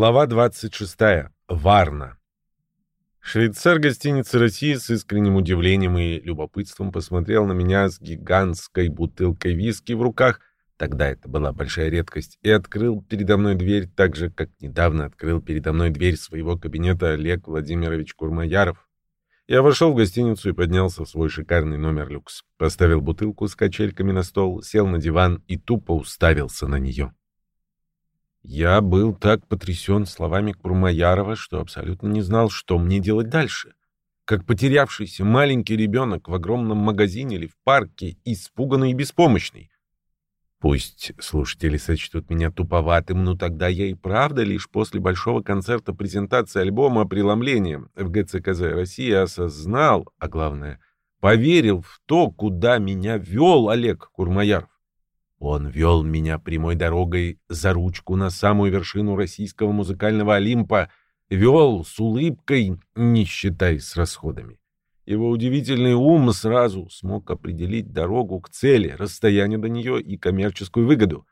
Глава 26. Варна. Швейцар гостиницы России с искренним удивлением и любопытством посмотрел на меня с гигантской бутылкой виски в руках, тогда это была большая редкость, и открыл передо мной дверь так же, как недавно открыл передо мной дверь своего кабинета Олег Владимирович Курмаяров. Я вошел в гостиницу и поднялся в свой шикарный номер люкс. Поставил бутылку с качельками на стол, сел на диван и тупо уставился на нее. Я был так потрясен словами Курмаярова, что абсолютно не знал, что мне делать дальше. Как потерявшийся маленький ребенок в огромном магазине или в парке, испуганный и беспомощный. Пусть слушатели сочтут меня туповатым, но тогда я и правда лишь после большого концерта презентации альбома «Преломление» в ГЦКЗ России осознал, а главное, поверил в то, куда меня вел Олег Курмаяров. Он вел меня прямой дорогой за ручку на самую вершину российского музыкального Олимпа, вел с улыбкой, не считаясь с расходами. Его удивительный ум сразу смог определить дорогу к цели, расстояние до нее и коммерческую выгоду.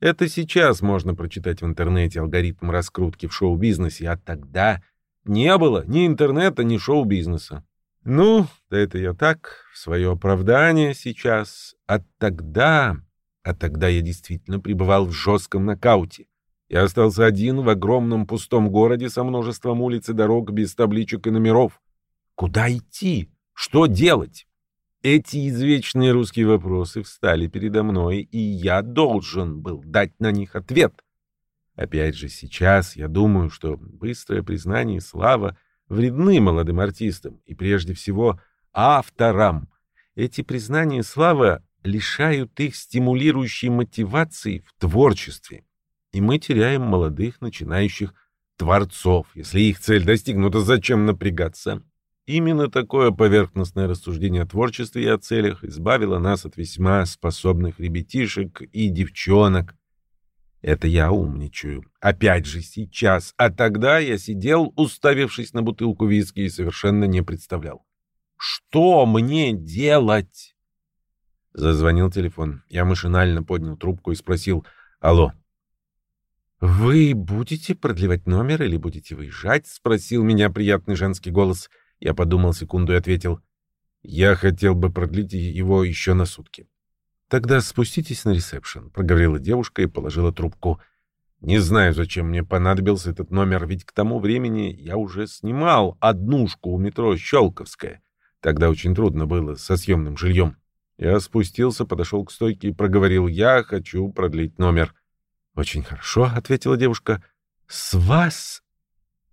Это сейчас можно прочитать в интернете алгоритм раскрутки в шоу-бизнесе, а тогда не было ни интернета, ни шоу-бизнеса. Ну, да это я так, в свое оправдание сейчас. А тогда а тогда я действительно пребывал в жестком нокауте. Я остался один в огромном пустом городе со множеством улиц и дорог без табличек и номеров. Куда идти? Что делать? Эти извечные русские вопросы встали передо мной, и я должен был дать на них ответ. Опять же, сейчас я думаю, что быстрое признание и слава вредны молодым артистам, и прежде всего авторам. Эти признания и слава лишают их стимулирующей мотивации в творчестве. И мы теряем молодых начинающих творцов. Если их цель достигнута, зачем напрягаться? Именно такое поверхностное рассуждение о творчестве и о целях избавило нас от весьма способных ребятишек и девчонок. Это я умничаю. Опять же сейчас. А тогда я сидел, уставившись на бутылку виски и совершенно не представлял. Что мне делать? Зазвонил телефон. Я машинально поднял трубку и спросил «Алло». «Вы будете продлевать номер или будете выезжать?» — спросил меня приятный женский голос. Я подумал секунду и ответил «Я хотел бы продлить его еще на сутки». «Тогда спуститесь на ресепшн», — проговорила девушка и положила трубку. «Не знаю, зачем мне понадобился этот номер, ведь к тому времени я уже снимал однушку у метро Щелковская. Тогда очень трудно было со съемным жильем». Я спустился, подошел к стойке и проговорил «Я хочу продлить номер». «Очень хорошо», — ответила девушка. «С вас...»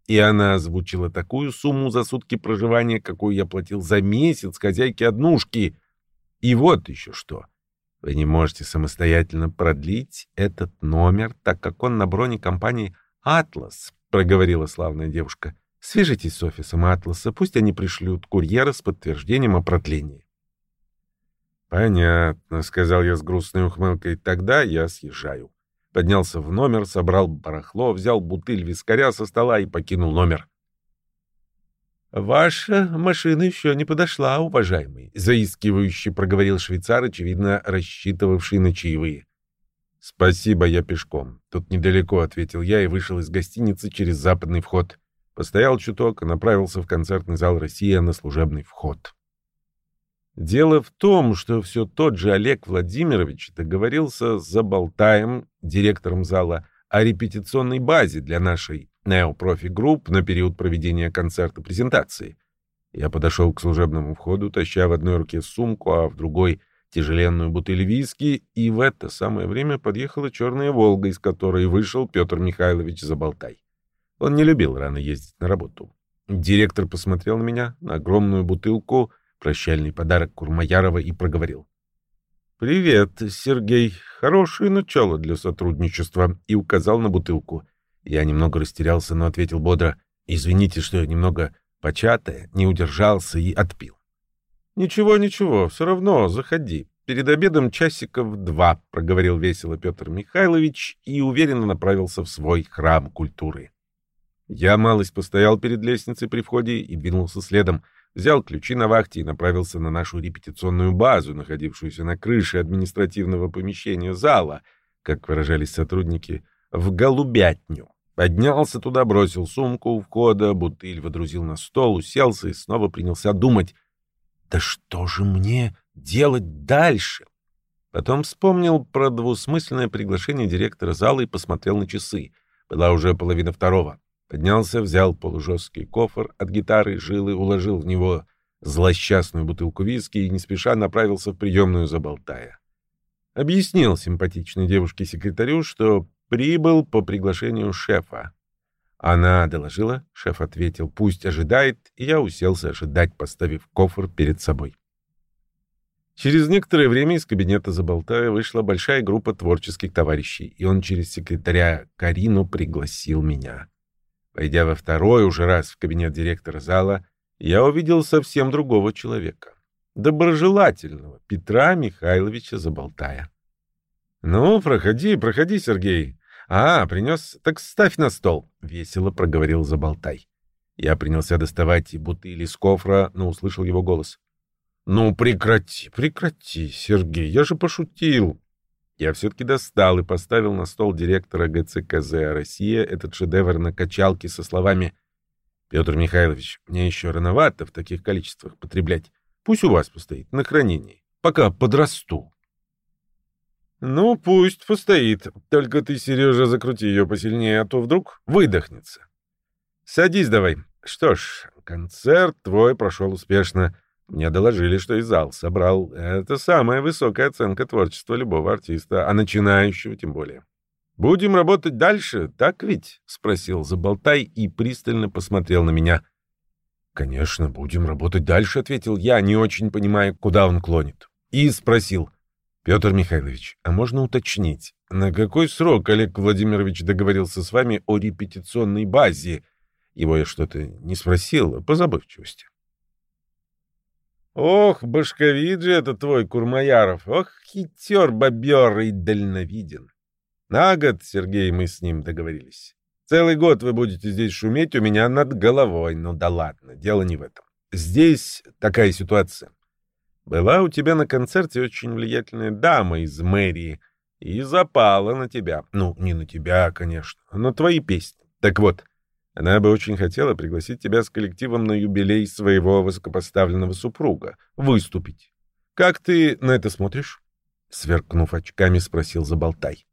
И она озвучила такую сумму за сутки проживания, какую я платил за месяц хозяйке однушки. И вот еще что. Вы не можете самостоятельно продлить этот номер, так как он на броне компании «Атлас», — проговорила славная девушка. «Свяжитесь с офисом «Атласа», пусть они пришлют курьера с подтверждением о продлении». «Понятно», — сказал я с грустной ухмылкой. «Тогда я съезжаю». Поднялся в номер, собрал барахло, взял бутыль вискаря со стола и покинул номер. «Ваша машина еще не подошла, уважаемый», — заискивающе проговорил швейцар, очевидно, рассчитывавший на чаевые. «Спасибо, я пешком. Тут недалеко», — ответил я и вышел из гостиницы через западный вход. Постоял чуток и направился в концертный зал «Россия» на служебный вход. Дело в том, что все тот же Олег Владимирович договорился с Заболтаем, директором зала, о репетиционной базе для нашей Нео Профи Групп на период проведения концерта презентации. Я подошел к служебному входу, таща в одной руке сумку, а в другой — тяжеленную бутыль виски, и в это самое время подъехала черная «Волга», из которой вышел Петр Михайлович Заболтай. Он не любил рано ездить на работу. Директор посмотрел на меня, на огромную бутылку — прощальный подарок Курмаярова и проговорил. «Привет, Сергей. Хорошее начало для сотрудничества», и указал на бутылку. Я немного растерялся, но ответил бодро. «Извините, что я немного початая, не удержался и отпил». «Ничего, ничего, все равно, заходи. Перед обедом часиков два», — проговорил весело Петр Михайлович и уверенно направился в свой храм культуры. Я малость постоял перед лестницей при входе и двинулся следом — взял ключи на вахте и направился на нашу репетиционную базу, находившуюся на крыше административного помещения зала, как выражались сотрудники, в голубятню. Поднялся туда, бросил сумку у входа, бутыль водрузил на стол, уселся и снова принялся думать. «Да что же мне делать дальше?» Потом вспомнил про двусмысленное приглашение директора зала и посмотрел на часы. Была уже половина второго. Поднялся, взял полужесткий кофр от гитары, жилы, уложил в него злосчастную бутылку виски и не спеша направился в приемную, заболтая. Объяснил симпатичной девушке-секретарю, что прибыл по приглашению шефа. Она доложила, шеф ответил, пусть ожидает, и я уселся ожидать, поставив кофр перед собой. Через некоторое время из кабинета Заболтая вышла большая группа творческих товарищей, и он через секретаря Карину пригласил меня. Войдя во второй уже раз в кабинет директора зала, я увидел совсем другого человека. Доброжелательного Петра Михайловича Заболтая. «Ну, проходи, проходи, Сергей. А, принес? Так ставь на стол», — весело проговорил Заболтай. Я принялся доставать бутыли из кофра, но услышал его голос. «Ну, прекрати, прекрати, Сергей, я же пошутил». Я все-таки достал и поставил на стол директора ГЦКЗ «Россия» этот шедевр на качалке со словами «Петр Михайлович, мне еще рановато в таких количествах потреблять. Пусть у вас постоит на хранении, пока подрасту». «Ну, пусть постоит. Только ты, Сережа, закрути ее посильнее, а то вдруг выдохнется. Садись давай. Что ж, концерт твой прошел успешно. Мне доложили, что и зал собрал. Это самая высокая оценка творчества любого артиста, а начинающего тем более. «Будем работать дальше, так ведь?» — спросил Заболтай и пристально посмотрел на меня. «Конечно, будем работать дальше», — ответил я, не очень понимая, куда он клонит. И спросил. «Петр Михайлович, а можно уточнить, на какой срок Олег Владимирович договорился с вами о репетиционной базе?» Его я что-то не спросил по забывчивости. Ох, башковид же это твой, Курмаяров. Ох, хитер, бобер и дальновиден. На год, Сергей, мы с ним договорились. Целый год вы будете здесь шуметь у меня над головой. Ну да ладно, дело не в этом. Здесь такая ситуация. Была у тебя на концерте очень влиятельная дама из мэрии и запала на тебя. Ну, не на тебя, конечно, а на твои песни. Так вот, она бы очень хотела пригласить тебя с коллективом на юбилей своего высокопоставленного супруга выступить. Как ты на это смотришь? Сверкнув очками, спросил Заболтай.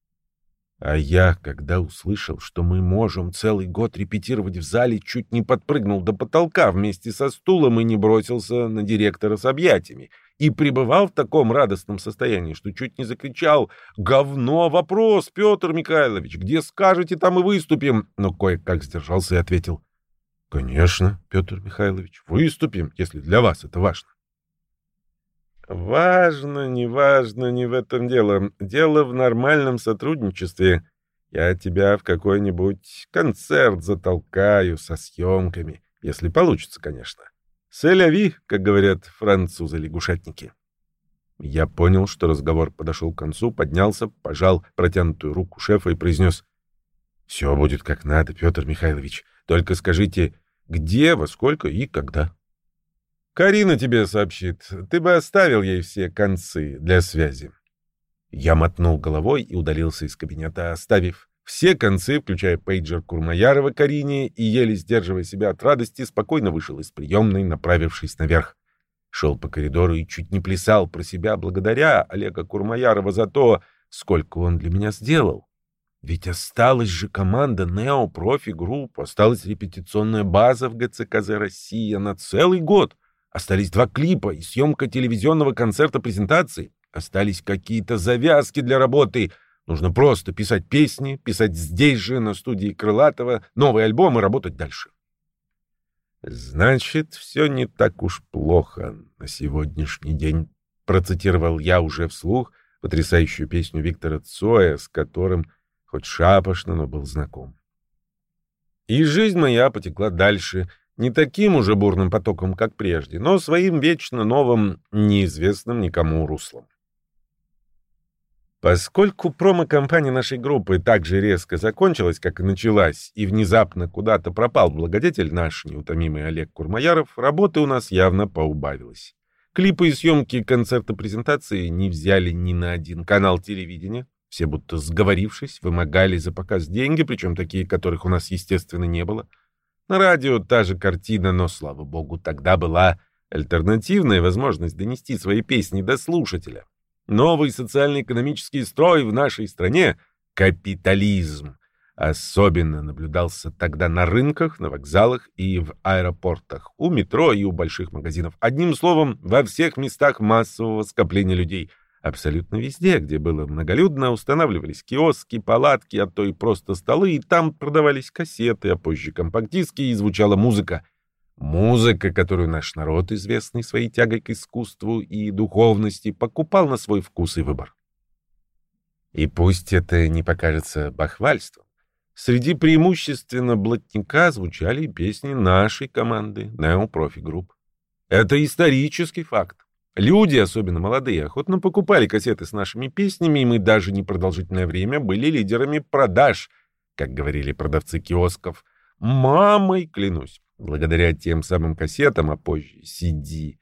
А я, когда услышал, что мы можем целый год репетировать в зале, чуть не подпрыгнул до потолка вместе со стулом и не бросился на директора с объятиями и пребывал в таком радостном состоянии, что чуть не закричал «Говно! Вопрос, Петр Михайлович! Где скажете, там и выступим!» Но кое-как сдержался и ответил «Конечно, Петр Михайлович, выступим, если для вас это важно». «Важно, не важно, не в этом дело. Дело в нормальном сотрудничестве. Я тебя в какой-нибудь концерт затолкаю со съемками, если получится, конечно». «Селяви», как говорят французы-лягушатники. Я понял, что разговор подошел к концу, поднялся, пожал протянутую руку шефа и произнес. «Все будет как надо, Петр Михайлович. Только скажите, где, во сколько и когда?» «Карина тебе сообщит. Ты бы оставил ей все концы для связи». Я мотнул головой и удалился из кабинета, оставив все концы, включая пейджер Курмаярова Карине, и, еле сдерживая себя от радости, спокойно вышел из приемной, направившись наверх. Шел по коридору и чуть не плясал про себя благодаря Олега Курмаярова за то, сколько он для меня сделал. Ведь осталась же команда Нео Профи Групп, осталась репетиционная база в ГЦКЗ «Россия» на целый год. Остались два клипа и съемка телевизионного концерта презентации. Остались какие-то завязки для работы — Нужно просто писать песни, писать здесь же, на студии Крылатова, новый альбом и работать дальше. «Значит, все не так уж плохо на сегодняшний день», — процитировал я уже вслух потрясающую песню Виктора Цоя, с которым хоть шапошно, но был знаком. И жизнь моя потекла дальше, не таким уже бурным потоком, как прежде, но своим вечно новым, неизвестным никому руслом. Поскольку промо-компания нашей группы так же резко закончилась, как и началась, и внезапно куда-то пропал благодетель наш неутомимый Олег Курмаяров, работы у нас явно поубавилось. Клипы и съемки концерта презентации не взяли ни на один канал телевидения, Все будто сговорившись, вымогали за показ деньги, причем такие, которых у нас, естественно, не было. На радио та же картина, но, слава богу, тогда была альтернативная возможность донести свои песни до слушателя. Новый социально-экономический строй в нашей стране — капитализм. Особенно наблюдался тогда на рынках, на вокзалах и в аэропортах, у метро и у больших магазинов. Одним словом, во всех местах массового скопления людей. Абсолютно везде, где было многолюдно, устанавливались киоски, палатки, а то и просто столы, и там продавались кассеты, а позже компакт-диски, и звучала музыка. Музыка, которую наш народ, известный своей тягой к искусству и духовности, покупал на свой вкус и выбор. И пусть это не покажется бахвальством, среди преимущественно блатника звучали песни нашей команды Neo Profi Group. Это исторический факт. Люди, особенно молодые, охотно покупали кассеты с нашими песнями, и мы даже непродолжительное время были лидерами продаж, как говорили продавцы киосков. Мамой клянусь. Благодаря тем самым кассетам, а позже CD,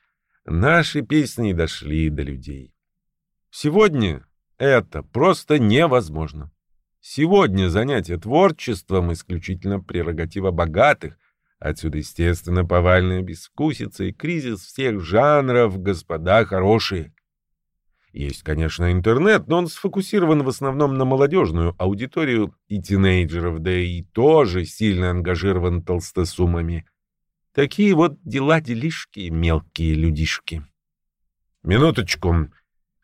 наши песни дошли до людей. Сегодня это просто невозможно. Сегодня занятие творчеством исключительно прерогатива богатых, отсюда, естественно, повальная безвкусица и кризис всех жанров, господа хорошие. Есть, конечно, интернет, но он сфокусирован в основном на молодежную аудиторию и тинейджеров, да и тоже сильно ангажирован толстосумами. Такие вот дела-делишки, мелкие людишки. Минуточку.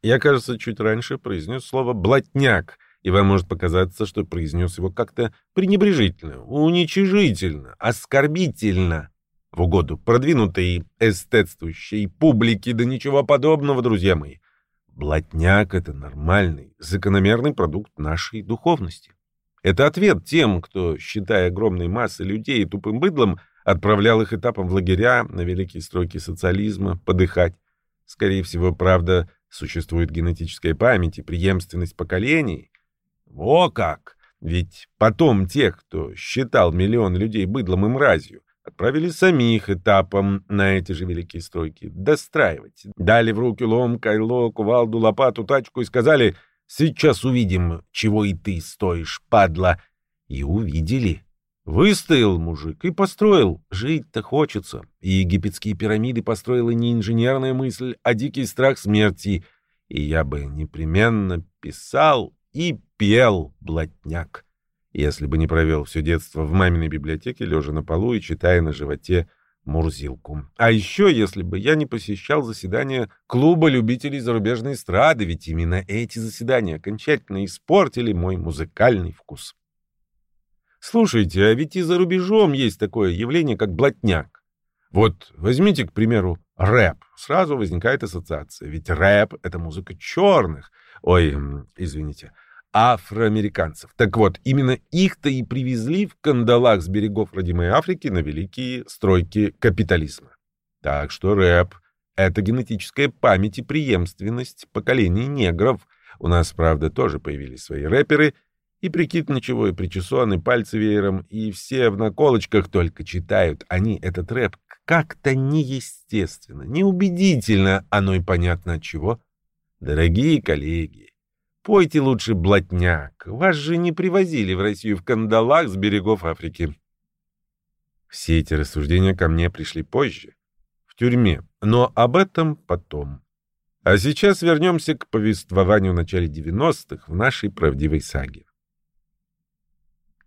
Я, кажется, чуть раньше произнес слово «блатняк», и вам может показаться, что произнес его как-то пренебрежительно, уничижительно, оскорбительно в угоду продвинутой эстетствующей публике, да ничего подобного, друзья мои. Блатняк — это нормальный, закономерный продукт нашей духовности. Это ответ тем, кто, считая огромной массы людей тупым быдлом, отправлял их этапом в лагеря на великие стройки социализма подыхать. Скорее всего, правда, существует генетическая память и преемственность поколений. Во как! Ведь потом тех, кто считал миллион людей быдлом и мразью, Отправили самих этапом на эти же великие стройки достраивать. Дали в руки лом, кайло, кувалду, лопату, тачку и сказали «Сейчас увидим, чего и ты стоишь, падла». И увидели. Выстоял мужик и построил. Жить-то хочется. И египетские пирамиды построила не инженерная мысль, а дикий страх смерти. И я бы непременно писал и пел, блатняк если бы не провел все детство в маминой библиотеке, лежа на полу и читая на животе Мурзилку. А еще, если бы я не посещал заседания клуба любителей зарубежной эстрады, ведь именно эти заседания окончательно испортили мой музыкальный вкус. Слушайте, а ведь и за рубежом есть такое явление, как блатняк. Вот возьмите, к примеру, рэп. Сразу возникает ассоциация. Ведь рэп — это музыка черных. Ой, извините афроамериканцев. Так вот, именно их-то и привезли в кандалах с берегов родимой Африки на великие стройки капитализма. Так что рэп — это генетическая память и преемственность поколений негров. У нас, правда, тоже появились свои рэперы, и прикид ничего, и причесаны, пальцы веером, и все в наколочках только читают. Они этот рэп как-то неестественно, неубедительно, оно и понятно от чего. Дорогие коллеги, Пойте лучше блатняк. Вас же не привозили в Россию в кандалах с берегов Африки. Все эти рассуждения ко мне пришли позже, в тюрьме, но об этом потом. А сейчас вернемся к повествованию в начале 90-х в нашей правдивой саге.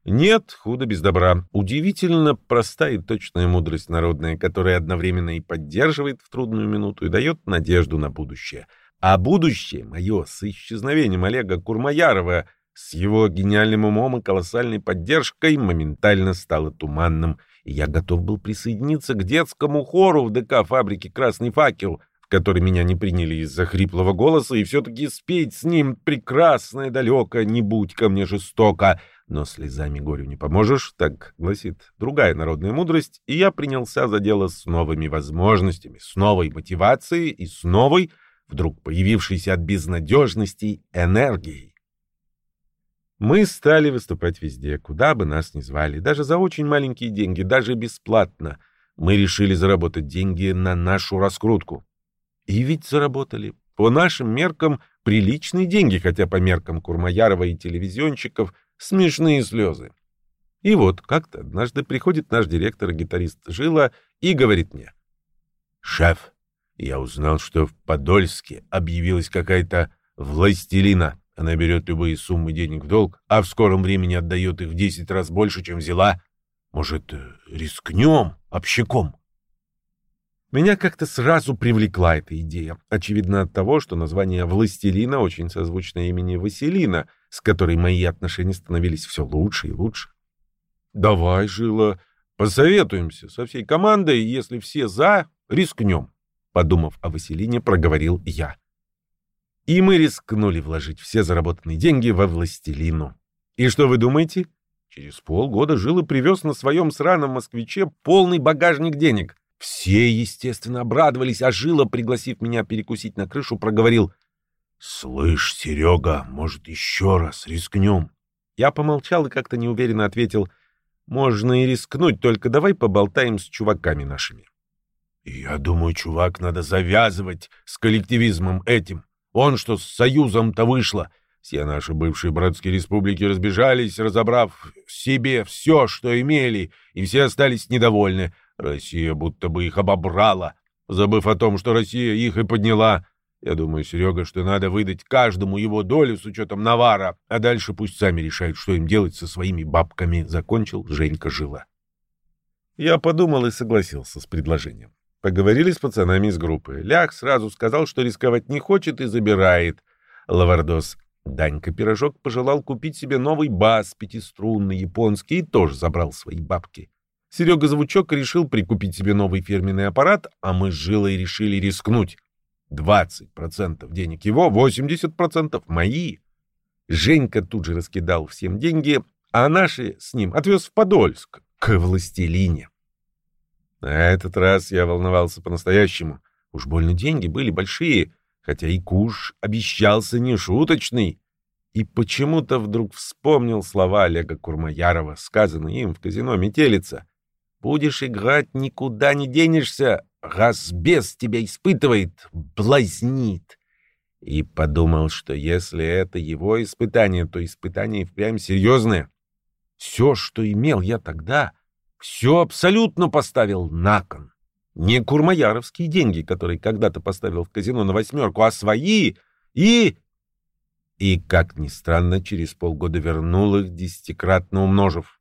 Нет худа без добра. Удивительно простая и точная мудрость народная, которая одновременно и поддерживает в трудную минуту и дает надежду на будущее — а будущее мое с исчезновением Олега Курмаярова, с его гениальным умом и колоссальной поддержкой, моментально стало туманным, и я готов был присоединиться к детскому хору в ДК фабрики «Красный факел», в который меня не приняли из-за хриплого голоса, и все-таки спеть с ним прекрасное далеко, не будь ко мне жестоко. Но слезами горю не поможешь, так гласит другая народная мудрость, и я принялся за дело с новыми возможностями, с новой мотивацией и с новой вдруг появившейся от безнадежности энергией. Мы стали выступать везде, куда бы нас ни звали, даже за очень маленькие деньги, даже бесплатно. Мы решили заработать деньги на нашу раскрутку. И ведь заработали. По нашим меркам приличные деньги, хотя по меркам Курмаярова и телевизионщиков смешные слезы. И вот как-то однажды приходит наш директор, гитарист Жила, и говорит мне. «Шеф, я узнал, что в Подольске объявилась какая-то властелина. Она берет любые суммы денег в долг, а в скором времени отдает их в десять раз больше, чем взяла. Может, э, рискнем общаком?» Меня как-то сразу привлекла эта идея. Очевидно от того, что название «Властелина» очень созвучно имени Василина, с которой мои отношения становились все лучше и лучше. Давай, Жила, посоветуемся со всей командой, если все за, рискнем. Подумав о Василине, проговорил я. И мы рискнули вложить все заработанные деньги во властелину. И что вы думаете? Через полгода Жила привез на своем сраном москвиче полный багажник денег. Все, естественно, обрадовались, а Жила, пригласив меня перекусить на крышу, проговорил. «Слышь, Серега, может, еще раз рискнем?» Я помолчал и как-то неуверенно ответил. Можно и рискнуть, только давай поболтаем с чуваками нашими. Я думаю, чувак, надо завязывать с коллективизмом этим. Он что с союзом-то вышло. Все наши бывшие братские республики разбежались, разобрав себе все, что имели, и все остались недовольны. Россия будто бы их обобрала, забыв о том, что Россия их и подняла. Я думаю, Серега, что надо выдать каждому его долю с учетом навара, а дальше пусть сами решают, что им делать со своими бабками, — закончил Женька Жила. Я подумал и согласился с предложением. Поговорили с пацанами из группы. Лях сразу сказал, что рисковать не хочет и забирает. Лавардос Данька Пирожок пожелал купить себе новый бас пятиструнный японский и тоже забрал свои бабки. Серега Звучок решил прикупить себе новый фирменный аппарат, а мы с Жилой решили рискнуть. 20% денег его, 80% мои. Женька тут же раскидал всем деньги, а наши с ним отвез в Подольск, к властелине. На этот раз я волновался по-настоящему. Уж больно деньги были большие, хотя и куш обещался нешуточный. И почему-то вдруг вспомнил слова Олега Курмаярова, сказанные им в казино «Метелица». «Будешь играть, никуда не денешься, Разбес тебя испытывает, блазнит. И подумал, что если это его испытание, то испытание впрямь серьезное. Все, что имел я тогда, все абсолютно поставил на кон. Не курмаяровские деньги, которые когда-то поставил в казино на восьмерку, а свои и... И, как ни странно, через полгода вернул их, десятикратно умножив.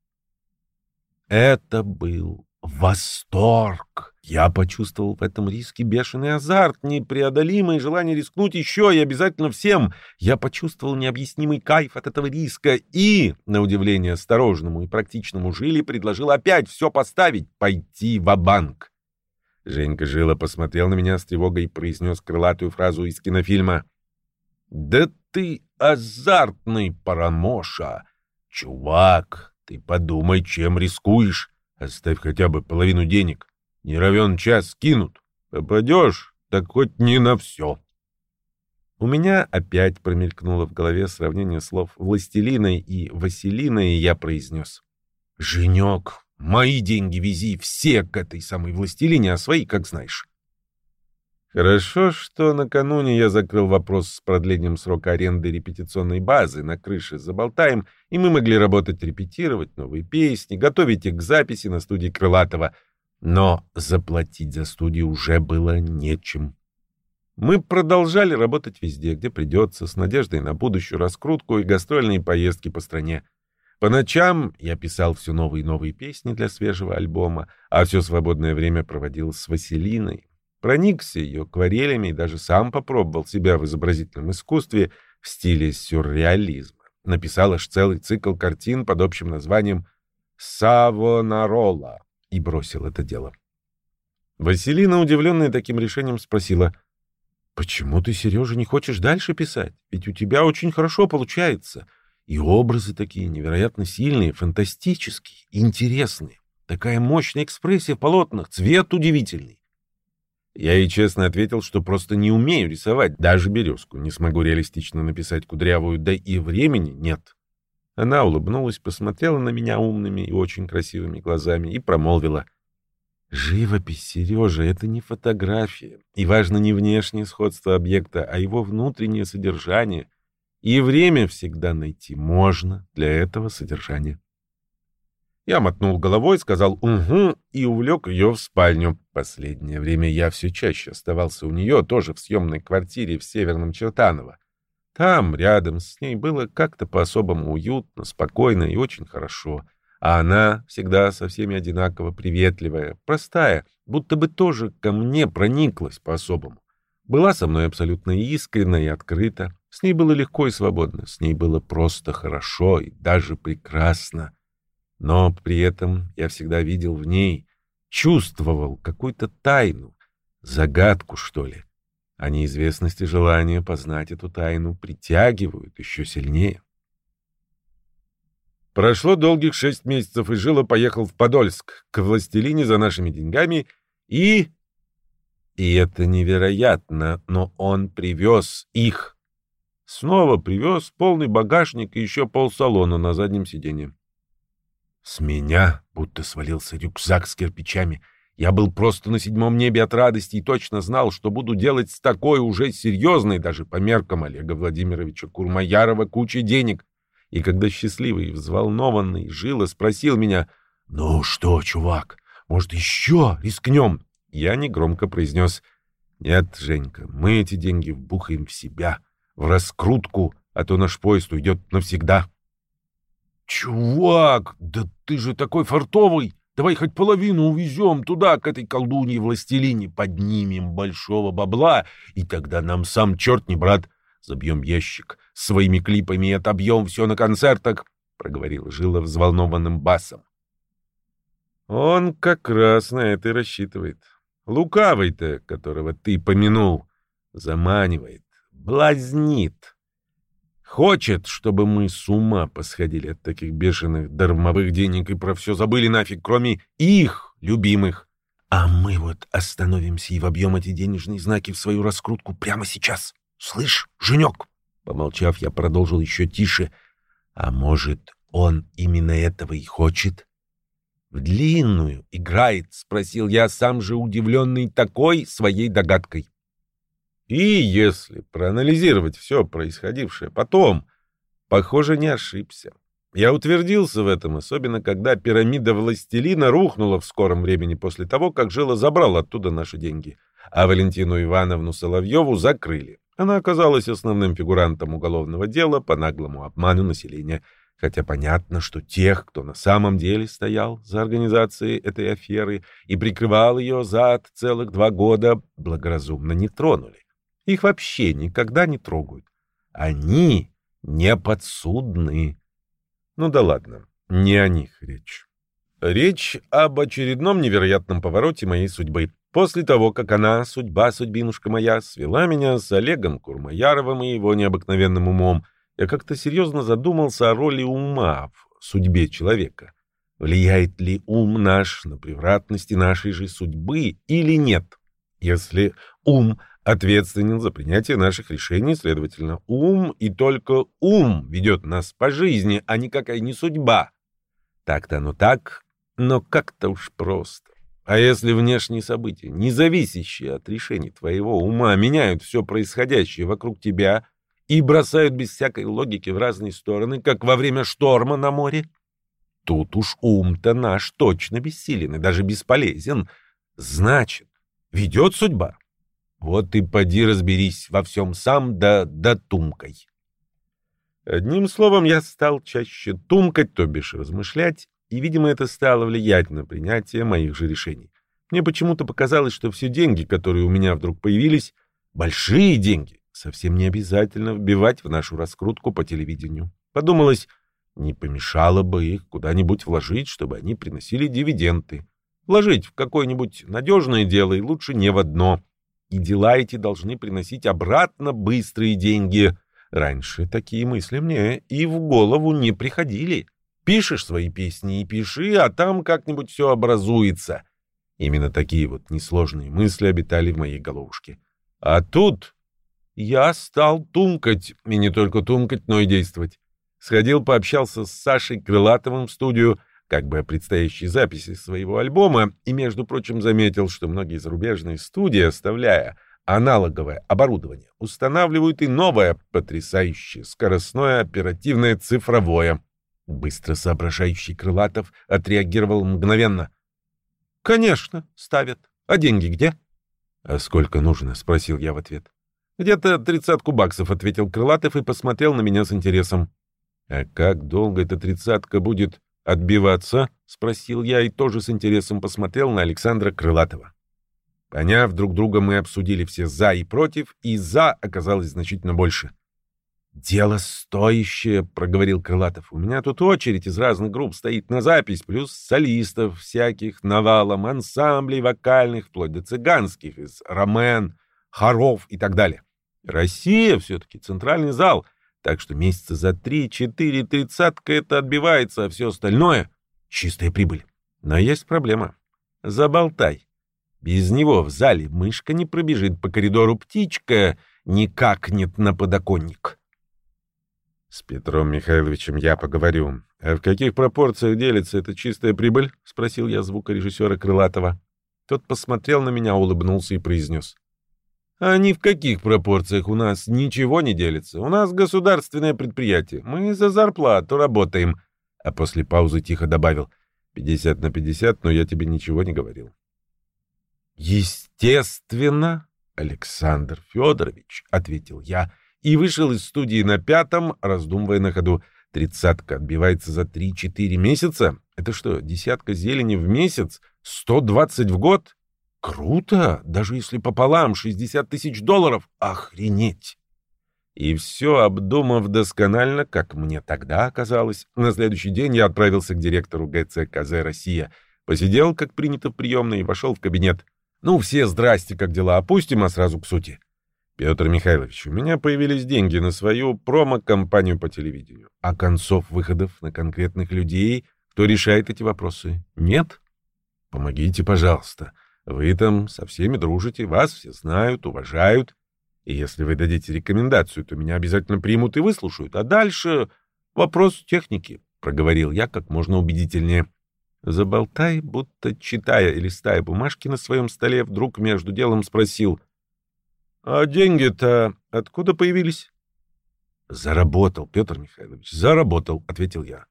Это был восторг. Я почувствовал в этом риске бешеный азарт, непреодолимое желание рискнуть еще и обязательно всем. Я почувствовал необъяснимый кайф от этого риска и, на удивление осторожному и практичному Жиле, предложил опять все поставить, пойти в банк Женька Жила посмотрел на меня с тревогой и произнес крылатую фразу из кинофильма. «Да ты азартный парамоша! Чувак, ты подумай, чем рискуешь. Оставь хотя бы половину денег. Не равен час кинут. Попадешь, так хоть не на все. У меня опять промелькнуло в голове сравнение слов «властелиной» и «василиной», и я произнес. «Женек, мои деньги вези все к этой самой властелине, а свои, как знаешь». Хорошо, что накануне я закрыл вопрос с продлением срока аренды репетиционной базы на крыше «Заболтаем», и мы могли работать, репетировать новые песни, готовить их к записи на студии Крылатова — но заплатить за студию уже было нечем. Мы продолжали работать везде, где придется, с надеждой на будущую раскрутку и гастрольные поездки по стране. По ночам я писал все новые и новые песни для свежего альбома, а все свободное время проводил с Василиной. Проникся ее акварелями и даже сам попробовал себя в изобразительном искусстве в стиле сюрреализма. Написал аж целый цикл картин под общим названием «Савонарола» и бросил это дело. Василина, удивленная таким решением, спросила, «Почему ты, Сережа, не хочешь дальше писать? Ведь у тебя очень хорошо получается. И образы такие невероятно сильные, фантастические, интересные. Такая мощная экспрессия в полотнах, цвет удивительный». Я ей честно ответил, что просто не умею рисовать, даже березку. Не смогу реалистично написать кудрявую, да и времени нет. Она улыбнулась, посмотрела на меня умными и очень красивыми глазами и промолвила. Живопись, Сережа, это не фотография. И важно не внешнее сходство объекта, а его внутреннее содержание. И время всегда найти можно для этого содержания. Я мотнул головой, сказал «угу» и увлек ее в спальню. Последнее время я все чаще оставался у нее, тоже в съемной квартире в Северном Чертаново. Там, рядом с ней, было как-то по-особому уютно, спокойно и очень хорошо. А она всегда со всеми одинаково приветливая, простая, будто бы тоже ко мне прониклась по-особому. Была со мной абсолютно искренна и открыта. С ней было легко и свободно, с ней было просто хорошо и даже прекрасно. Но при этом я всегда видел в ней, чувствовал какую-то тайну, загадку, что ли. А неизвестность и желание познать эту тайну притягивают еще сильнее. Прошло долгих шесть месяцев, и Жила поехал в Подольск к властелине за нашими деньгами, и... И это невероятно, но он привез их. Снова привез полный багажник и еще полсалона на заднем сиденье. С меня будто свалился рюкзак с кирпичами. Я был просто на седьмом небе от радости и точно знал, что буду делать с такой уже серьезной, даже по меркам Олега Владимировича Курмаярова, кучей денег. И когда счастливый и взволнованный Жила спросил меня, «Ну что, чувак, может, еще рискнем?» Я негромко произнес, «Нет, Женька, мы эти деньги вбухаем в себя, в раскрутку, а то наш поезд уйдет навсегда». «Чувак, да ты же такой фартовый! Давай хоть половину увезем туда, к этой колдунье-властелине, поднимем большого бабла, и тогда нам сам черт не брат. Забьем ящик своими клипами и отобьем все на концертах», — проговорил Жила взволнованным басом. «Он как раз на это и рассчитывает. Лукавый-то, которого ты помянул, заманивает, блазнит». Хочет, чтобы мы с ума посходили от таких бешеных дармовых денег и про все забыли нафиг, кроме их любимых. А мы вот остановимся и вобьем эти денежные знаки в свою раскрутку прямо сейчас. Слышь, Женек? Помолчав, я продолжил еще тише. А может, он именно этого и хочет? В длинную играет, спросил я, сам же удивленный такой своей догадкой. И если проанализировать все происходившее потом, похоже, не ошибся. Я утвердился в этом, особенно когда пирамида властелина рухнула в скором времени после того, как Жила забрал оттуда наши деньги, а Валентину Ивановну Соловьеву закрыли. Она оказалась основным фигурантом уголовного дела по наглому обману населения, хотя понятно, что тех, кто на самом деле стоял за организацией этой аферы и прикрывал ее зад целых два года, благоразумно не тронули. Их вообще никогда не трогают. Они не подсудны. Ну да ладно, не о них речь. Речь об очередном невероятном повороте моей судьбы. После того, как она, судьба, судьбинушка моя, свела меня с Олегом Курмаяровым и его необыкновенным умом, я как-то серьезно задумался о роли ума в судьбе человека. Влияет ли ум наш на превратности нашей же судьбы или нет? Если ум ответственен за принятие наших решений, следовательно, ум и только ум ведет нас по жизни, а никакая не судьба. Так-то оно так, но как-то уж просто. А если внешние события, не зависящие от решений твоего ума, меняют все происходящее вокруг тебя и бросают без всякой логики в разные стороны, как во время шторма на море, тут уж ум-то наш точно бессилен и даже бесполезен. Значит, ведет судьба. Вот и поди разберись во всем сам да да тумкой. Одним словом, я стал чаще тумкать, то бишь размышлять, и, видимо, это стало влиять на принятие моих же решений. Мне почему-то показалось, что все деньги, которые у меня вдруг появились, большие деньги, совсем не обязательно вбивать в нашу раскрутку по телевидению. Подумалось, не помешало бы их куда-нибудь вложить, чтобы они приносили дивиденды. Вложить в какое-нибудь надежное дело и лучше не в одно — и дела эти должны приносить обратно быстрые деньги. Раньше такие мысли мне и в голову не приходили. Пишешь свои песни и пиши, а там как-нибудь все образуется. Именно такие вот несложные мысли обитали в моей головушке. А тут я стал тумкать, и не только тумкать, но и действовать. Сходил, пообщался с Сашей Крылатовым в студию, как бы о предстоящей записи своего альбома, и, между прочим, заметил, что многие зарубежные студии, оставляя аналоговое оборудование, устанавливают и новое, потрясающее, скоростное, оперативное, цифровое. Быстро соображающий Крылатов отреагировал мгновенно. «Конечно, ставят. А деньги где?» «А сколько нужно?» — спросил я в ответ. «Где-то тридцатку баксов», — ответил Крылатов и посмотрел на меня с интересом. «А как долго эта тридцатка будет отбиваться?» — спросил я и тоже с интересом посмотрел на Александра Крылатова. Поняв друг друга, мы обсудили все «за» и «против», и «за» оказалось значительно больше. «Дело стоящее», — проговорил Крылатов. «У меня тут очередь из разных групп стоит на запись, плюс солистов всяких навалом, ансамблей вокальных, вплоть до цыганских, из ромен, хоров и так далее. Россия все-таки центральный зал, так что месяца за три-четыре тридцатка это отбивается, а все остальное — чистая прибыль. Но есть проблема. Заболтай. Без него в зале мышка не пробежит по коридору, птичка не какнет на подоконник. С Петром Михайловичем я поговорю. А в каких пропорциях делится эта чистая прибыль? Спросил я звукорежиссера Крылатова. Тот посмотрел на меня, улыбнулся и произнес. А ни в каких пропорциях у нас ничего не делится. У нас государственное предприятие. Мы за зарплату работаем. А после паузы тихо добавил. Пятьдесят на пятьдесят, но я тебе ничего не говорил. Естественно, Александр Федорович, ответил я и вышел из студии на пятом, раздумывая на ходу. Тридцатка отбивается за три-четыре месяца? Это что, десятка зелени в месяц? Сто двадцать в год? Круто! Даже если пополам шестьдесят тысяч долларов. Охренеть! И все обдумав досконально, как мне тогда оказалось, на следующий день я отправился к директору ГЦКЗ «Россия». Посидел, как принято в приемной, и вошел в кабинет. Ну, все здрасте, как дела, опустим, а сразу к сути. Петр Михайлович, у меня появились деньги на свою промо-компанию по телевидению. А концов выходов на конкретных людей, кто решает эти вопросы, нет? Помогите, пожалуйста. Вы там со всеми дружите, вас все знают, уважают. И если вы дадите рекомендацию, то меня обязательно примут и выслушают. А дальше вопрос техники, — проговорил я как можно убедительнее. Заболтай, будто читая и листая бумажки на своем столе, вдруг между делом спросил — а деньги-то откуда появились? Заработал, Петр Михайлович, заработал, ответил я.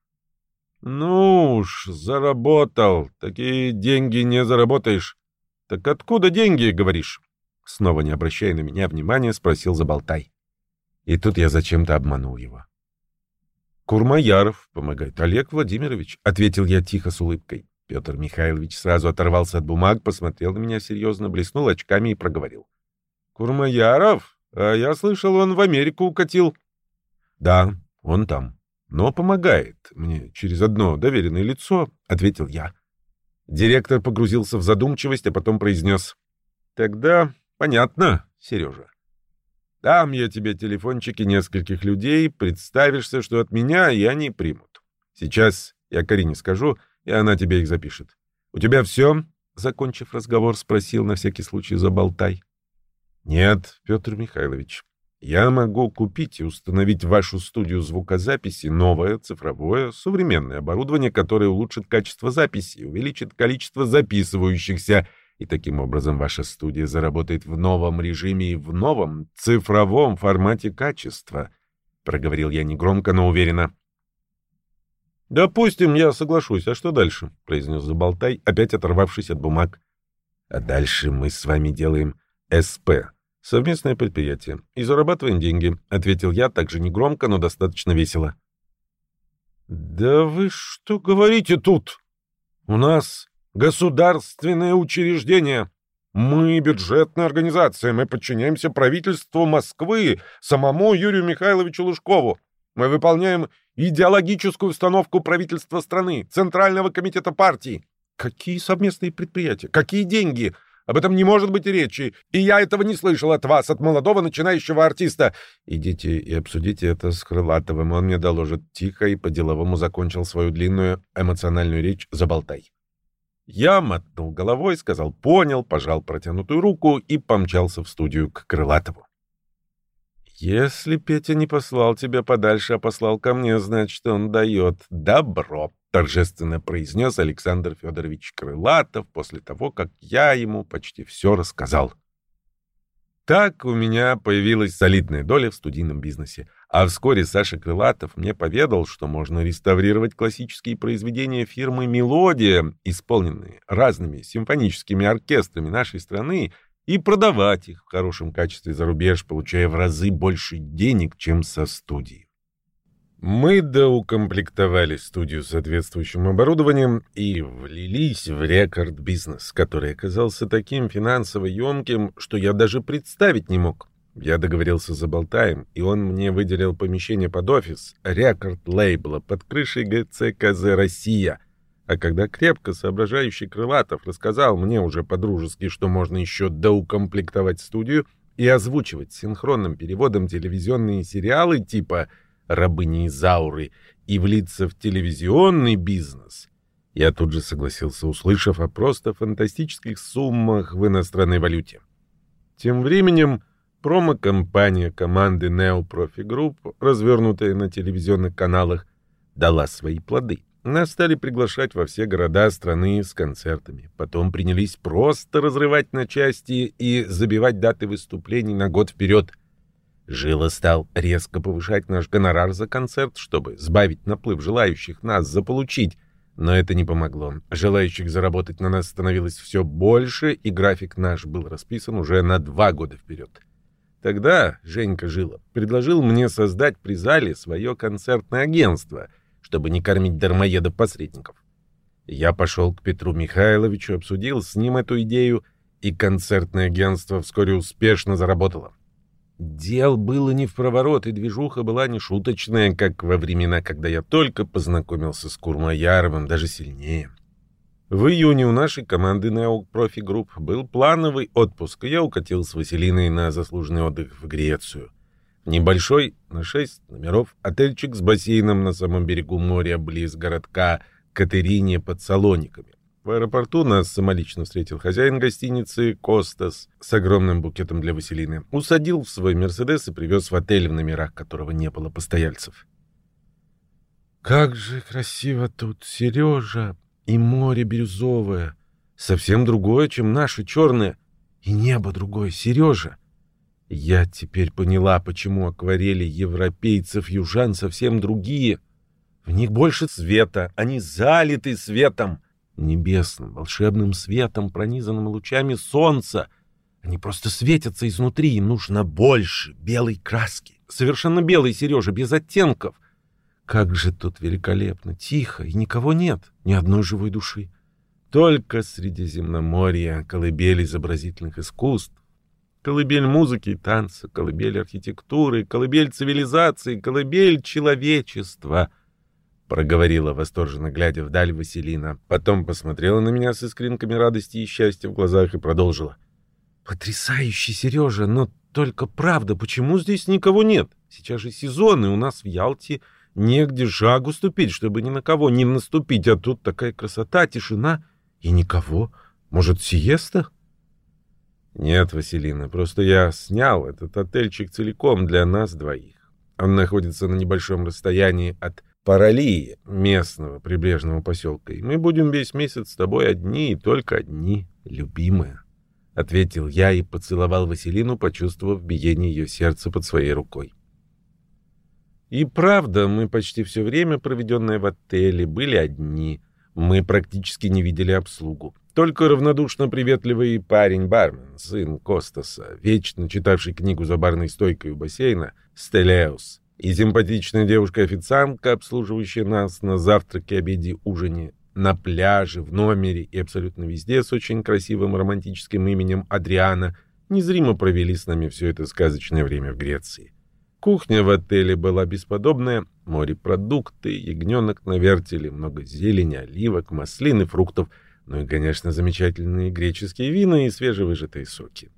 Ну уж, заработал. Такие деньги не заработаешь. Так откуда деньги, говоришь? Снова не обращая на меня внимания, спросил Заболтай. И тут я зачем-то обманул его. Курмаяров помогает Олег Владимирович, ответил я тихо с улыбкой. Петр Михайлович сразу оторвался от бумаг, посмотрел на меня серьезно, блеснул очками и проговорил. Курмаяров? А я слышал, он в Америку укатил. Да, он там. Но помогает мне через одно доверенное лицо, ответил я. Директор погрузился в задумчивость, а потом произнес. Тогда понятно, Сережа. Дам я тебе телефончики нескольких людей, представишься, что от меня, и они примут. Сейчас я Карине скажу, и она тебе их запишет. У тебя все? Закончив разговор, спросил на всякий случай Заболтай. Нет, Петр Михайлович, я могу купить и установить в вашу студию звукозаписи новое, цифровое, современное оборудование, которое улучшит качество записи, увеличит количество записывающихся, и таким образом ваша студия заработает в новом режиме и в новом цифровом формате качества, проговорил я негромко, но уверенно. «Допустим, я соглашусь. А что дальше?» — произнес Заболтай, опять оторвавшись от бумаг. «А дальше мы с вами делаем СП, Совместное предприятие. И зарабатываем деньги, ответил я также негромко, но достаточно весело. Да вы что говорите тут? У нас государственное учреждение. Мы бюджетная организация, мы подчиняемся правительству Москвы, самому Юрию Михайловичу Лужкову. Мы выполняем идеологическую установку правительства страны, Центрального комитета партии. Какие совместные предприятия? Какие деньги? Об этом не может быть речи, и я этого не слышал от вас, от молодого начинающего артиста. Идите и обсудите это с Крылатовым, он мне доложит тихо и по-деловому закончил свою длинную эмоциональную речь «Заболтай». Я мотнул головой, сказал «понял», пожал протянутую руку и помчался в студию к Крылатову. Если Петя не послал тебя подальше, а послал ко мне, значит, он дает добро, торжественно произнес Александр Федорович Крылатов после того, как я ему почти все рассказал. Так у меня появилась солидная доля в студийном бизнесе. А вскоре Саша Крылатов мне поведал, что можно реставрировать классические произведения фирмы «Мелодия», исполненные разными симфоническими оркестрами нашей страны, и продавать их в хорошем качестве за рубеж, получая в разы больше денег, чем со студии. Мы доукомплектовали студию соответствующим оборудованием и влились в рекорд-бизнес, который оказался таким финансово емким, что я даже представить не мог. Я договорился за Болтаем, и он мне выделил помещение под офис рекорд-лейбла под крышей ГЦКЗ «Россия», а когда крепко соображающий Крылатов рассказал мне уже по-дружески, что можно еще доукомплектовать студию и озвучивать синхронным переводом телевизионные сериалы типа «Рабыни Изауры» и влиться в телевизионный бизнес, я тут же согласился, услышав о просто фантастических суммах в иностранной валюте. Тем временем промо-компания команды Neo Profi Group, развернутая на телевизионных каналах, дала свои плоды. Нас стали приглашать во все города страны с концертами. Потом принялись просто разрывать на части и забивать даты выступлений на год вперед. Жила стал резко повышать наш гонорар за концерт, чтобы сбавить наплыв желающих нас заполучить. Но это не помогло. Желающих заработать на нас становилось все больше, и график наш был расписан уже на два года вперед. Тогда Женька Жила предложил мне создать при зале свое концертное агентство — чтобы не кормить дармоедов-посредников. Я пошел к Петру Михайловичу, обсудил с ним эту идею, и концертное агентство вскоре успешно заработало. Дел было не в проворот, и движуха была не шуточная, как во времена, когда я только познакомился с Курмаяровым, даже сильнее. В июне у нашей команды Neo Profi Group был плановый отпуск, и я укатил с Василиной на заслуженный отдых в Грецию. Небольшой, на шесть номеров, отельчик с бассейном на самом берегу моря близ городка Катерине под Салониками. В аэропорту нас самолично встретил хозяин гостиницы Костас с огромным букетом для Василины. Усадил в свой «Мерседес» и привез в отель, в номерах которого не было постояльцев. «Как же красиво тут, Сережа! И море бирюзовое, совсем другое, чем наше черное, и небо другое, Сережа!» Я теперь поняла, почему акварели европейцев-южан совсем другие. В них больше света, они залиты светом, небесным, волшебным светом, пронизанным лучами солнца. Они просто светятся изнутри, им нужно больше белой краски. Совершенно белый, Сережа, без оттенков. Как же тут великолепно, тихо, и никого нет, ни одной живой души. Только Средиземноморье, колыбель изобразительных искусств, Колыбель музыки и танца, колыбель архитектуры, колыбель цивилизации, колыбель человечества —— проговорила восторженно, глядя вдаль Василина. Потом посмотрела на меня с искринками радости и счастья в глазах и продолжила. «Потрясающий, Сережа, но только правда, почему здесь никого нет? Сейчас же сезон, и у нас в Ялте негде шагу ступить, чтобы ни на кого не наступить, а тут такая красота, тишина и никого. Может, сиеста?» Нет, Василина, просто я снял этот отельчик целиком для нас двоих. Он находится на небольшом расстоянии от Паралии, местного прибрежного поселка, и мы будем весь месяц с тобой одни и только одни, любимая. — ответил я и поцеловал Василину, почувствовав биение ее сердца под своей рукой. И правда, мы почти все время, проведенное в отеле, были одни. Мы практически не видели обслугу. Только равнодушно приветливый парень-бармен, сын Костаса, вечно читавший книгу за барной стойкой у бассейна, Стелеус, и симпатичная девушка-официантка, обслуживающая нас на завтраке, обеде, ужине, на пляже, в номере и абсолютно везде с очень красивым романтическим именем Адриана, незримо провели с нами все это сказочное время в Греции. Кухня в отеле была бесподобная, морепродукты, ягненок на вертеле, много зелени, оливок, маслин и фруктов — ну и, конечно, замечательные греческие вина и свежевыжатые соки.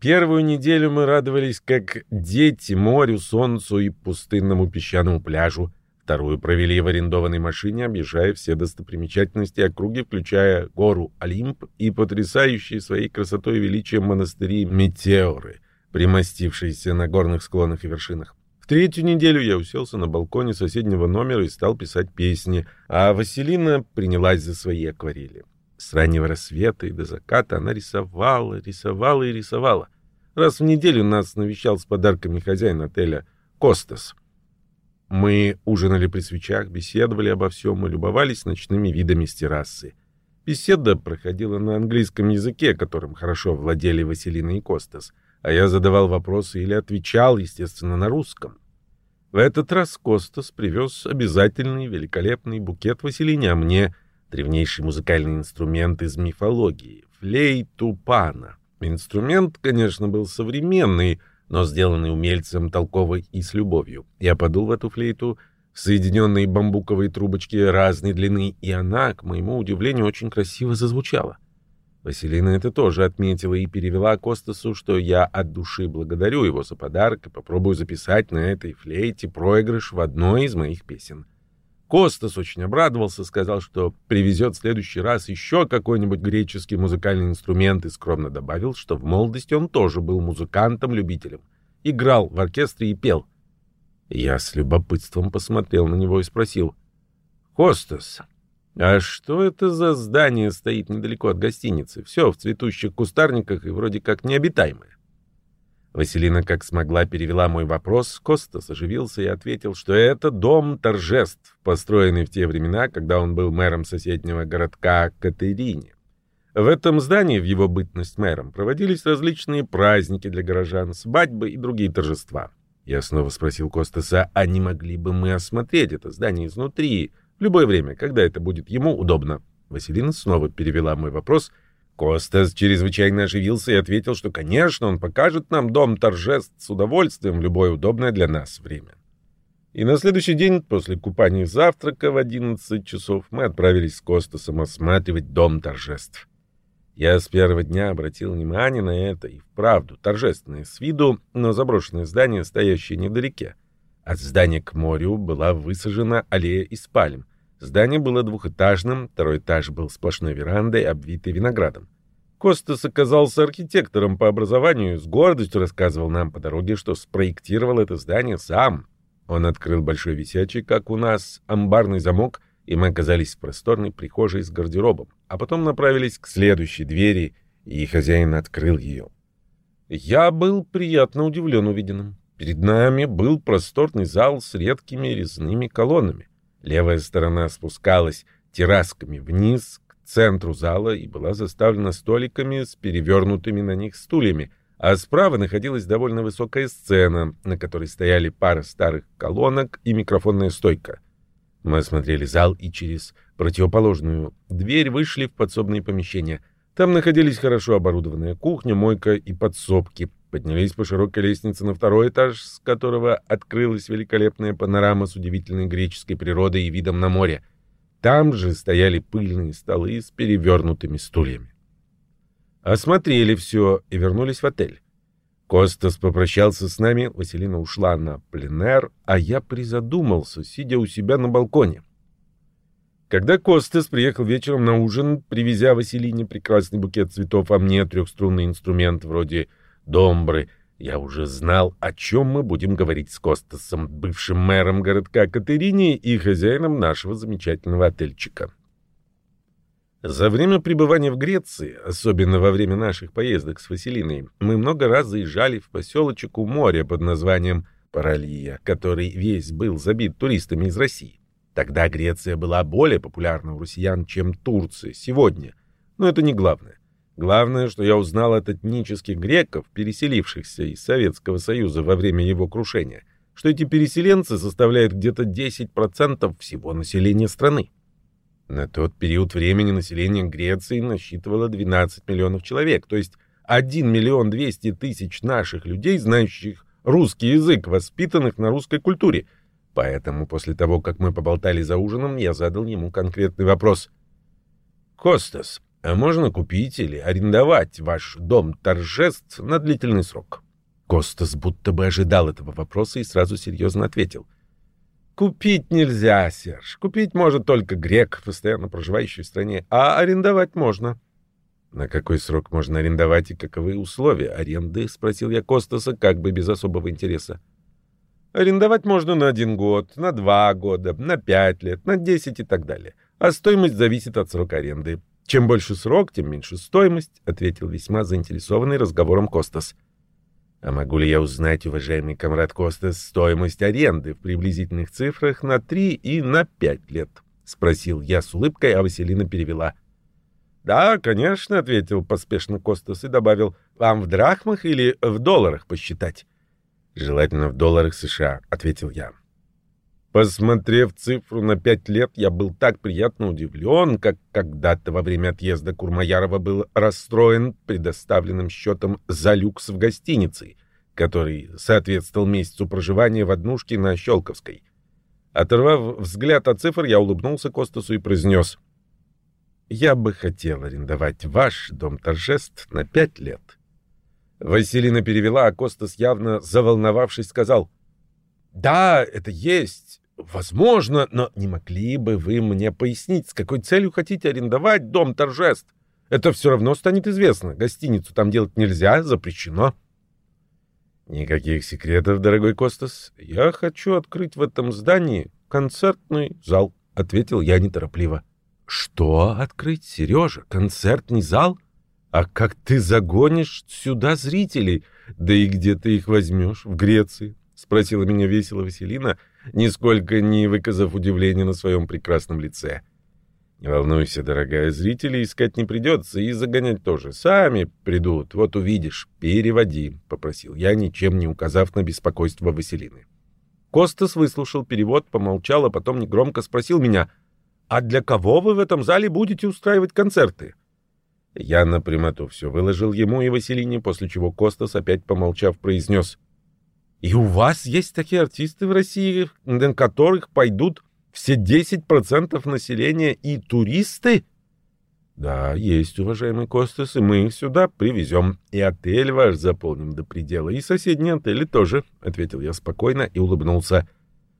Первую неделю мы радовались как дети морю, солнцу и пустынному песчаному пляжу. Вторую провели в арендованной машине, объезжая все достопримечательности округи, включая гору Олимп и потрясающие своей красотой и величием монастыри Метеоры, примостившиеся на горных склонах и вершинах. Третью неделю я уселся на балконе соседнего номера и стал писать песни, а Василина принялась за свои акварели. С раннего рассвета и до заката она рисовала, рисовала и рисовала. Раз в неделю нас навещал с подарками хозяин отеля Костас. Мы ужинали при свечах, беседовали обо всем и любовались ночными видами с террасы. Беседа проходила на английском языке, которым хорошо владели Василина и Костас, а я задавал вопросы или отвечал, естественно, на русском. В этот раз Костас привез обязательный великолепный букет Василине, а мне — древнейший музыкальный инструмент из мифологии — флейту пана. Инструмент, конечно, был современный, но сделанный умельцем толковой и с любовью. Я подул в эту флейту — соединенные бамбуковые трубочки разной длины, и она, к моему удивлению, очень красиво зазвучала. Василина это тоже отметила и перевела Костасу, что я от души благодарю его за подарок и попробую записать на этой флейте проигрыш в одной из моих песен. Костас очень обрадовался, сказал, что привезет в следующий раз еще какой-нибудь греческий музыкальный инструмент и скромно добавил, что в молодости он тоже был музыкантом-любителем. Играл в оркестре и пел — я с любопытством посмотрел на него и спросил. «Костас, а что это за здание стоит недалеко от гостиницы? Все в цветущих кустарниках и вроде как необитаемое». Василина как смогла перевела мой вопрос, Костас оживился и ответил, что это дом торжеств, построенный в те времена, когда он был мэром соседнего городка Катерине. В этом здании в его бытность мэром проводились различные праздники для горожан, свадьбы и другие торжества. Я снова спросил Костаса, а не могли бы мы осмотреть это здание изнутри в любое время, когда это будет ему удобно. Василина снова перевела мой вопрос. Костас чрезвычайно оживился и ответил, что, конечно, он покажет нам дом торжеств с удовольствием в любое удобное для нас время. И на следующий день, после купания и завтрака в 11 часов, мы отправились с Костасом осматривать дом торжеств. Я с первого дня обратил внимание на это, и вправду, торжественное с виду, но заброшенное здание, стоящее невдалеке. От здания к морю была высажена аллея из пальм. Здание было двухэтажным, второй этаж был сплошной верандой, обвитой виноградом. Костас оказался архитектором по образованию и с гордостью рассказывал нам по дороге, что спроектировал это здание сам. Он открыл большой висячий, как у нас, амбарный замок и мы оказались в просторной прихожей с гардеробом, а потом направились к следующей двери, и хозяин открыл ее. Я был приятно удивлен увиденным. Перед нами был просторный зал с редкими резными колоннами. Левая сторона спускалась террасками вниз к центру зала и была заставлена столиками с перевернутыми на них стульями, а справа находилась довольно высокая сцена, на которой стояли пара старых колонок и микрофонная стойка — мы осмотрели зал и через противоположную дверь вышли в подсобные помещения. Там находились хорошо оборудованная кухня, мойка и подсобки. Поднялись по широкой лестнице на второй этаж, с которого открылась великолепная панорама с удивительной греческой природой и видом на море. Там же стояли пыльные столы с перевернутыми стульями. Осмотрели все и вернулись в отель. Костас попрощался с нами, Василина ушла на пленэр, а я призадумался, сидя у себя на балконе. Когда Костас приехал вечером на ужин, привезя Василине прекрасный букет цветов, а мне трехструнный инструмент вроде домбры, я уже знал, о чем мы будем говорить с Костасом, бывшим мэром городка Катерине и хозяином нашего замечательного отельчика. За время пребывания в Греции, особенно во время наших поездок с Василиной, мы много раз заезжали в поселочек у моря под названием Паралия, который весь был забит туристами из России. Тогда Греция была более популярна у россиян, чем Турция сегодня. Но это не главное. Главное, что я узнал от этнических греков, переселившихся из Советского Союза во время его крушения, что эти переселенцы составляют где-то 10% всего населения страны. На тот период времени население Греции насчитывало 12 миллионов человек, то есть 1 миллион 200 тысяч наших людей, знающих русский язык, воспитанных на русской культуре. Поэтому после того, как мы поболтали за ужином, я задал ему конкретный вопрос. «Костас, можно купить или арендовать ваш дом торжеств на длительный срок?» Костас будто бы ожидал этого вопроса и сразу серьезно ответил — Купить нельзя, Серж. Купить может только грек, постоянно проживающий в стране, а арендовать можно. «На какой срок можно арендовать и каковы условия аренды?» — спросил я Костаса как бы без особого интереса. «Арендовать можно на один год, на два года, на пять лет, на десять и так далее. А стоимость зависит от срока аренды. Чем больше срок, тем меньше стоимость», — ответил весьма заинтересованный разговором Костас. «А могу ли я узнать, уважаемый комрад Костас, стоимость аренды в приблизительных цифрах на три и на пять лет?» — спросил я с улыбкой, а Василина перевела — «Да, конечно», — ответил поспешно Костас и добавил, «вам в драхмах или в долларах посчитать?» «Желательно в долларах США», — ответил я. Посмотрев цифру на пять лет, я был так приятно удивлен, как когда-то во время отъезда Курмаярова был расстроен предоставленным счетом за люкс в гостинице, который соответствовал месяцу проживания в однушке на Щелковской. Оторвав взгляд от цифр, я улыбнулся Костасу и произнес — я бы хотел арендовать ваш дом торжеств на пять лет. Василина перевела, а Костас, явно заволновавшись, сказал, «Да, это есть, возможно, но не могли бы вы мне пояснить, с какой целью хотите арендовать дом торжеств? Это все равно станет известно. Гостиницу там делать нельзя, запрещено». «Никаких секретов, дорогой Костас. Я хочу открыть в этом здании концертный зал», — ответил я неторопливо. Что открыть, Сережа? Концертный зал? А как ты загонишь сюда зрителей? Да и где ты их возьмешь? В Греции? Спросила меня весело Василина, нисколько не выказав удивления на своем прекрасном лице. Не волнуйся, дорогая, зрителей искать не придется и загонять тоже. Сами придут, вот увидишь. Переводи, — попросил я, ничем не указав на беспокойство Василины. Костас выслушал перевод, помолчал, а потом негромко спросил меня — а для кого вы в этом зале будете устраивать концерты? Я на все выложил ему и Василине, после чего Костас, опять помолчав, произнес. «И у вас есть такие артисты в России, на которых пойдут все 10% населения и туристы?» «Да, есть, уважаемый Костас, и мы их сюда привезем. И отель ваш заполним до предела, и соседние отели тоже», — ответил я спокойно и улыбнулся.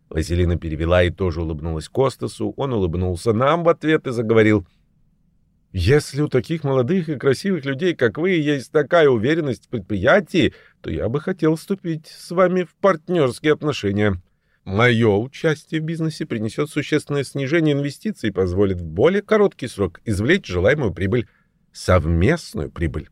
Василина перевела и тоже улыбнулась Костасу. Он улыбнулся нам в ответ и заговорил. «Если у таких молодых и красивых людей, как вы, есть такая уверенность в предприятии, то я бы хотел вступить с вами в партнерские отношения. Мое участие в бизнесе принесет существенное снижение инвестиций и позволит в более короткий срок извлечь желаемую прибыль, совместную прибыль.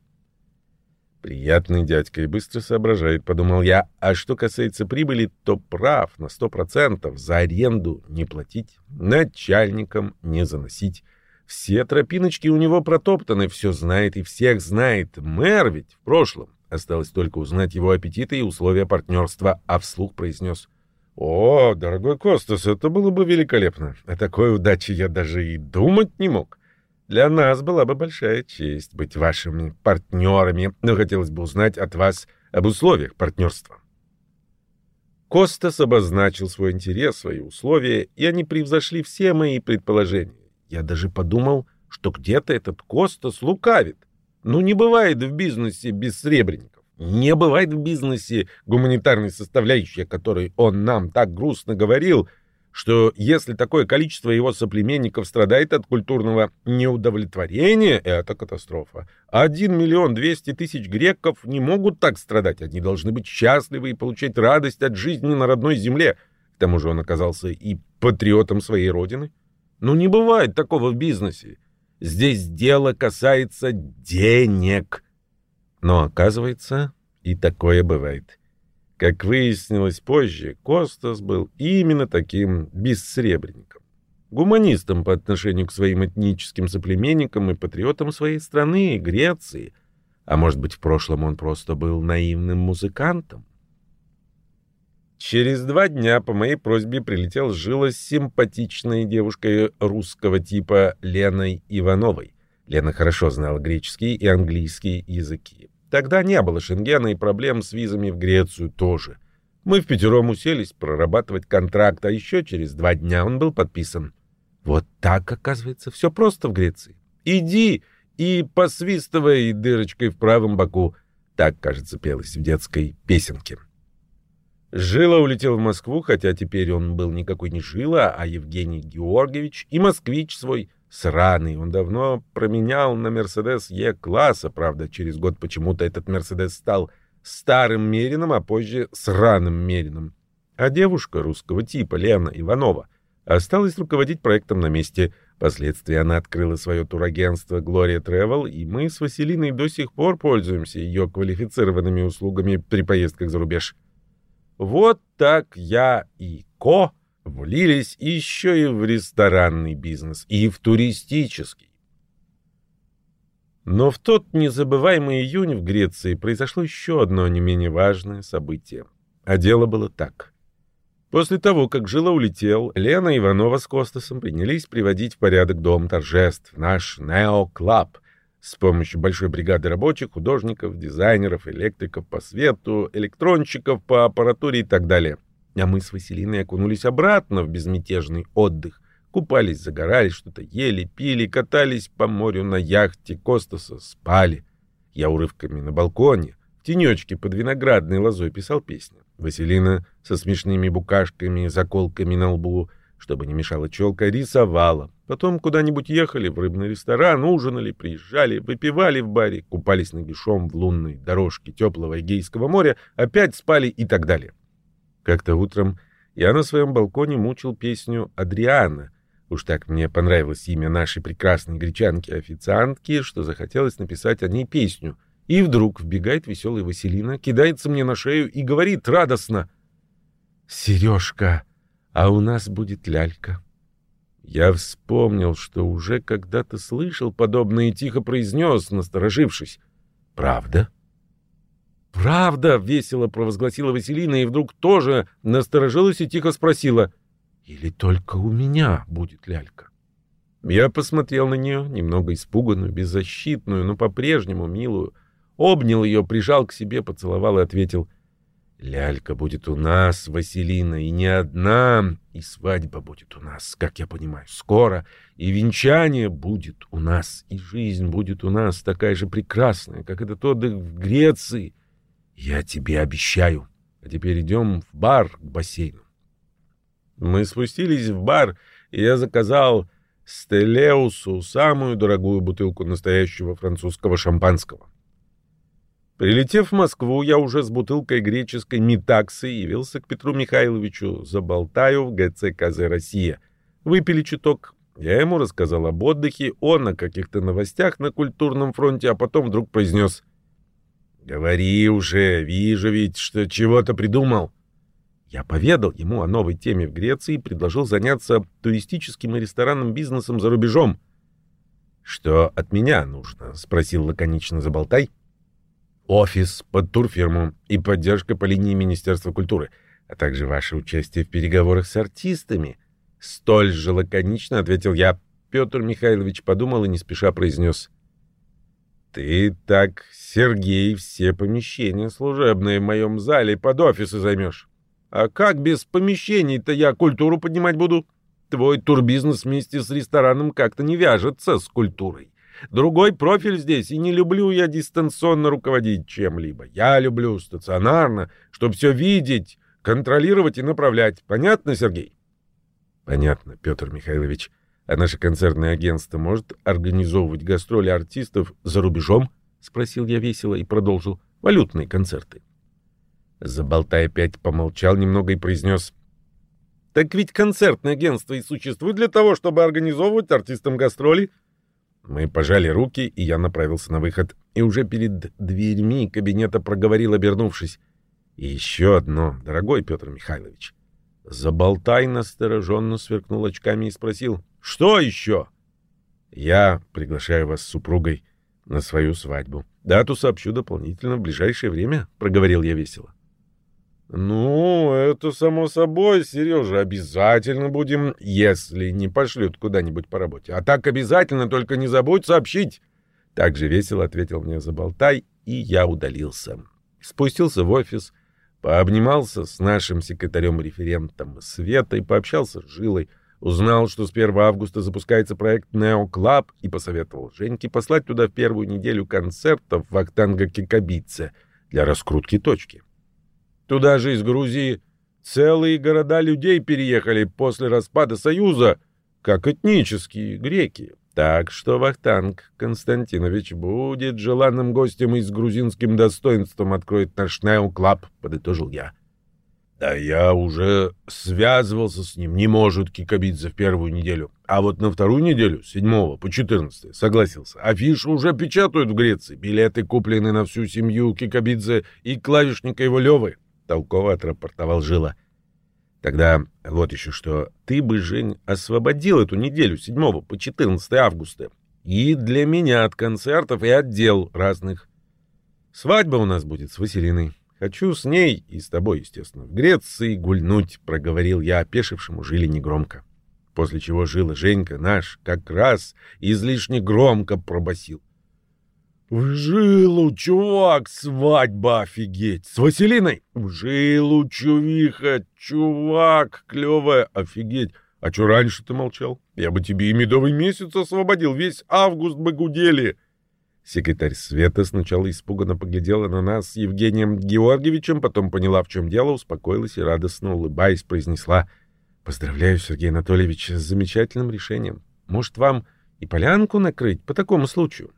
Приятный дядька и быстро соображает, подумал я. А что касается прибыли, то прав на сто процентов. За аренду не платить, начальникам не заносить. Все тропиночки у него протоптаны, все знает и всех знает. Мэр ведь в прошлом. Осталось только узнать его аппетиты и условия партнерства, а вслух произнес. «О, дорогой Костас, это было бы великолепно. О такой удаче я даже и думать не мог». Для нас была бы большая честь быть вашими партнерами, но хотелось бы узнать от вас об условиях партнерства. Костас обозначил свой интерес, свои условия, и они превзошли все мои предположения. Я даже подумал, что где-то этот Костас лукавит. Ну, не бывает в бизнесе без сребреников. Не бывает в бизнесе гуманитарной составляющей, о которой он нам так грустно говорил — что если такое количество его соплеменников страдает от культурного неудовлетворения, это катастрофа. Один миллион двести тысяч греков не могут так страдать. Они должны быть счастливы и получать радость от жизни на родной земле. К тому же он оказался и патриотом своей родины. Ну, не бывает такого в бизнесе. Здесь дело касается денег. Но, оказывается, и такое бывает. Как выяснилось позже, Костас был именно таким бессребренником. Гуманистом по отношению к своим этническим соплеменникам и патриотам своей страны, Греции. А может быть, в прошлом он просто был наивным музыкантом? Через два дня по моей просьбе прилетела жила с симпатичной девушкой русского типа Леной Ивановой. Лена хорошо знала греческий и английский языки. Тогда не было Шенгена и проблем с визами в Грецию тоже. Мы в пятером уселись прорабатывать контракт, а еще через два дня он был подписан. Вот так, оказывается, все просто в Греции. Иди и посвистывай дырочкой в правом боку. Так, кажется, пелось в детской песенке. Жила улетел в Москву, хотя теперь он был никакой не Жила, а Евгений Георгиевич, и москвич свой сраный. Он давно променял на Мерседес Е-класса, правда, через год почему-то этот Мерседес стал старым Мерином, а позже сраным Мерином. А девушка русского типа, Лена Иванова, осталась руководить проектом на месте. Впоследствии она открыла свое турагентство Gloria Travel, и мы с Василиной до сих пор пользуемся ее квалифицированными услугами при поездках за рубеж. Вот так я и Ко влились еще и в ресторанный бизнес, и в туристический. Но в тот незабываемый июнь в Греции произошло еще одно не менее важное событие. А дело было так. После того, как Жила улетел, Лена Иванова с Костасом принялись приводить в порядок дом торжеств, наш Neo Club, с помощью большой бригады рабочих, художников, дизайнеров, электриков по свету, электронщиков по аппаратуре и так далее. А мы с Василиной окунулись обратно в безмятежный отдых. Купались, загорали, что-то ели, пили, катались по морю на яхте Костаса, спали. Я урывками на балконе, в тенечке под виноградной лозой писал песни. Василина со смешными букашками, заколками на лбу, чтобы не мешала челка, рисовала. Потом куда-нибудь ехали в рыбный ресторан, ужинали, приезжали, выпивали в баре, купались нагишом в лунной дорожке теплого Эгейского моря, опять спали и так далее. Как-то утром я на своем балконе мучил песню Адриана. Уж так мне понравилось имя нашей прекрасной гречанки-официантки, что захотелось написать о ней песню. И вдруг вбегает веселый Василина, кидается мне на шею и говорит радостно. «Сережка, а у нас будет лялька». Я вспомнил, что уже когда-то слышал подобное и тихо произнес, насторожившись. «Правда?» «Правда!» — весело провозгласила Василина и вдруг тоже насторожилась и тихо спросила. «Или только у меня будет лялька?» Я посмотрел на нее, немного испуганную, беззащитную, но по-прежнему милую, обнял ее, прижал к себе, поцеловал и ответил. «Лялька будет у нас, Василина, и не одна, и свадьба будет у нас, как я понимаю, скоро, и венчание будет у нас, и жизнь будет у нас такая же прекрасная, как этот отдых в Греции». Я тебе обещаю. А теперь идем в бар к бассейну. Мы спустились в бар, и я заказал Стелеусу самую дорогую бутылку настоящего французского шампанского. Прилетев в Москву, я уже с бутылкой греческой метаксы явился к Петру Михайловичу Заболтаю в ГЦКЗ «Россия». Выпили чуток. Я ему рассказал об отдыхе, он о каких-то новостях на культурном фронте, а потом вдруг произнес — «Говори уже, вижу ведь, что чего-то придумал». Я поведал ему о новой теме в Греции и предложил заняться туристическим и ресторанным бизнесом за рубежом. «Что от меня нужно?» — спросил лаконично Заболтай. «Офис под турфирму и поддержка по линии Министерства культуры, а также ваше участие в переговорах с артистами». Столь же лаконично ответил я. Петр Михайлович подумал и не спеша произнес. Ты так, Сергей, все помещения служебные в моем зале под офисы займешь. А как без помещений-то я культуру поднимать буду? Твой турбизнес вместе с рестораном как-то не вяжется с культурой. Другой профиль здесь, и не люблю я дистанционно руководить чем-либо. Я люблю стационарно, чтобы все видеть, контролировать и направлять. Понятно, Сергей? Понятно, Петр Михайлович. А наше концертное агентство может организовывать гастроли артистов за рубежом? Спросил я весело и продолжил. Валютные концерты. Заболтай опять помолчал немного и произнес. Так ведь концертное агентство и существует для того, чтобы организовывать артистам гастроли. Мы пожали руки, и я направился на выход. И уже перед дверьми кабинета проговорил, обернувшись. И еще одно, дорогой Петр Михайлович. Заболтай настороженно сверкнул очками и спросил. Что еще? Я приглашаю вас с супругой на свою свадьбу. Дату сообщу дополнительно в ближайшее время, проговорил я весело. Ну, это само собой, Сережа, обязательно будем, если не пошлют куда-нибудь по работе. А так обязательно, только не забудь сообщить. Так же весело ответил мне Заболтай, и я удалился. Спустился в офис, пообнимался с нашим секретарем-референтом Светой, пообщался с Жилой, Узнал, что с 1 августа запускается проект Neo Club и посоветовал Женьке послать туда в первую неделю концертов Вахтанга Кикабидзе для раскрутки точки. Туда же из Грузии целые города людей переехали после распада Союза. как этнические греки. Так что Вахтанг Константинович будет желанным гостем и с грузинским достоинством откроет наш Neo Club, подытожил я. Да я уже связывался с ним, не может Кикабидзе в первую неделю. А вот на вторую неделю, с 7 по 14, согласился. Афишу уже печатают в Греции. Билеты куплены на всю семью Кикабидзе и клавишника его Левы. Толково отрапортовал Жила. Тогда вот еще что. Ты бы, Жень, освободил эту неделю с 7 по 14 августа. И для меня от концертов и отдел разных. Свадьба у нас будет с Василиной. Хочу с ней и с тобой, естественно, в Греции гульнуть, проговорил я опешившему Жиле негромко. После чего Жила Женька наш как раз излишне громко пробасил. В жилу, чувак, свадьба, офигеть! С Василиной? В жилу, чувиха, чувак, клевая, офигеть! А что раньше ты молчал? Я бы тебе и медовый месяц освободил, весь август бы гудели!» Секретарь Света сначала испуганно поглядела на нас с Евгением Георгиевичем, потом поняла, в чем дело, успокоилась и радостно улыбаясь произнесла «Поздравляю, Сергей Анатольевич, с замечательным решением. Может, вам и полянку накрыть по такому случаю?»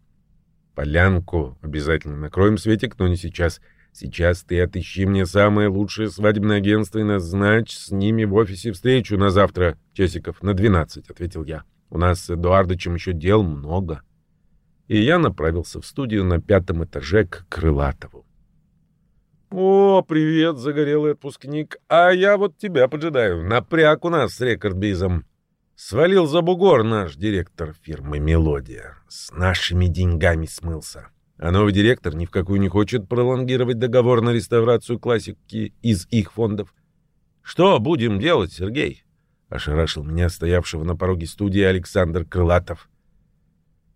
«Полянку обязательно накроем, Светик, но не сейчас. Сейчас ты отыщи мне самое лучшее свадебное агентство и назначь с ними в офисе встречу на завтра, часиков на двенадцать», — ответил я. «У нас с Эдуардычем еще дел много» и я направился в студию на пятом этаже к Крылатову. «О, привет, загорелый отпускник! А я вот тебя поджидаю. Напряг у нас с рекордбизом. Свалил за бугор наш директор фирмы «Мелодия». С нашими деньгами смылся. А новый директор ни в какую не хочет пролонгировать договор на реставрацию классики из их фондов. Что будем делать, Сергей?» — ошарашил меня стоявшего на пороге студии Александр Крылатов.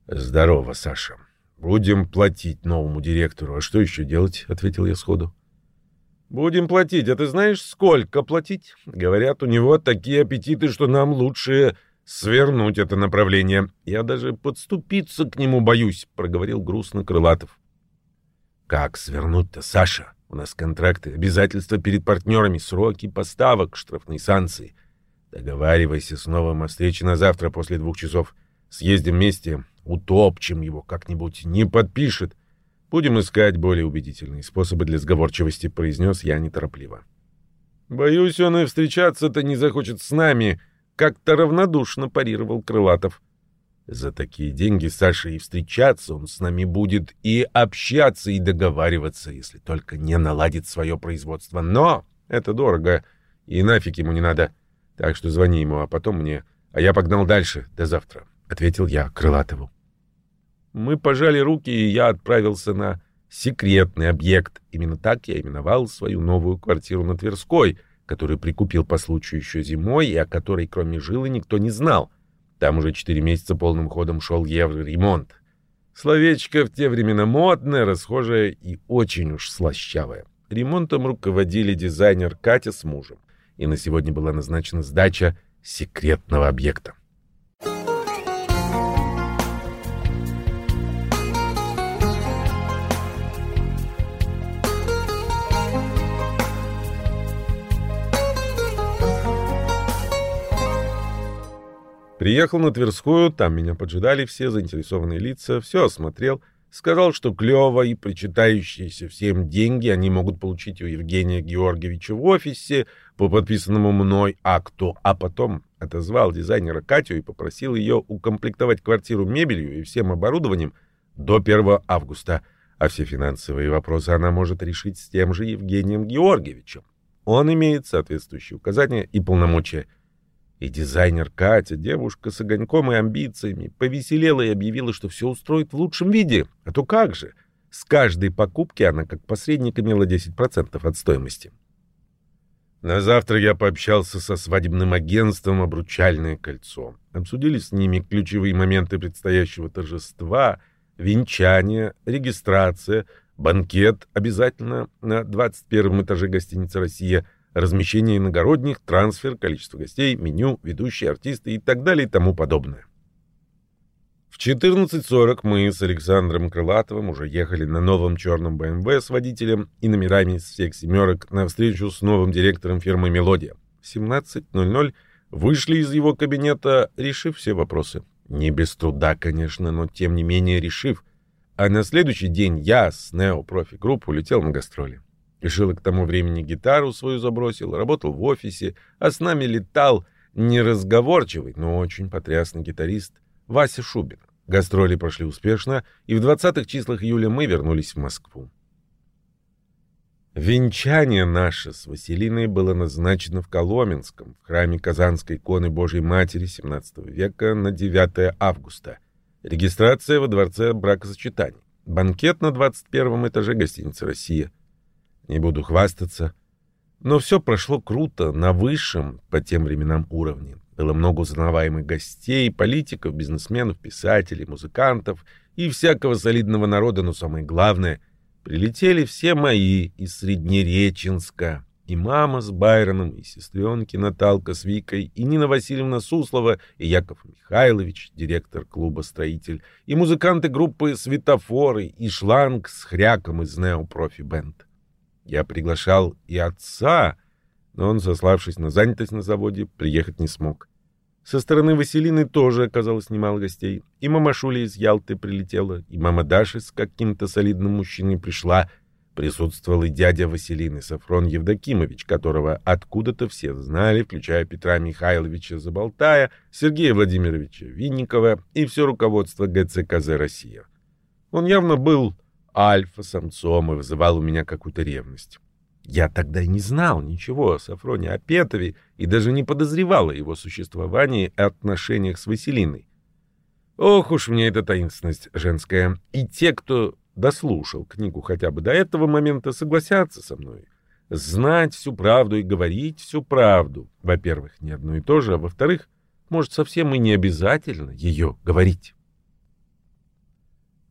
«Здорово, Саша. Будем платить новому директору. А что еще делать?» — ответил я сходу. «Будем платить. А ты знаешь, сколько платить? Говорят, у него такие аппетиты, что нам лучше свернуть это направление. Я даже подступиться к нему боюсь», — проговорил грустно Крылатов. «Как свернуть-то, Саша? У нас контракты, обязательства перед партнерами, сроки поставок, штрафные санкции. Договаривайся с новым о встрече на завтра после двух часов. Съездим вместе, утопчем его как-нибудь, не подпишет. Будем искать более убедительные способы для сговорчивости, произнес я неторопливо. Боюсь, он и встречаться-то не захочет с нами, как-то равнодушно парировал Крылатов. За такие деньги, Саша, и встречаться он с нами будет, и общаться, и договариваться, если только не наладит свое производство. Но это дорого, и нафиг ему не надо. Так что звони ему, а потом мне. А я погнал дальше. До завтра ответил я Крылатову. Мы пожали руки, и я отправился на секретный объект. Именно так я именовал свою новую квартиру на Тверской, которую прикупил по случаю еще зимой, и о которой, кроме жилы, никто не знал. Там уже четыре месяца полным ходом шел евроремонт. Словечко в те времена модное, расхожее и очень уж слащавое. Ремонтом руководили дизайнер Катя с мужем, и на сегодня была назначена сдача секретного объекта. Приехал на Тверскую, там меня поджидали все заинтересованные лица, все осмотрел, сказал, что клево и причитающиеся всем деньги они могут получить у Евгения Георгиевича в офисе по подписанному мной акту, а потом отозвал дизайнера Катю и попросил ее укомплектовать квартиру мебелью и всем оборудованием до 1 августа, а все финансовые вопросы она может решить с тем же Евгением Георгиевичем. Он имеет соответствующие указания и полномочия – и дизайнер Катя, девушка с огоньком и амбициями, повеселела и объявила, что все устроит в лучшем виде. А то как же? С каждой покупки она как посредник имела 10% от стоимости. На завтра я пообщался со свадебным агентством «Обручальное кольцо». Обсудили с ними ключевые моменты предстоящего торжества, венчание, регистрация, банкет обязательно на 21 этаже гостиницы «Россия», размещение иногородних, трансфер, количество гостей, меню, ведущие артисты и так далее и тому подобное. В 14.40 мы с Александром Крылатовым уже ехали на новом черном БМВ с водителем и номерами с всех семерок на встречу с новым директором фирмы «Мелодия». В 17.00 Вышли из его кабинета, решив все вопросы. Не без труда, конечно, но тем не менее решив. А на следующий день я с Нео Профи Групп улетел на гастроли. Жила к тому времени гитару свою забросил, работал в офисе, а с нами летал неразговорчивый, но очень потрясный гитарист Вася Шубин. Гастроли прошли успешно, и в 20-х числах июля мы вернулись в Москву. Венчание наше с Василиной было назначено в Коломенском, в храме Казанской иконы Божьей Матери XVII века на 9 августа. Регистрация во дворце бракосочетаний. Банкет на 21 этаже гостиницы «Россия». Не буду хвастаться, но все прошло круто, на высшем по тем временам уровне. Было много узнаваемых гостей, политиков, бизнесменов, писателей, музыкантов и всякого солидного народа, но самое главное — Прилетели все мои из Среднереченска, и мама с Байроном, и сестренки Наталка с Викой, и Нина Васильевна Суслова, и Яков Михайлович, директор клуба «Строитель», и музыканты группы «Светофоры», и шланг с хряком из «Нео Профи Бенд». Я приглашал и отца, но он, сославшись на занятость на заводе, приехать не смог. Со стороны Василины тоже оказалось немало гостей. И мама Шуля из Ялты прилетела, и мама Даша с каким-то солидным мужчиной пришла. Присутствовал и дядя Василины, Сафрон Евдокимович, которого откуда-то все знали, включая Петра Михайловича Заболтая, Сергея Владимировича Винникова и все руководство ГЦКЗ «Россия». Он явно был альфа-самцом и вызывал у меня какую-то ревность. Я тогда и не знал ничего о Сафроне Апетове и даже не подозревал о его существовании и отношениях с Василиной. Ох уж мне эта таинственность женская. И те, кто дослушал книгу хотя бы до этого момента, согласятся со мной. Знать всю правду и говорить всю правду. Во-первых, не одно и то же, а во-вторых, может, совсем и не обязательно ее говорить.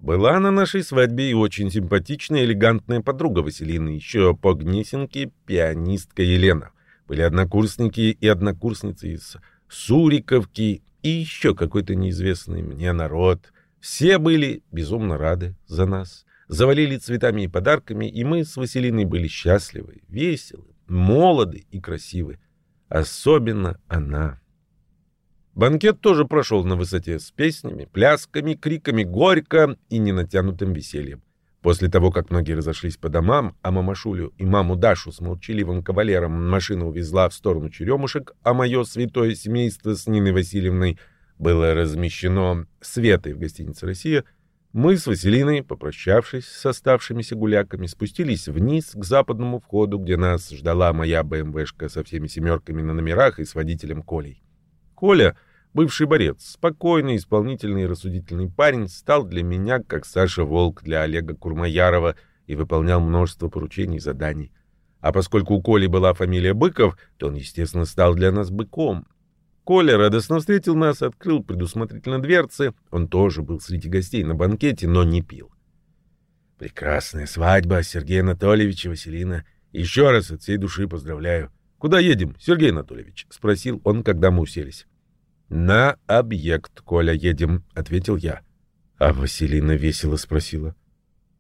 Была на нашей свадьбе и очень симпатичная, элегантная подруга Василины, еще по Гнесинке пианистка Елена. Были однокурсники и однокурсницы из Суриковки и еще какой-то неизвестный мне народ. Все были безумно рады за нас. Завалили цветами и подарками, и мы с Василиной были счастливы, веселы, молоды и красивы. Особенно она. Банкет тоже прошел на высоте с песнями, плясками, криками горько и ненатянутым весельем. После того, как многие разошлись по домам, а мамашулю и маму Дашу с молчаливым кавалером машина увезла в сторону черемушек, а мое святое семейство с Ниной Васильевной было размещено Светой в гостинице «Россия», мы с Василиной, попрощавшись с оставшимися гуляками, спустились вниз к западному входу, где нас ждала моя БМВшка со всеми семерками на номерах и с водителем Колей. Коля, бывший борец, спокойный, исполнительный и рассудительный парень, стал для меня как Саша Волк для Олега Курмаярова и выполнял множество поручений и заданий. А поскольку у Коли была фамилия Быков, то он, естественно, стал для нас быком. Коля радостно встретил нас, открыл предусмотрительно дверцы. Он тоже был среди гостей на банкете, но не пил. Прекрасная свадьба Сергея Анатольевича Василина. Еще раз от всей души поздравляю. Куда едем, Сергей Анатольевич? спросил он, когда мы уселись. «На объект, Коля, едем», — ответил я. А Василина весело спросила.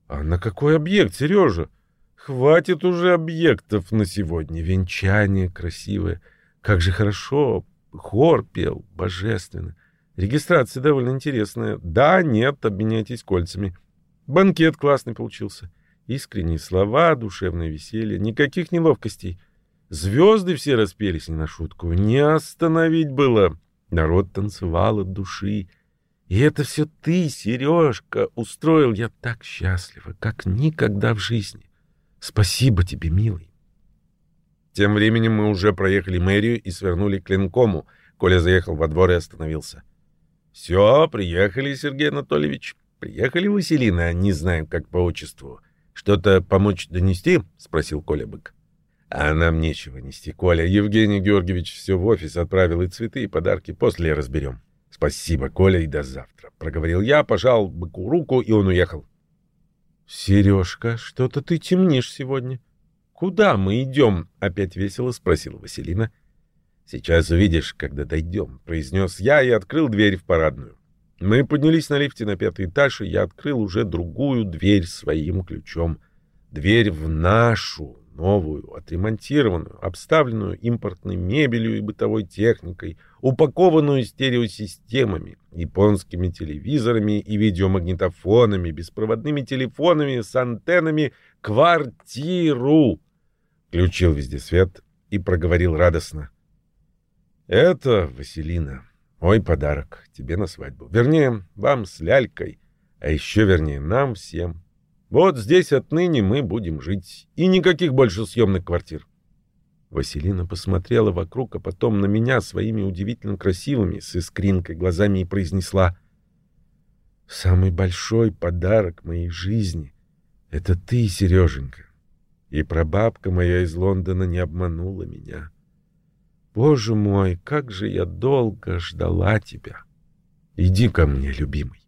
«А на какой объект, Сережа? Хватит уже объектов на сегодня. Венчание красивое. Как же хорошо. Хор пел. Божественно. Регистрация довольно интересная. Да, нет, обменяйтесь кольцами. Банкет классный получился. Искренние слова, душевное веселье. Никаких неловкостей. Звезды все распелись не на шутку. Не остановить было. Народ танцевал от души. И это все ты, Сережка, устроил я так счастливо, как никогда в жизни. Спасибо тебе, милый. Тем временем мы уже проехали мэрию и свернули к Ленкому. Коля заехал во двор и остановился. — Все, приехали, Сергей Анатольевич. Приехали, Василина, не знаем, как по отчеству. Что-то помочь донести? — спросил Коля Бык. А нам нечего нести, Коля. Евгений Георгиевич все в офис отправил и цветы, и подарки. После разберем. Спасибо, Коля, и до завтра. Проговорил я, пожал быку руку, и он уехал. Сережка, что-то ты темнишь сегодня. Куда мы идем? Опять весело спросила Василина. Сейчас увидишь, когда дойдем, произнес я и открыл дверь в парадную. Мы поднялись на лифте на пятый этаж, и я открыл уже другую дверь своим ключом. Дверь в нашу, новую, отремонтированную, обставленную импортной мебелью и бытовой техникой, упакованную стереосистемами, японскими телевизорами и видеомагнитофонами, беспроводными телефонами с антеннами квартиру. Включил везде свет и проговорил радостно. «Это, Василина, мой подарок тебе на свадьбу. Вернее, вам с лялькой, а еще вернее нам всем. Вот здесь отныне мы будем жить. И никаких больше съемных квартир. Василина посмотрела вокруг, а потом на меня своими удивительно красивыми, с искринкой глазами и произнесла «Самый большой подарок моей жизни — это ты, Сереженька. И прабабка моя из Лондона не обманула меня. Боже мой, как же я долго ждала тебя. Иди ко мне, любимый».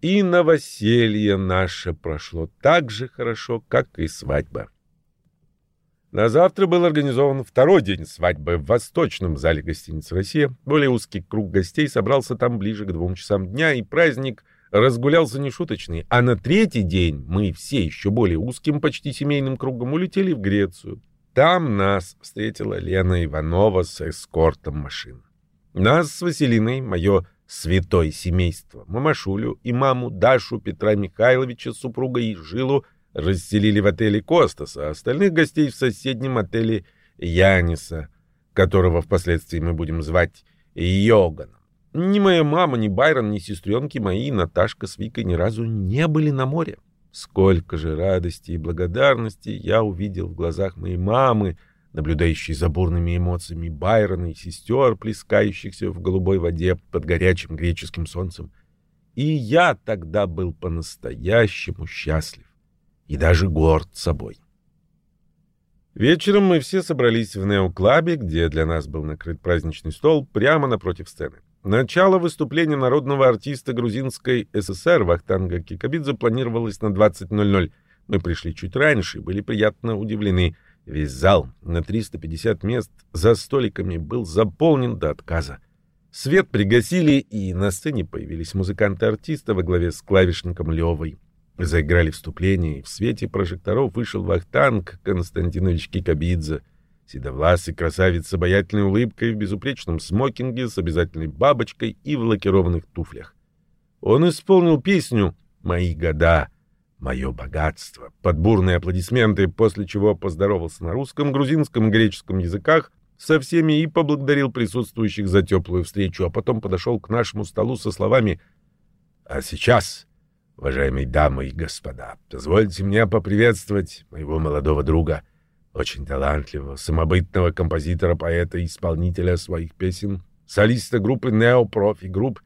И новоселье наше прошло так же хорошо, как и свадьба. На завтра был организован второй день свадьбы в Восточном зале гостиницы «Россия». Более узкий круг гостей собрался там ближе к двум часам дня, и праздник разгулялся нешуточный. А на третий день мы все еще более узким, почти семейным кругом улетели в Грецию. Там нас встретила Лена Иванова с эскортом машин. Нас с Василиной, мое святой семейство. Мамашулю и маму Дашу Петра Михайловича, супруга и Жилу расселили в отеле Костаса, а остальных гостей в соседнем отеле Яниса, которого впоследствии мы будем звать Йоганом. Ни моя мама, ни Байрон, ни сестренки мои, Наташка с Викой ни разу не были на море. Сколько же радости и благодарности я увидел в глазах моей мамы, наблюдающий за бурными эмоциями Байрона и сестер, плескающихся в голубой воде под горячим греческим солнцем. И я тогда был по-настоящему счастлив и даже горд собой. Вечером мы все собрались в Неоклабе, где для нас был накрыт праздничный стол прямо напротив сцены. Начало выступления народного артиста грузинской ССР Вахтанга Кикабидзе планировалось на 20.00. Мы пришли чуть раньше и были приятно удивлены — Весь зал на 350 мест за столиками был заполнен до отказа. Свет пригасили, и на сцене появились музыканты-артисты во главе с клавишником Левой. Заиграли вступление, и в свете прожекторов вышел Вахтанг Константинович Кикабидзе, седовласый красавец с обаятельной улыбкой в безупречном смокинге с обязательной бабочкой и в лакированных туфлях. Он исполнил песню «Мои года», мое богатство, под бурные аплодисменты, после чего поздоровался на русском, грузинском греческом языках со всеми и поблагодарил присутствующих за теплую встречу, а потом подошел к нашему столу со словами «А сейчас, уважаемые дамы и господа, позвольте мне поприветствовать моего молодого друга, очень талантливого, самобытного композитора, поэта и исполнителя своих песен, солиста группы «Неопрофи» групп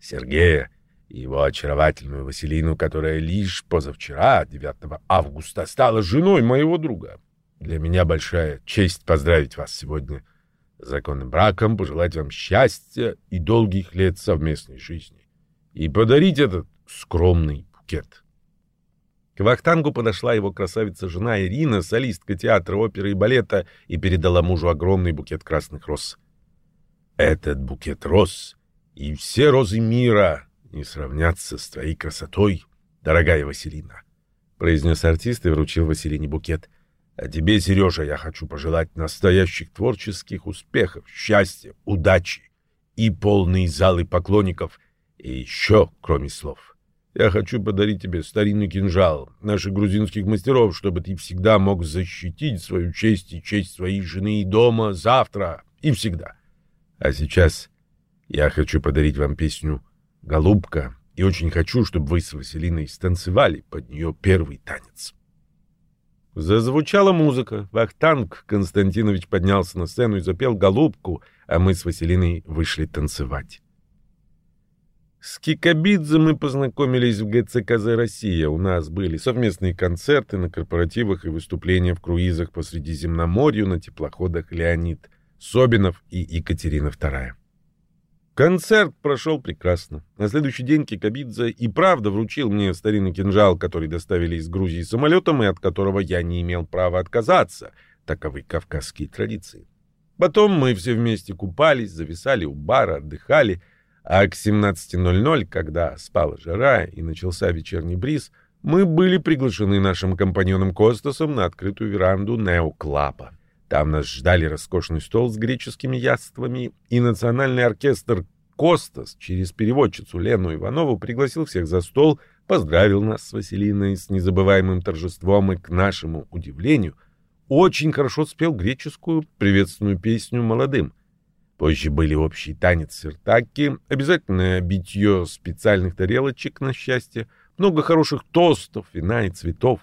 Сергея его очаровательную Василину, которая лишь позавчера, 9 августа, стала женой моего друга. Для меня большая честь поздравить вас сегодня с законным браком, пожелать вам счастья и долгих лет совместной жизни и подарить этот скромный букет. К Вахтангу подошла его красавица-жена Ирина, солистка театра, оперы и балета, и передала мужу огромный букет красных роз. «Этот букет роз и все розы мира не сравнятся с твоей красотой, дорогая Василина, — произнес артист и вручил Василине букет. — А тебе, Сережа, я хочу пожелать настоящих творческих успехов, счастья, удачи и полные залы поклонников. И еще, кроме слов, я хочу подарить тебе старинный кинжал наших грузинских мастеров, чтобы ты всегда мог защитить свою честь и честь своей жены и дома завтра и всегда. А сейчас я хочу подарить вам песню голубка, и очень хочу, чтобы вы с Василиной станцевали под нее первый танец. Зазвучала музыка. Вахтанг Константинович поднялся на сцену и запел «Голубку», а мы с Василиной вышли танцевать. С Кикабидзе мы познакомились в ГЦКЗ «Россия». У нас были совместные концерты на корпоративах и выступления в круизах по Средиземноморью на теплоходах «Леонид», «Собинов» и «Екатерина II». Концерт прошел прекрасно. На следующий день Кикабидзе и правда вручил мне старинный кинжал, который доставили из Грузии самолетом и от которого я не имел права отказаться. Таковы кавказские традиции. Потом мы все вместе купались, зависали у бара, отдыхали, а к 17.00, когда спала жара и начался вечерний бриз, мы были приглашены нашим компаньоном Костасом на открытую веранду Неоклапа. Там нас ждали роскошный стол с греческими яствами, и национальный оркестр Костас через переводчицу Лену Иванову пригласил всех за стол, поздравил нас с Василиной с незабываемым торжеством и, к нашему удивлению, очень хорошо спел греческую приветственную песню молодым. Позже были общий танец сертаки, обязательное битье специальных тарелочек на счастье, много хороших тостов, вина и цветов.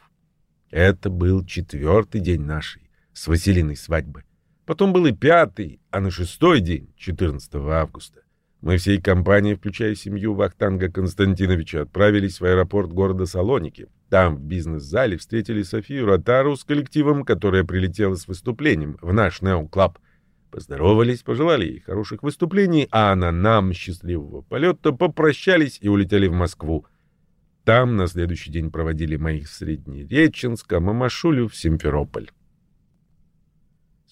Это был четвертый день нашей с Василиной свадьбы. Потом был и пятый, а на шестой день, 14 августа, мы всей компанией, включая семью Вахтанга Константиновича, отправились в аэропорт города Салоники. Там, в бизнес-зале, встретили Софию Ротару с коллективом, которая прилетела с выступлением в наш Нео-клаб. Поздоровались, пожелали ей хороших выступлений, а она нам счастливого полета, попрощались и улетели в Москву. Там на следующий день проводили моих в Среднереченск, а мамашулю в Симферополь.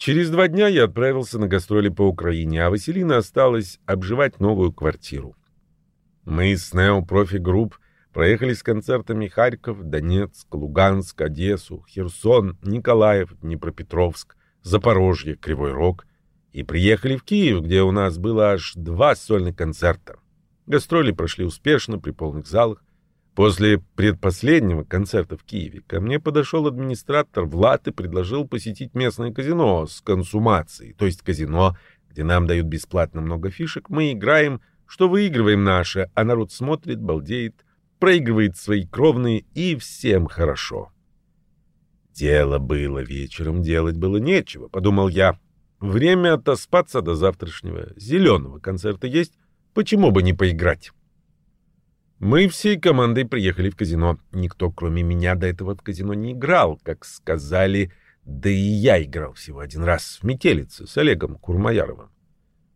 Через два дня я отправился на гастроли по Украине, а Василина осталась обживать новую квартиру. Мы с Нео Профи Групп проехали с концертами Харьков, Донецк, Луганск, Одессу, Херсон, Николаев, Днепропетровск, Запорожье, Кривой Рог и приехали в Киев, где у нас было аж два сольных концерта. Гастроли прошли успешно при полных залах. После предпоследнего концерта в Киеве ко мне подошел администратор Влад и предложил посетить местное казино с консумацией, то есть казино, где нам дают бесплатно много фишек, мы играем, что выигрываем наше, а народ смотрит, балдеет, проигрывает свои кровные, и всем хорошо. Дело было вечером, делать было нечего, подумал я. Время отоспаться до завтрашнего. Зеленого концерта есть, почему бы не поиграть? Мы всей командой приехали в казино. Никто, кроме меня, до этого в казино не играл, как сказали, да и я играл всего один раз в метелице с Олегом Курмаяровым.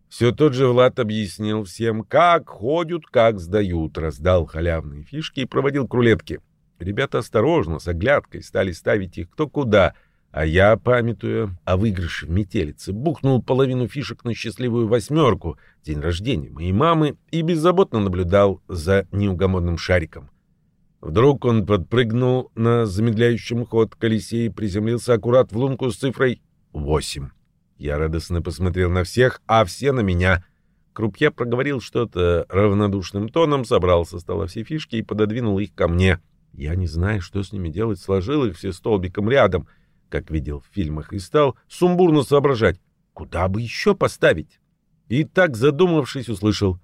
Все тот же Влад объяснил всем, как ходят, как сдают, раздал халявные фишки и проводил к рулетке. Ребята осторожно, с оглядкой, стали ставить их кто куда — а я, памятуя о выигрыше в метелице, бухнул половину фишек на счастливую восьмерку, день рождения моей мамы, и беззаботно наблюдал за неугомонным шариком. Вдруг он подпрыгнул на замедляющем ход колесе и приземлился аккурат в лунку с цифрой восемь. Я радостно посмотрел на всех, а все на меня. Крупья проговорил что-то равнодушным тоном, собрал со стола все фишки и пододвинул их ко мне. Я, не знаю, что с ними делать, сложил их все столбиком рядом — как видел в фильмах, и стал сумбурно соображать, куда бы еще поставить. И так, задумавшись, услышал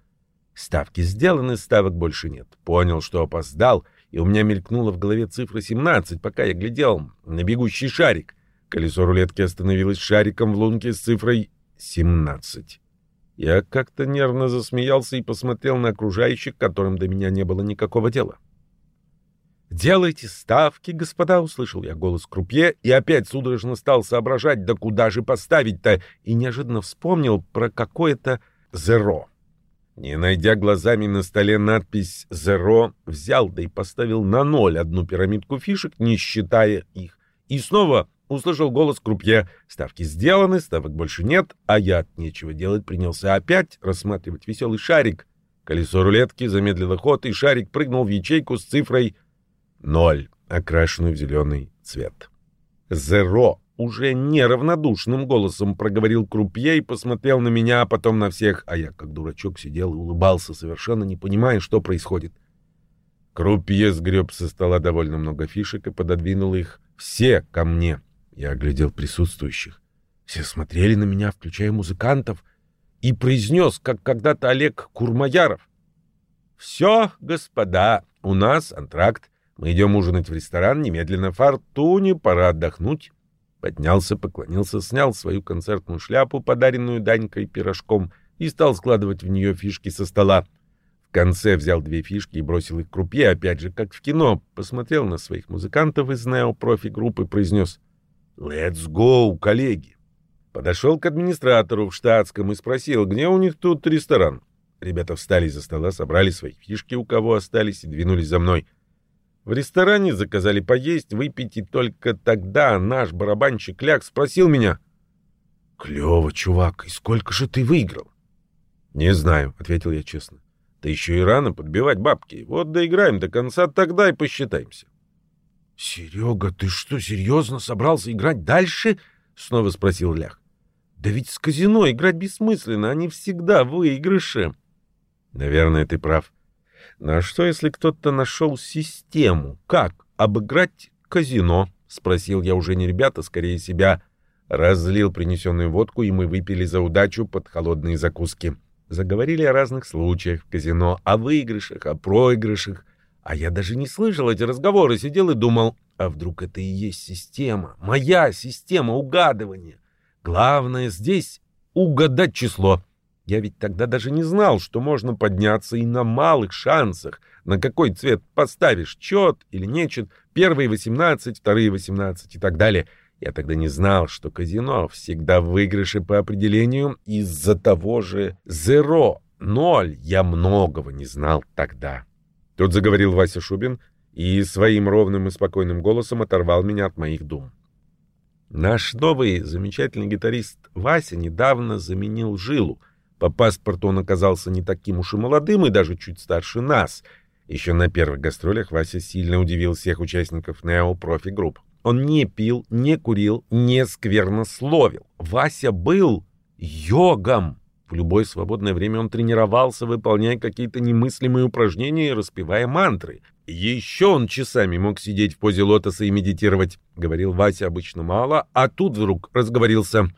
«Ставки сделаны, ставок больше нет». Понял, что опоздал, и у меня мелькнула в голове цифра 17, пока я глядел на бегущий шарик. Колесо рулетки остановилось шариком в лунке с цифрой 17. Я как-то нервно засмеялся и посмотрел на окружающих, которым до меня не было никакого дела. «Делайте ставки, господа!» — услышал я голос крупье и опять судорожно стал соображать, да куда же поставить-то, и неожиданно вспомнил про какое-то «зеро». Не найдя глазами на столе надпись «зеро», взял да и поставил на ноль одну пирамидку фишек, не считая их, и снова услышал голос крупье. Ставки сделаны, ставок больше нет, а я от нечего делать принялся опять рассматривать веселый шарик. Колесо рулетки замедлило ход, и шарик прыгнул в ячейку с цифрой Ноль, окрашенную в зеленый цвет. «Зеро!» — уже неравнодушным голосом проговорил крупье и посмотрел на меня, а потом на всех, а я, как дурачок, сидел и улыбался, совершенно не понимая, что происходит. Крупье сгреб со стола довольно много фишек и пододвинул их все ко мне. Я оглядел присутствующих. Все смотрели на меня, включая музыкантов, и произнес, как когда-то Олег Курмаяров. «Все, господа, у нас антракт. Мы идем ужинать в ресторан, немедленно фортуне, пора отдохнуть. Поднялся, поклонился, снял свою концертную шляпу, подаренную Данькой пирожком, и стал складывать в нее фишки со стола. В конце взял две фишки и бросил их к крупье, опять же, как в кино. Посмотрел на своих музыкантов из нео-профи-группы произнес «Let's go, коллеги!». Подошел к администратору в штатском и спросил, где у них тут ресторан. Ребята встали из-за стола, собрали свои фишки, у кого остались, и двинулись за мной — в ресторане заказали поесть, выпить, и только тогда наш барабанщик Ляк спросил меня. «Клево, чувак, и сколько же ты выиграл?» «Не знаю», — ответил я честно. «Да еще и рано подбивать бабки. Вот доиграем до конца, тогда и посчитаемся». «Серега, ты что, серьезно собрался играть дальше?» — снова спросил Лях. «Да ведь с казино играть бессмысленно, они всегда в выигрыше». «Наверное, ты прав. А что, если кто-то нашел систему? Как обыграть казино?» — спросил я уже не ребята, скорее себя. Разлил принесенную водку, и мы выпили за удачу под холодные закуски. Заговорили о разных случаях в казино, о выигрышах, о проигрышах. А я даже не слышал эти разговоры, сидел и думал, а вдруг это и есть система, моя система угадывания. Главное здесь угадать число. Я ведь тогда даже не знал, что можно подняться и на малых шансах. На какой цвет поставишь, чет или нечет, первые 18, вторые 18 и так далее — я тогда не знал, что казино всегда в выигрыше по определению из-за того же зеро, ноль. Я многого не знал тогда. Тут заговорил Вася Шубин и своим ровным и спокойным голосом оторвал меня от моих дум. Наш новый замечательный гитарист Вася недавно заменил Жилу. По паспорту он оказался не таким уж и молодым и даже чуть старше нас. Еще на первых гастролях Вася сильно удивил всех участников Нео Профи Групп. Он не пил, не курил, не сквернословил. Вася был йогом. В любое свободное время он тренировался, выполняя какие-то немыслимые упражнения и распевая мантры. Еще он часами мог сидеть в позе лотоса и медитировать. Говорил Вася обычно мало, а тут вдруг разговорился.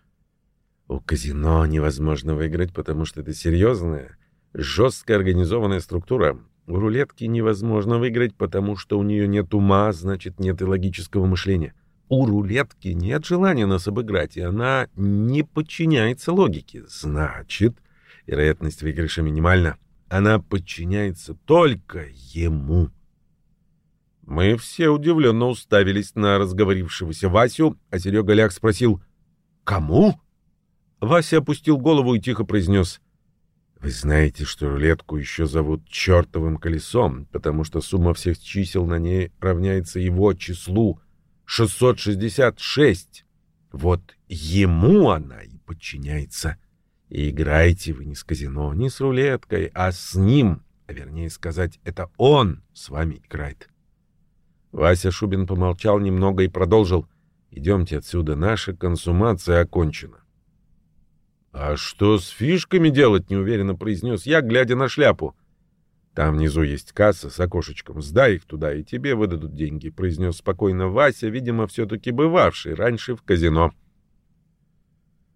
У казино невозможно выиграть, потому что это серьезная, жестко организованная структура. У рулетки невозможно выиграть, потому что у нее нет ума, значит, нет и логического мышления. У рулетки нет желания нас обыграть, и она не подчиняется логике. Значит, вероятность выигрыша минимальна. Она подчиняется только ему. Мы все удивленно уставились на разговорившегося Васю, а Серега Ляг спросил «Кому?». Вася опустил голову и тихо произнес вы знаете, что рулетку еще зовут чертовым колесом, потому что сумма всех чисел на ней равняется его числу 666. Вот ему она и подчиняется. И играете вы не с казино, не с рулеткой, а с ним, а вернее сказать, это он с вами играет. Вася Шубин помолчал немного и продолжил. «Идемте отсюда, наша консумация окончена. «А что с фишками делать?» — неуверенно произнес я, глядя на шляпу. «Там внизу есть касса с окошечком. Сдай их туда, и тебе выдадут деньги», — произнес спокойно Вася, видимо, все-таки бывавший раньше в казино.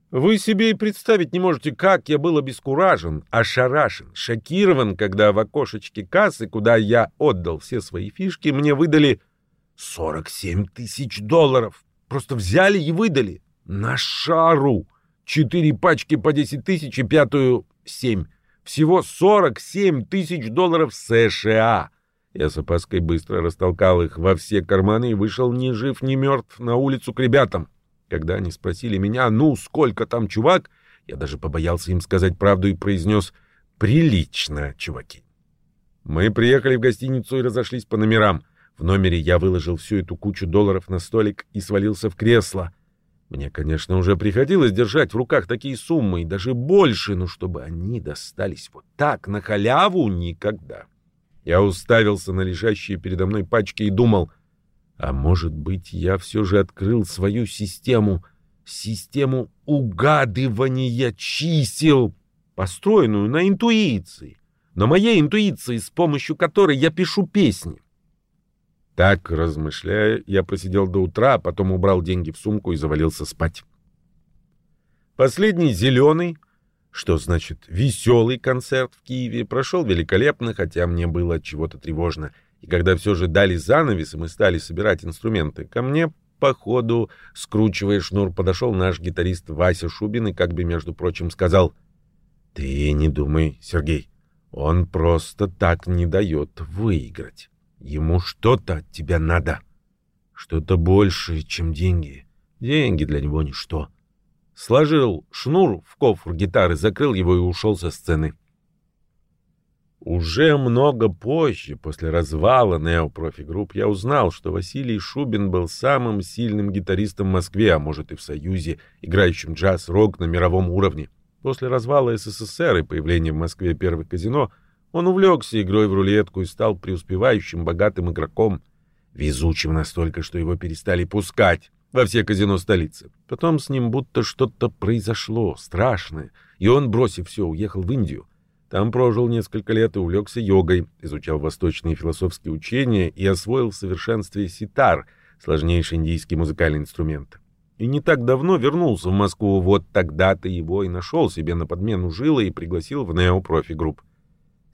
Вы себе и представить не можете, как я был обескуражен, ошарашен, шокирован, когда в окошечке кассы, куда я отдал все свои фишки, мне выдали 47 тысяч долларов. Просто взяли и выдали. На шару. Четыре пачки по 10 тысяч и пятую — семь. Всего 47 тысяч долларов США. Я с опаской быстро растолкал их во все карманы и вышел ни жив, ни мертв на улицу к ребятам. Когда они спросили меня, ну, сколько там, чувак, я даже побоялся им сказать правду и произнес «Прилично, чуваки». Мы приехали в гостиницу и разошлись по номерам. В номере я выложил всю эту кучу долларов на столик и свалился в кресло. Мне, конечно, уже приходилось держать в руках такие суммы, и даже больше, но чтобы они достались вот так, на халяву, никогда. Я уставился на лежащие передо мной пачки и думал, а может быть, я все же открыл свою систему, систему угадывания чисел, построенную на интуиции, на моей интуиции, с помощью которой я пишу песни. Так, размышляя, я просидел до утра, а потом убрал деньги в сумку и завалился спать. Последний зеленый, что значит веселый концерт в Киеве, прошел великолепно, хотя мне было от чего-то тревожно. И когда все же дали занавес, и мы стали собирать инструменты, ко мне по ходу, скручивая шнур, подошел наш гитарист Вася Шубин и как бы, между прочим, сказал, «Ты не думай, Сергей, он просто так не дает выиграть». Ему что-то от тебя надо. Что-то большее, чем деньги. Деньги для него ничто. Сложил шнур в кофр гитары, закрыл его и ушел со сцены. Уже много позже, после развала Нео Профи Групп, я узнал, что Василий Шубин был самым сильным гитаристом в Москве, а может и в Союзе, играющим джаз-рок на мировом уровне. После развала СССР и появления в Москве первых казино — он увлекся игрой в рулетку и стал преуспевающим богатым игроком. Везучим настолько, что его перестали пускать во все казино столицы. Потом с ним будто что-то произошло страшное, и он, бросив все, уехал в Индию. Там прожил несколько лет и увлекся йогой, изучал восточные философские учения и освоил в совершенстве ситар, сложнейший индийский музыкальный инструмент. И не так давно вернулся в Москву, вот тогда-то его и нашел себе на подмену Жила и пригласил в Нео Профи Групп.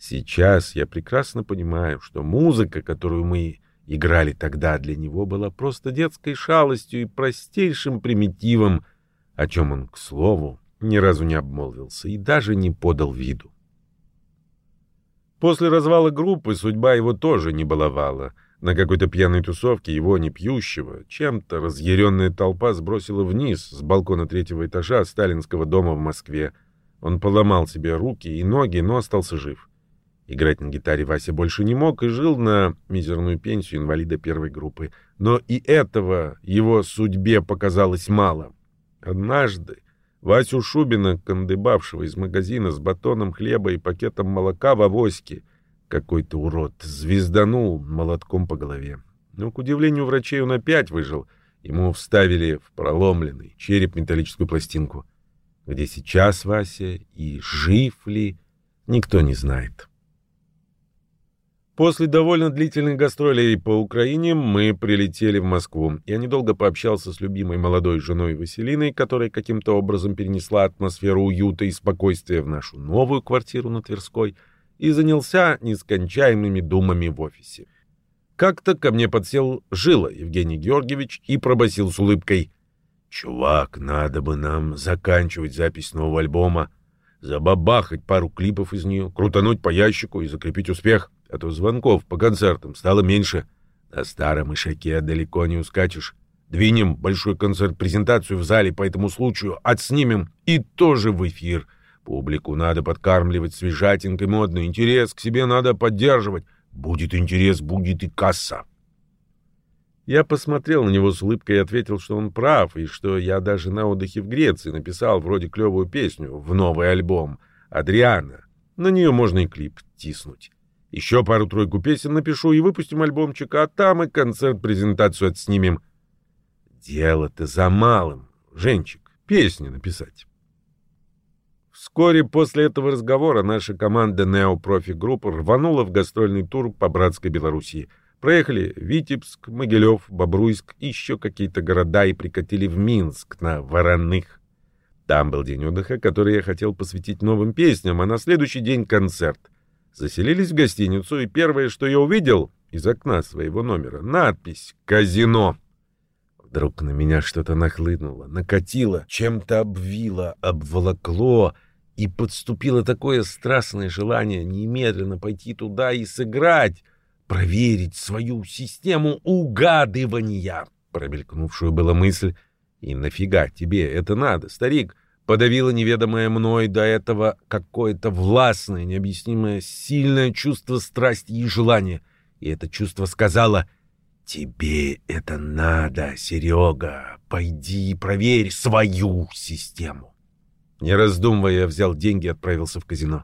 Сейчас я прекрасно понимаю, что музыка, которую мы играли тогда, для него была просто детской шалостью и простейшим примитивом, о чем он, к слову, ни разу не обмолвился и даже не подал виду. После развала группы судьба его тоже не баловала. На какой-то пьяной тусовке его, не пьющего, чем-то разъяренная толпа сбросила вниз с балкона третьего этажа сталинского дома в Москве. Он поломал себе руки и ноги, но остался жив. Играть на гитаре Вася больше не мог и жил на мизерную пенсию инвалида первой группы. Но и этого его судьбе показалось мало. Однажды Васю Шубина, кандыбавшего из магазина с батоном хлеба и пакетом молока в авоське, какой-то урод звезданул молотком по голове. Но, к удивлению врачей, он опять выжил. Ему вставили в проломленный череп металлическую пластинку. Где сейчас Вася и жив ли, никто не знает. После довольно длительных гастролей по Украине мы прилетели в Москву. Я недолго пообщался с любимой молодой женой Василиной, которая каким-то образом перенесла атмосферу уюта и спокойствия в нашу новую квартиру на Тверской и занялся нескончаемыми думами в офисе. Как-то ко мне подсел Жила Евгений Георгиевич и пробасил с улыбкой. «Чувак, надо бы нам заканчивать запись нового альбома, забабахать пару клипов из нее, крутануть по ящику и закрепить успех» а то звонков по концертам стало меньше. На старом ишаке далеко не ускачешь. Двинем большой концерт-презентацию в зале по этому случаю, отснимем и тоже в эфир. Публику надо подкармливать свежатинкой модно, интерес к себе надо поддерживать. Будет интерес, будет и касса. Я посмотрел на него с улыбкой и ответил, что он прав, и что я даже на отдыхе в Греции написал вроде клевую песню в новый альбом «Адриана». На нее можно и клип тиснуть. Еще пару-тройку песен напишу и выпустим альбомчик, а там и концерт-презентацию отснимем. Дело-то за малым, Женчик, песни написать. Вскоре после этого разговора наша команда Neo Profi Group рванула в гастрольный тур по братской Белоруссии. Проехали Витебск, Могилев, Бобруйск и еще какие-то города и прикатили в Минск на Вороных. Там был день отдыха, который я хотел посвятить новым песням, а на следующий день концерт. Заселились в гостиницу, и первое, что я увидел из окна своего номера, надпись «Казино». Вдруг на меня что-то нахлынуло, накатило, чем-то обвило, обволокло, и подступило такое страстное желание немедленно пойти туда и сыграть, проверить свою систему угадывания. Промелькнувшую была мысль, и нафига тебе это надо, старик? Подавило неведомое мной до этого какое-то властное, необъяснимое, сильное чувство страсти и желания. И это чувство сказало «Тебе это надо, Серега, пойди и проверь свою систему». Не раздумывая, я взял деньги и отправился в казино.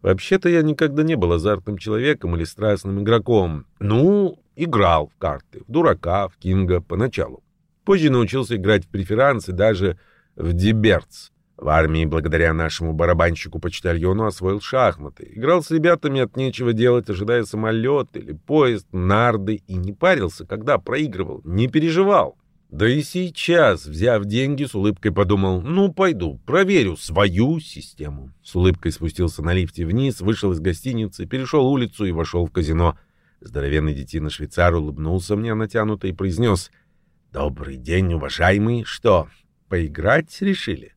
Вообще-то я никогда не был азартным человеком или страстным игроком. Ну, играл в карты, в дурака, в кинга поначалу. Позже научился играть в преферансы, даже в Диберц. В армии, благодаря нашему барабанщику-почтальону, освоил шахматы. Играл с ребятами от нечего делать, ожидая самолет или поезд, нарды, и не парился, когда проигрывал, не переживал. Да и сейчас, взяв деньги, с улыбкой подумал, ну, пойду, проверю свою систему. С улыбкой спустился на лифте вниз, вышел из гостиницы, перешел улицу и вошел в казино. Здоровенный детина-швейцар улыбнулся мне натянуто и произнес, «Добрый день, уважаемый, что, Поиграть решили?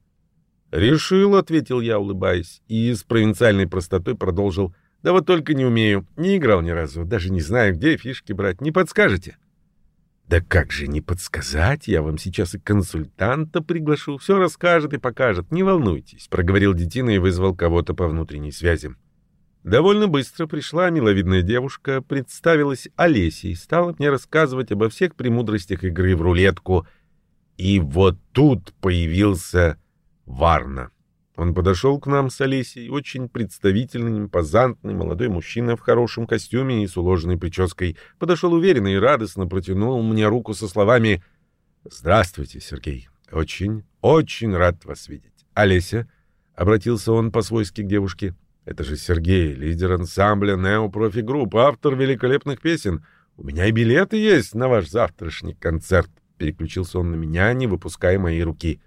Решил, ответил я, улыбаясь, и с провинциальной простотой продолжил. Да вот только не умею, не играл ни разу, даже не знаю, где фишки брать. Не подскажете? Да как же не подсказать? Я вам сейчас и консультанта приглашу, все расскажет и покажет. Не волнуйтесь, проговорил детина и вызвал кого-то по внутренней связи. Довольно быстро пришла миловидная девушка, представилась Олесей, стала мне рассказывать обо всех премудростях игры в рулетку — и вот тут появился Варна. Он подошел к нам с Олесей, очень представительный, импозантный молодой мужчина в хорошем костюме и с уложенной прической. Подошел уверенно и радостно, протянул мне руку со словами «Здравствуйте, Сергей. Очень, очень рад вас видеть. Олеся?» — обратился он по-свойски к девушке. «Это же Сергей, лидер ансамбля Нео Профи Групп, автор великолепных песен. У меня и билеты есть на ваш завтрашний концерт». Переключился он на меня, не выпуская моей руки.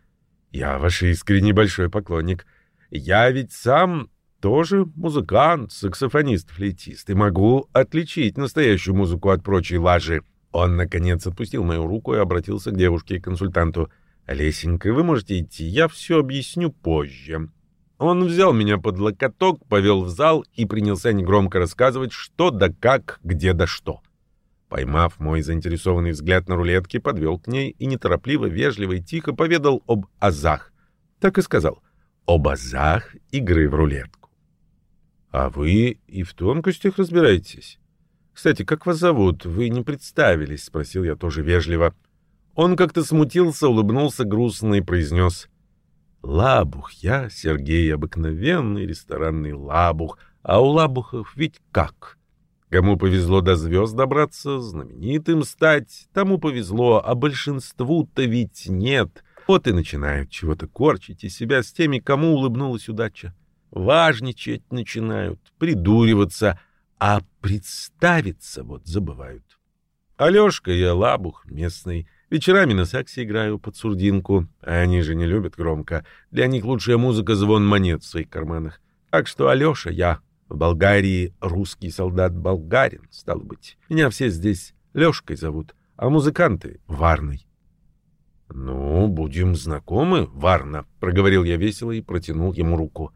Я ваш искренне большой поклонник. Я ведь сам тоже музыкант, саксофонист, флейтист, и могу отличить настоящую музыку от прочей лажи. Он, наконец, отпустил мою руку и обратился к девушке-консультанту. «Лесенька, вы можете идти, я все объясню позже». Он взял меня под локоток, повел в зал и принялся негромко рассказывать, что да как, где да что. Поймав мой заинтересованный взгляд на рулетке, подвел к ней и неторопливо, вежливо и тихо поведал об азах. Так и сказал. Об азах игры в рулетку. А вы и в тонкостях разбираетесь? Кстати, как вас зовут? Вы не представились, спросил я тоже вежливо. Он как-то смутился, улыбнулся грустно и произнес. Лабух я, Сергей, обыкновенный ресторанный лабух, а у лабухов ведь как? Кому повезло до звезд добраться, знаменитым стать, тому повезло, а большинству-то ведь нет. Вот и начинают чего-то корчить из себя с теми, кому улыбнулась удача. Важничать начинают, придуриваться, а представиться вот забывают. Алешка я лабух местный, вечерами на саксе играю под сурдинку, а они же не любят громко. Для них лучшая музыка — звон монет в своих карманах. Так что Алеша я в Болгарии русский солдат болгарин, стал быть. Меня все здесь Лёшкой зовут, а музыканты — Варной. — Ну, будем знакомы, Варна, — проговорил я весело и протянул ему руку.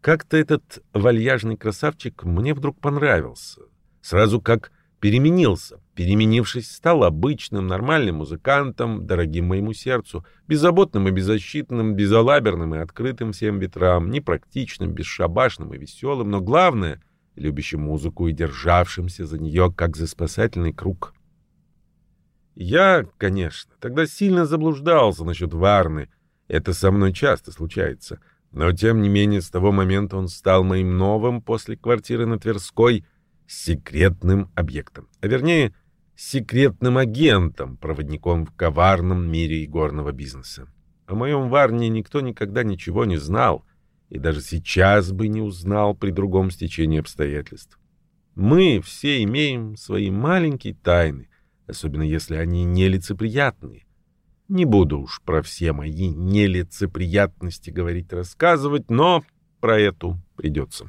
Как-то этот вальяжный красавчик мне вдруг понравился. Сразу как переменился. Переменившись, стал обычным, нормальным музыкантом, дорогим моему сердцу, беззаботным и беззащитным, безалаберным и открытым всем ветрам, непрактичным, бесшабашным и веселым, но главное — любящим музыку и державшимся за нее, как за спасательный круг. Я, конечно, тогда сильно заблуждался насчет Варны. Это со мной часто случается. Но, тем не менее, с того момента он стал моим новым после квартиры на Тверской — секретным объектом, а вернее, секретным агентом, проводником в коварном мире игорного бизнеса. О моем Варне никто никогда ничего не знал, и даже сейчас бы не узнал при другом стечении обстоятельств. Мы все имеем свои маленькие тайны, особенно если они нелицеприятные. Не буду уж про все мои нелицеприятности говорить рассказывать, но про эту придется.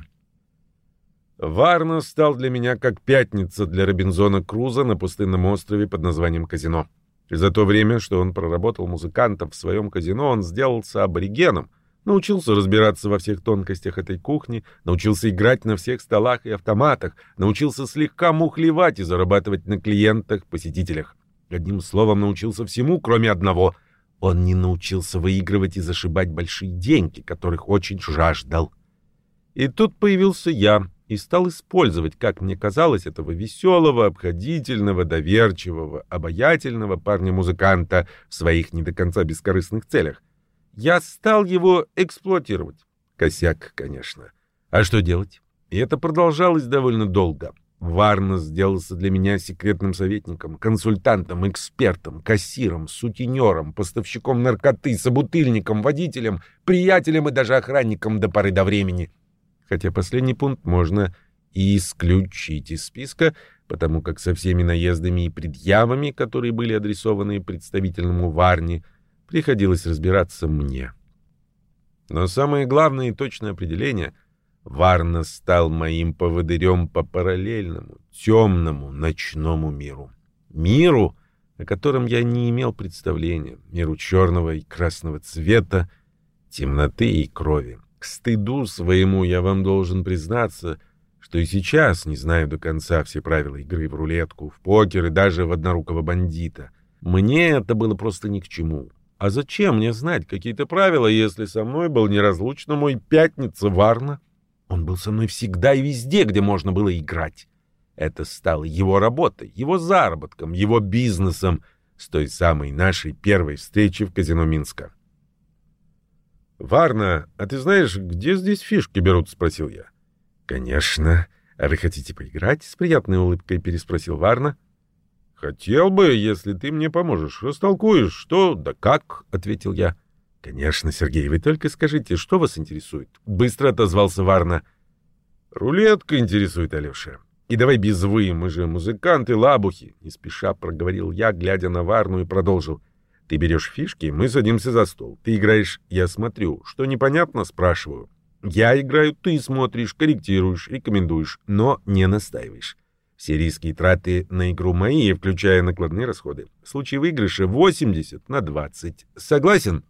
Варна стал для меня как пятница для Робинзона Круза на пустынном острове под названием Казино. И за то время, что он проработал музыкантом в своем казино, он сделался аборигеном, научился разбираться во всех тонкостях этой кухни, научился играть на всех столах и автоматах, научился слегка мухлевать и зарабатывать на клиентах, посетителях. Одним словом, научился всему, кроме одного. Он не научился выигрывать и зашибать большие деньги, которых очень жаждал. И тут появился я, и стал использовать, как мне казалось, этого веселого, обходительного, доверчивого, обаятельного парня-музыканта в своих не до конца бескорыстных целях. Я стал его эксплуатировать. Косяк, конечно. А что делать? И это продолжалось довольно долго. Варна сделался для меня секретным советником, консультантом, экспертом, кассиром, сутенером, поставщиком наркоты, собутыльником, водителем, приятелем и даже охранником до поры до времени — хотя последний пункт можно исключить из списка, потому как со всеми наездами и предъявами, которые были адресованы представительному Варне, приходилось разбираться мне. Но самое главное и точное определение — Варна стал моим поводырем по параллельному, темному, ночному миру. Миру, о котором я не имел представления, миру черного и красного цвета, темноты и крови. К стыду своему я вам должен признаться, что и сейчас не знаю до конца все правила игры в рулетку, в покер и даже в однорукого бандита. Мне это было просто ни к чему. А зачем мне знать какие-то правила, если со мной был неразлучно мой пятница Варна? Он был со мной всегда и везде, где можно было играть. Это стало его работой, его заработком, его бизнесом с той самой нашей первой встречи в казино Минска. «Варна, а ты знаешь, где здесь фишки берут?» — спросил я. «Конечно. А вы хотите поиграть?» — с приятной улыбкой переспросил Варна. «Хотел бы, если ты мне поможешь. Растолкуешь, что да как?» — ответил я. «Конечно, Сергей, вы только скажите, что вас интересует?» — быстро отозвался Варна. «Рулетка интересует, Алеша. И давай без «вы», мы же музыканты-лабухи», — не спеша проговорил я, глядя на Варну и продолжил. «Ты берешь фишки, мы садимся за стол. Ты играешь, я смотрю. Что непонятно, спрашиваю. Я играю, ты смотришь, корректируешь, рекомендуешь, но не настаиваешь. Все риски и траты на игру мои, включая накладные расходы. В случае выигрыша 80 на 20. Согласен?»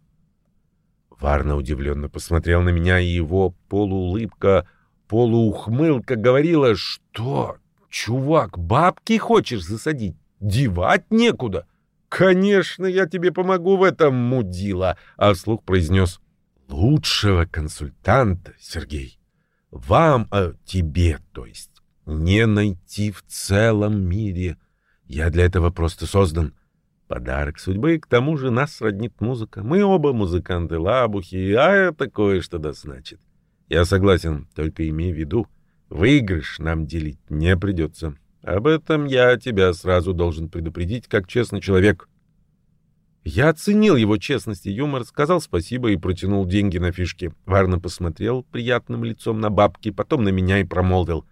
Варна удивленно посмотрел на меня, и его полуулыбка, полуухмылка говорила, что, чувак, бабки хочешь засадить? Девать некуда. Конечно, я тебе помогу в этом, мудила, а вслух произнес. Лучшего консультанта, Сергей, вам, а тебе, то есть, не найти в целом мире. Я для этого просто создан. Подарок судьбы, к тому же нас роднит музыка. Мы оба музыканты-лабухи, а это кое-что да значит. Я согласен, только имей в виду, выигрыш нам делить не придется. Об этом я тебя сразу должен предупредить, как честный человек. Я оценил его честность и юмор, сказал спасибо и протянул деньги на фишки. Варна посмотрел приятным лицом на бабки, потом на меня и промолвил.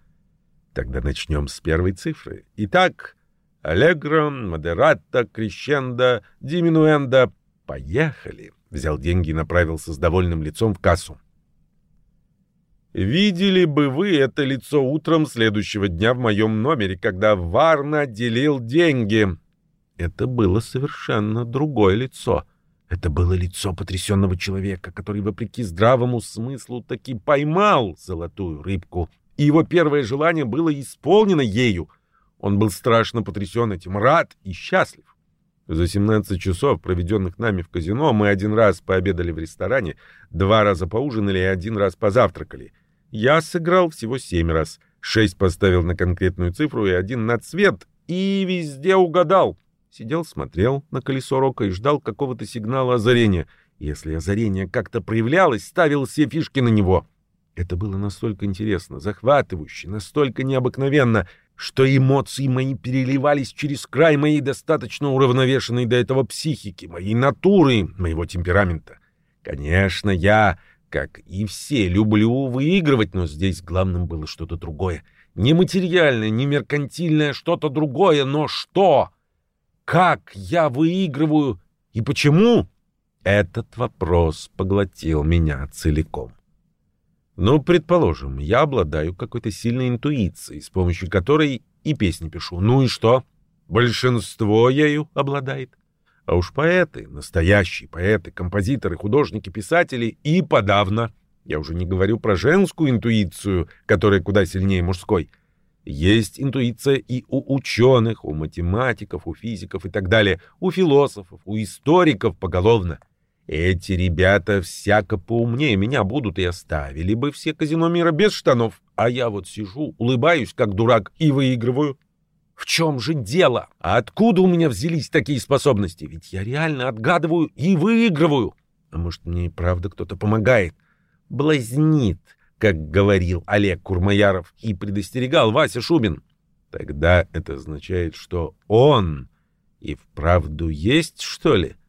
Тогда начнем с первой цифры. Итак, Аллегро, модерато, крещендо, диминуэндо. Поехали. Взял деньги и направился с довольным лицом в кассу. Видели бы вы это лицо утром следующего дня в моем номере, когда Варна делил деньги. Это было совершенно другое лицо. Это было лицо потрясенного человека, который, вопреки здравому смыслу, таки поймал золотую рыбку. И его первое желание было исполнено ею — он был страшно потрясен этим, рад и счастлив. За 17 часов, проведенных нами в казино, мы один раз пообедали в ресторане, два раза поужинали и один раз позавтракали. Я сыграл всего семь раз. Шесть поставил на конкретную цифру и один на цвет, и везде угадал. Сидел, смотрел на колесо рока и ждал какого-то сигнала озарения. Если озарение как-то проявлялось, ставил все фишки на него. Это было настолько интересно, захватывающе, настолько необыкновенно — что эмоции мои переливались через край моей достаточно уравновешенной до этого психики, моей натуры, моего темперамента. Конечно, я, как и все, люблю выигрывать, но здесь главным было что-то другое. Не материальное, не меркантильное, что-то другое, но что? Как я выигрываю и почему? Этот вопрос поглотил меня целиком. Ну, предположим, я обладаю какой-то сильной интуицией, с помощью которой и песни пишу. Ну и что? Большинство ею обладает. А уж поэты, настоящие поэты, композиторы, художники, писатели и подавно. Я уже не говорю про женскую интуицию, которая куда сильнее мужской. Есть интуиция и у ученых, у математиков, у физиков и так далее, у философов, у историков поголовно. Эти ребята всяко поумнее меня будут и оставили бы все казино мира без штанов, а я вот сижу, улыбаюсь, как дурак, и выигрываю. В чем же дело? А откуда у меня взялись такие способности? Ведь я реально отгадываю и выигрываю. А может, мне и правда кто-то помогает? Блазнит, как говорил Олег Курмаяров и предостерегал Вася Шубин. Тогда это означает, что он и вправду есть, что ли? —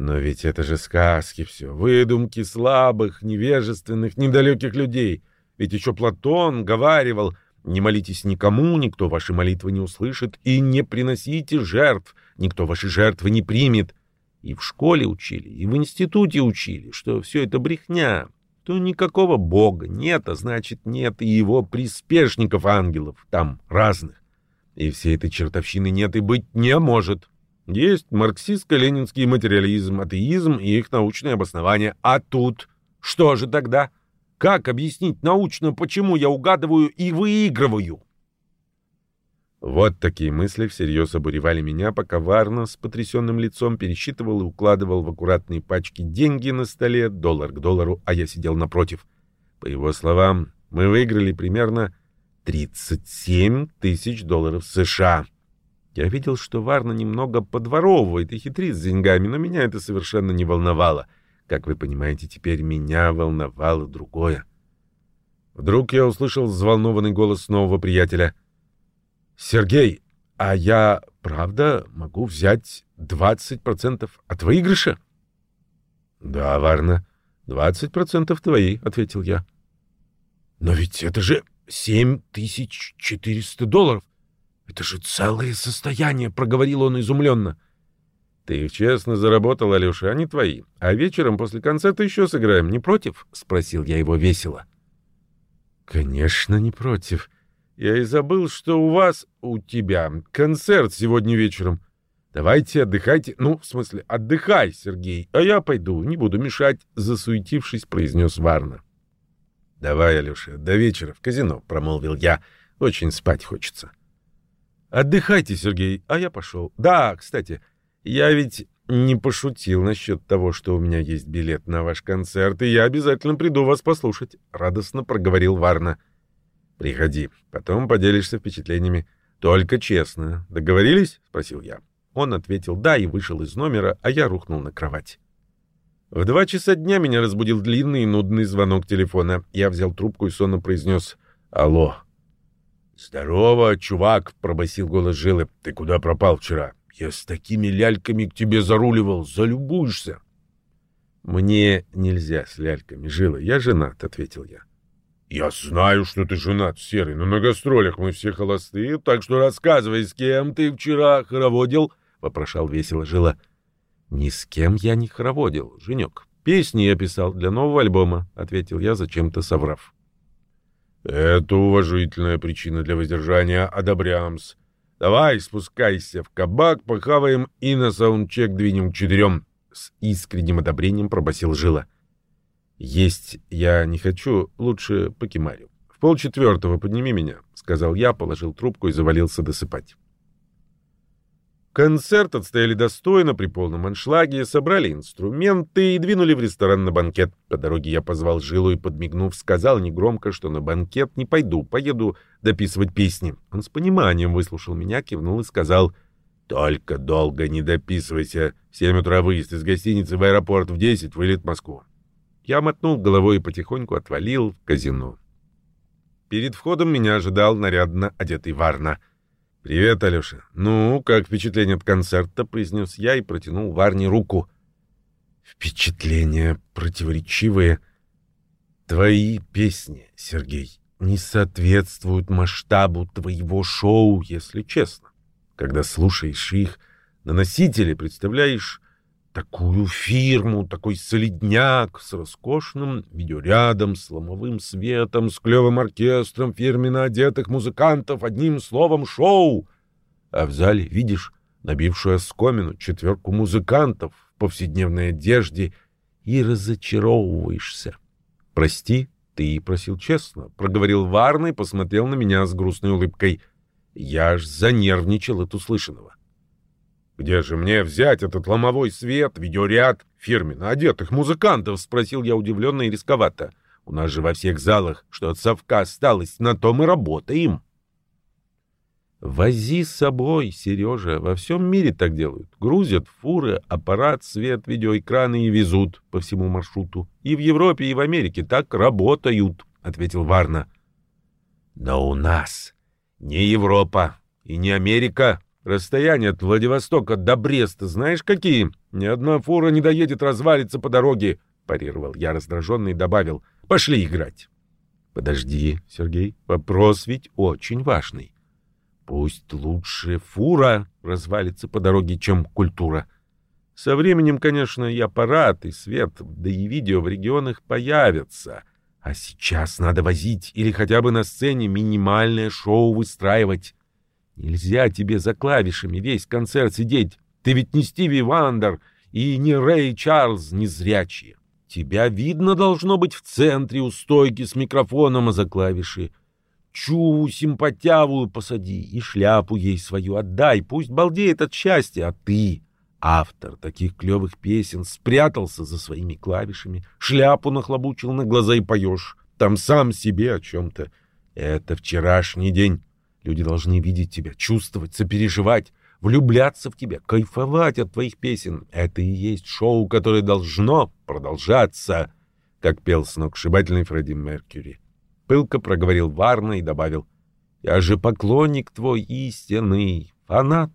но ведь это же сказки все, выдумки слабых, невежественных, недалеких людей. Ведь еще Платон говаривал, не молитесь никому, никто ваши молитвы не услышит, и не приносите жертв, никто ваши жертвы не примет. И в школе учили, и в институте учили, что все это брехня, то никакого бога нет, а значит нет и его приспешников ангелов, там разных. И всей этой чертовщины нет и быть не может. Есть марксистско-ленинский материализм, атеизм и их научное обоснование. А тут что же тогда? Как объяснить научно, почему я угадываю и выигрываю? Вот такие мысли всерьез обуревали меня, пока Варна с потрясенным лицом пересчитывал и укладывал в аккуратные пачки деньги на столе, доллар к доллару, а я сидел напротив. По его словам, мы выиграли примерно 37 тысяч долларов США. Я видел, что Варна немного подворовывает и хитрит с деньгами, но меня это совершенно не волновало. Как вы понимаете, теперь меня волновало другое. Вдруг я услышал взволнованный голос нового приятеля. «Сергей, а я, правда, могу взять 20% от выигрыша?» «Да, Варна, 20% твои», — ответил я. «Но ведь это же 7400 долларов. Это же целое состояние», — проговорил он изумленно. «Ты честно заработал, Алеша, они твои. А вечером после концерта еще сыграем, не против?» — спросил я его весело. «Конечно, не против. Я и забыл, что у вас, у тебя, концерт сегодня вечером. Давайте отдыхайте. Ну, в смысле, отдыхай, Сергей, а я пойду, не буду мешать», — засуетившись, произнес Варна. «Давай, Алеша, до вечера в казино», — промолвил я. «Очень спать хочется». «Отдыхайте, Сергей, а я пошел. Да, кстати, я ведь не пошутил насчет того, что у меня есть билет на ваш концерт, и я обязательно приду вас послушать», — радостно проговорил Варна. «Приходи, потом поделишься впечатлениями. Только честно. Договорились?» — спросил я. Он ответил «да» и вышел из номера, а я рухнул на кровать. В два часа дня меня разбудил длинный и нудный звонок телефона. Я взял трубку и сонно произнес «Алло». «Здорово, чувак!» — пробасил голос Жилы. «Ты куда пропал вчера? Я с такими ляльками к тебе заруливал. Залюбуешься!» «Мне нельзя с ляльками, Жила. Я женат», — ответил я. «Я знаю, что ты женат, Серый, но на гастролях мы все холостые, так что рассказывай, с кем ты вчера хороводил?» — вопрошал весело Жила. «Ни с кем я не хороводил, Женек. Песни я писал для нового альбома», — ответил я, зачем-то соврав. «Это уважительная причина для воздержания, одобрямс. Давай спускайся в кабак, похаваем и на саундчек двинем к четырем», — с искренним одобрением пробасил Жила. «Есть я не хочу, лучше покемарю. В полчетвертого подними меня», — сказал я, положил трубку и завалился досыпать. Концерт отстояли достойно, при полном аншлаге, собрали инструменты и двинули в ресторан на банкет. По дороге я позвал Жилу и, подмигнув, сказал негромко, что на банкет не пойду, поеду дописывать песни. Он с пониманием выслушал меня, кивнул и сказал, «Только долго не дописывайся. В семь утра выезд из гостиницы в аэропорт, в десять вылет в Москву». Я мотнул головой и потихоньку отвалил в казино. Перед входом меня ожидал нарядно одетый Варна — «Привет, Алеша. Ну, как впечатление от концерта?» — произнес я и протянул Варне руку. «Впечатления противоречивые. Твои песни, Сергей, не соответствуют масштабу твоего шоу, если честно. Когда слушаешь их на носителе, представляешь такую фирму, такой солидняк с роскошным видеорядом, с ломовым светом, с клевым оркестром, фирменно одетых музыкантов, одним словом шоу. А в зале видишь набившую оскомину четверку музыкантов в повседневной одежде и разочаровываешься. «Прости, ты просил честно», — проговорил Варный, посмотрел на меня с грустной улыбкой. Я аж занервничал от услышанного. «Где же мне взять этот ломовой свет, видеоряд, фирменно одетых музыкантов?» — спросил я удивленно и рисковато. «У нас же во всех залах, что от совка осталось, на том и работаем». «Вози с собой, Сережа, во всем мире так делают. Грузят фуры, аппарат, свет, видеоэкраны и везут по всему маршруту. И в Европе, и в Америке так работают», — ответил Варна. «Но у нас не Европа и не Америка», Расстояние от Владивостока до Бреста знаешь какие? Ни одна фура не доедет, развалится по дороге, парировал я раздраженно и добавил: "Пошли играть". Подожди, Сергей, вопрос ведь очень важный. Пусть лучше фура развалится по дороге, чем культура. Со временем, конечно, и аппарат, и свет, да и видео в регионах появятся. А сейчас надо возить или хотя бы на сцене минимальное шоу выстраивать. Нельзя тебе за клавишами весь концерт сидеть. Ты ведь не Стиви Вандер и не Рэй Чарльз, не зрячие. Тебя видно должно быть в центре у стойки с микрофоном, а за клавиши. Чуву симпатявую посади и шляпу ей свою отдай, пусть балдеет от счастья, а ты, автор таких клевых песен, спрятался за своими клавишами, шляпу нахлобучил на глаза и поешь, там сам себе о чем-то. Это вчерашний день. Люди должны видеть тебя, чувствовать, сопереживать. влюбляться в тебя, кайфовать от твоих песен. Это и есть шоу, которое должно продолжаться, как пел сногсшибательный Фредди Меркьюри. Пылко проговорил Варна и добавил, «Я же поклонник твой истинный, фанат».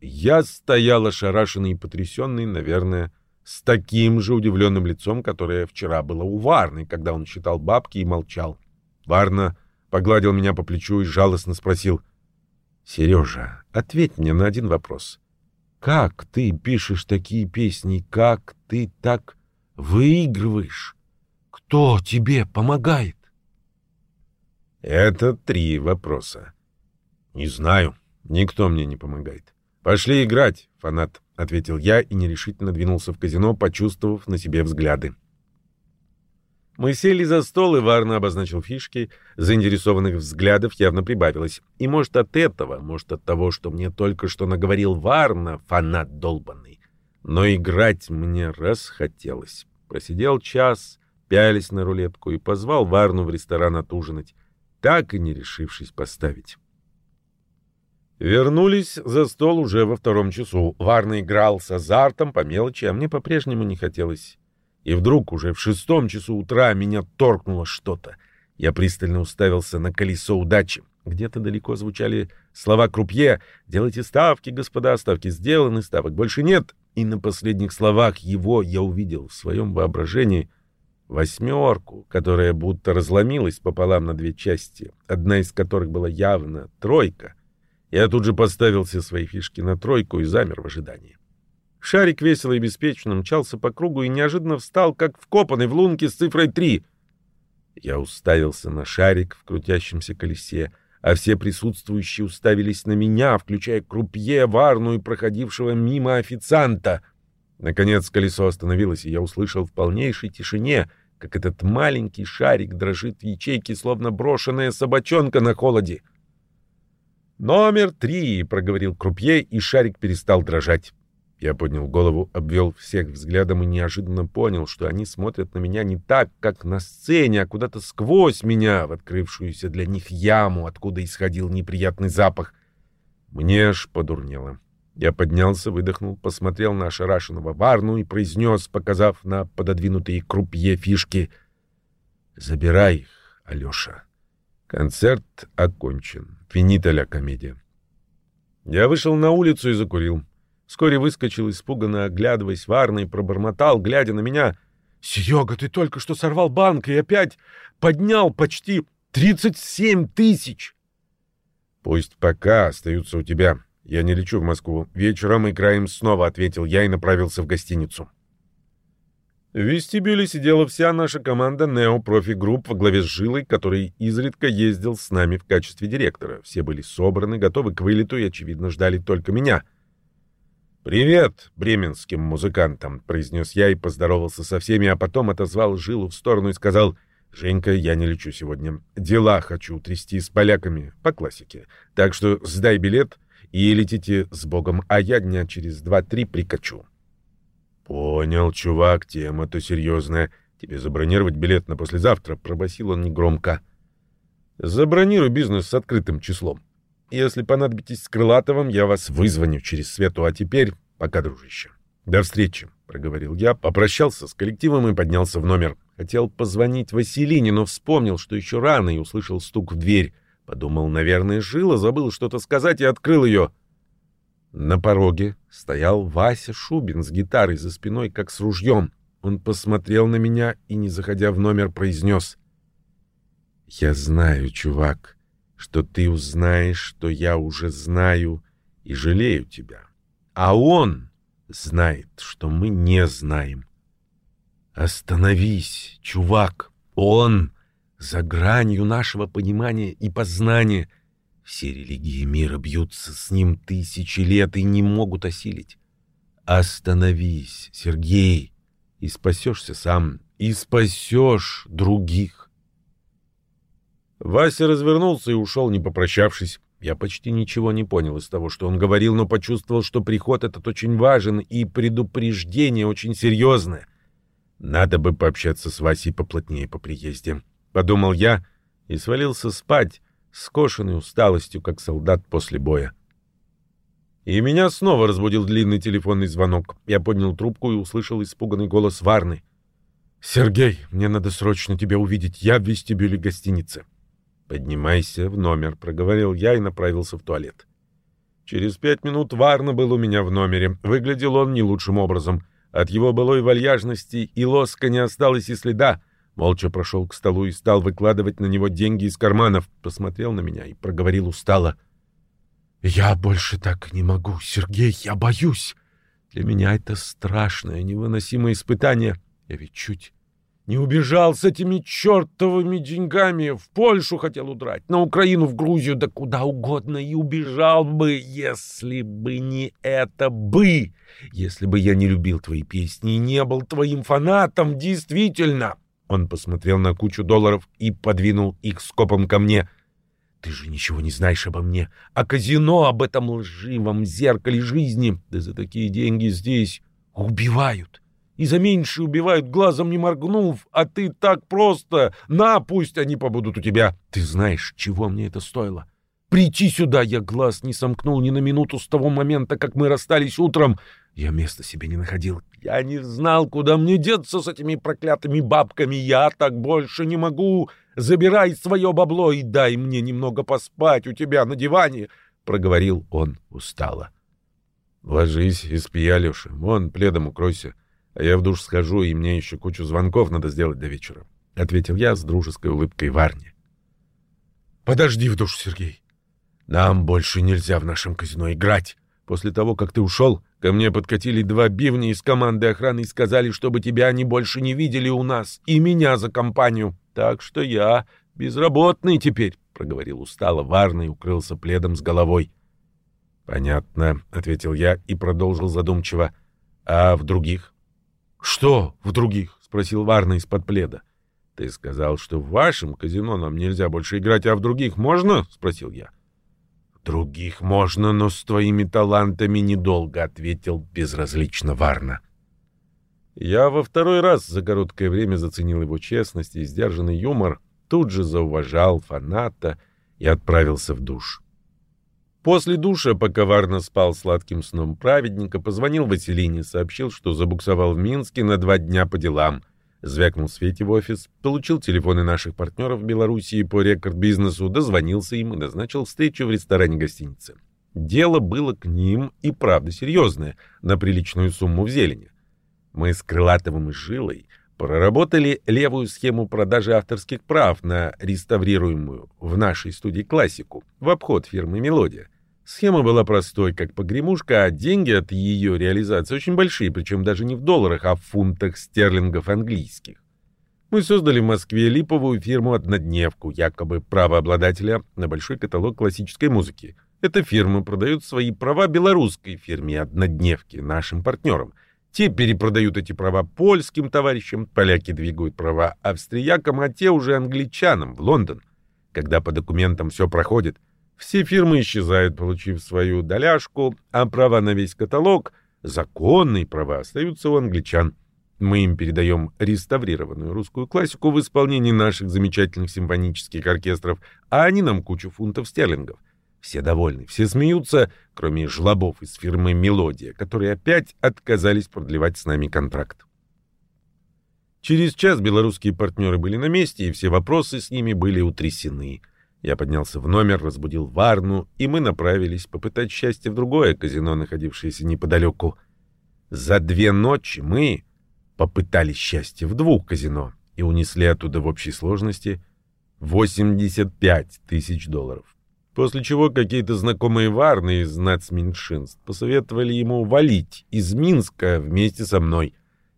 Я стоял ошарашенный и потрясенный, наверное, с таким же удивленным лицом, которое вчера было у Варны, когда он считал бабки и молчал. Варна погладил меня по плечу и жалостно спросил, «Сережа, ответь мне на один вопрос. Как ты пишешь такие песни, как ты так выигрываешь? Кто тебе помогает?» Это три вопроса. Не знаю, никто мне не помогает. Пошли играть, фанат, ответил я и нерешительно двинулся в казино, почувствовав на себе взгляды. Мы сели за стол, и Варна обозначил фишки. Заинтересованных взглядов явно прибавилось. И может от этого, может от того, что мне только что наговорил Варна, фанат долбанный. Но играть мне расхотелось. Просидел час, пялись на рулетку и позвал Варну в ресторан отужинать, так и не решившись поставить. Вернулись за стол уже во втором часу. Варна играл с азартом по мелочи, а мне по-прежнему не хотелось. И вдруг уже в шестом часу утра меня торкнуло что-то. Я пристально уставился на колесо удачи. Где-то далеко звучали слова крупье «Делайте ставки, господа, ставки сделаны, ставок больше нет». И на последних словах его я увидел в своем воображении восьмерку, которая будто разломилась пополам на две части, одна из которых была явно тройка — я тут же поставил все свои фишки на тройку и замер в ожидании. Шарик весело и беспечно мчался по кругу и неожиданно встал, как вкопанный в лунке с цифрой 3. Я уставился на шарик в крутящемся колесе, а все присутствующие уставились на меня, включая крупье, варну и проходившего мимо официанта. Наконец колесо остановилось, и я услышал в полнейшей тишине, как этот маленький шарик дрожит в ячейке, словно брошенная собачонка на холоде. «Номер три!» — проговорил крупье, и шарик перестал дрожать. Я поднял голову, обвел всех взглядом и неожиданно понял, что они смотрят на меня не так, как на сцене, а куда-то сквозь меня, в открывшуюся для них яму, откуда исходил неприятный запах. Мне аж подурнело. Я поднялся, выдохнул, посмотрел на ошарашенного Варну и произнес, показав на пододвинутые крупье фишки, «Забирай их, Алеша». Концерт окончен. Финита ля комедия. Я вышел на улицу и закурил. Вскоре выскочил, испуганно оглядываясь Варна и пробормотал, глядя на меня. «Серега, ты только что сорвал банк и опять поднял почти тридцать семь тысяч!» «Пусть пока остаются у тебя. Я не лечу в Москву. Вечером играем снова», — ответил я и направился в гостиницу. В вестибюле сидела вся наша команда Neo Profi Group во главе с Жилой, который изредка ездил с нами в качестве директора. Все были собраны, готовы к вылету и, очевидно, ждали только меня. «Привет бременским музыкантам», — произнес я и поздоровался со всеми, а потом отозвал Жилу в сторону и сказал, «Женька, я не лечу сегодня. Дела хочу трясти с поляками, по классике. Так что сдай билет и летите с Богом, а я дня через два-три прикачу». «Понял, чувак, тема-то серьезная. Тебе забронировать билет на послезавтра?» — пробасил он негромко. «Забронируй бизнес с открытым числом. Если понадобитесь с Крылатовым, я вас вызвоню через Свету, а теперь пока, дружище. До встречи», — проговорил я, попрощался с коллективом и поднялся в номер. Хотел позвонить Василине, но вспомнил, что еще рано, и услышал стук в дверь. Подумал, наверное, Жила, забыл что-то сказать и открыл ее. На пороге стоял Вася Шубин с гитарой за спиной, как с ружьем. Он посмотрел на меня и, не заходя в номер, произнес. «Я знаю, чувак, что ты узнаешь, что я уже знаю, и жалею тебя. А он знает, что мы не знаем. Остановись, чувак, он за гранью нашего понимания и познания — все религии мира бьются с ним тысячи лет и не могут осилить. Остановись, Сергей, и спасешься сам, и спасешь других. Вася развернулся и ушел, не попрощавшись. Я почти ничего не понял из того, что он говорил, но почувствовал, что приход этот очень важен и предупреждение очень серьезное. Надо бы пообщаться с Васей поплотнее по приезде. Подумал я и свалился спать, скошенный усталостью, как солдат после боя. И меня снова разбудил длинный телефонный звонок. Я поднял трубку и услышал испуганный голос Варны. «Сергей, мне надо срочно тебя увидеть. Я в вестибюле гостиницы». «Поднимайся в номер», — проговорил я и направился в туалет. Через пять минут Варна был у меня в номере. Выглядел он не лучшим образом. От его былой вальяжности и лоска не осталось и следа. Молча прошел к столу и стал выкладывать на него деньги из карманов. Посмотрел на меня и проговорил устало — «Я больше так не могу, Сергей, я боюсь. Для меня это страшное, невыносимое испытание. Я ведь чуть не убежал с этими чертовыми деньгами. В Польшу хотел удрать, на Украину, в Грузию, да куда угодно и убежал бы, если бы не это бы. Если бы я не любил твои песни и не был твоим фанатом, действительно». Он посмотрел на кучу долларов и подвинул их скопом ко мне — ты же ничего не знаешь обо мне, о казино, об этом лживом зеркале жизни. Да за такие деньги здесь убивают. И за меньше убивают, глазом не моргнув, а ты так просто. На, пусть они побудут у тебя. Ты знаешь, чего мне это стоило? Прийти сюда я глаз не сомкнул ни на минуту с того момента, как мы расстались утром. Я места себе не находил. Я не знал, куда мне деться с этими проклятыми бабками. Я так больше не могу. Забирай свое бабло и дай мне немного поспать у тебя на диване, — проговорил он устало. — Ложись и спи, Алеша. Вон, пледом укройся. А я в душ схожу, и мне еще кучу звонков надо сделать до вечера, — ответил я с дружеской улыбкой Варне. — Подожди в душ, Сергей. Нам больше нельзя в нашем казино играть. После того, как ты ушел, ко мне подкатили два бивни из команды охраны и сказали, чтобы тебя они больше не видели у нас, и меня за компанию. Так что я безработный теперь, — проговорил устало Варна и укрылся пледом с головой. — Понятно, — ответил я и продолжил задумчиво. — А в других? — Что в других? — спросил Варна из-под пледа. — Ты сказал, что в вашем казино нам нельзя больше играть, а в других можно? — спросил я. — других можно, но с твоими талантами недолго, — ответил безразлично Варна. — я во второй раз за короткое время заценил его честность и сдержанный юмор, тут же зауважал фаната и отправился в душ. После душа, пока Варна спал сладким сном праведника, позвонил Василине, сообщил, что забуксовал в Минске на два дня по делам. Звякнул Свете в офис, получил телефоны наших партнеров в Белоруссии по рекорд-бизнесу, дозвонился им и назначил встречу в ресторане гостиницы. Дело было к ним и правда серьезное, на приличную сумму в зелени. Мы с Крылатовым и Жилой проработали левую схему продажи авторских прав на реставрируемую в нашей студии классику в обход фирмы «Мелодия». Схема была простой, как погремушка, а деньги от ее реализации очень большие, причем даже не в долларах, а в фунтах стерлингов английских. Мы создали в Москве липовую фирму-однодневку, якобы правообладателя на большой каталог классической музыки. Эта фирма продает свои права белорусской фирме-однодневки, нашим партнерам – те перепродают эти права польским товарищам, поляки двигают права австриякам, а те уже англичанам в Лондон. Когда по документам все проходит, все фирмы исчезают, получив свою доляшку, а права на весь каталог, законные права, остаются у англичан. Мы им передаем реставрированную русскую классику в исполнении наших замечательных симфонических оркестров, а они нам кучу фунтов стерлингов — все довольны, все смеются, кроме жлобов из фирмы «Мелодия», которые опять отказались продлевать с нами контракт. Через час белорусские партнеры были на месте, и все вопросы с ними были утрясены. Я поднялся в номер, разбудил Варну, и мы направились попытать счастье в другое казино, находившееся неподалеку. За две ночи мы попытали счастье в двух казино и унесли оттуда в общей сложности 85 тысяч долларов. После чего какие-то знакомые варны из нацменьшинств посоветовали ему валить из Минска вместе со мной.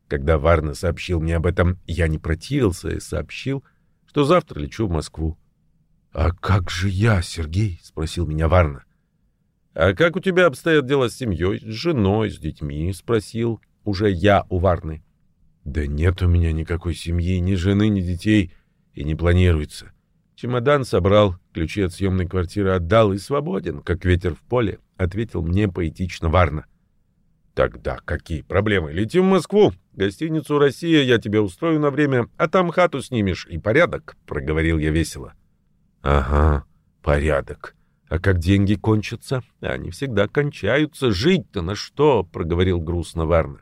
Когда Варна сообщил мне об этом, я не противился и сообщил, что завтра лечу в Москву. — А как же я, Сергей? — спросил меня Варна. — А как у тебя обстоят дела с семьей, с женой, с детьми? — спросил уже я у Варны. — Да нет у меня никакой семьи, ни жены, ни детей, и не планируется. Чемодан собрал, ключи от съемной квартиры отдал и свободен, как ветер в поле, — ответил мне поэтично Варна. — Тогда какие проблемы? Летим в Москву. Гостиницу «Россия» я тебе устрою на время, а там хату снимешь и порядок, — проговорил я весело. — Ага, порядок. А как деньги кончатся? Они всегда кончаются. Жить-то на что? проговорил грустно Варна.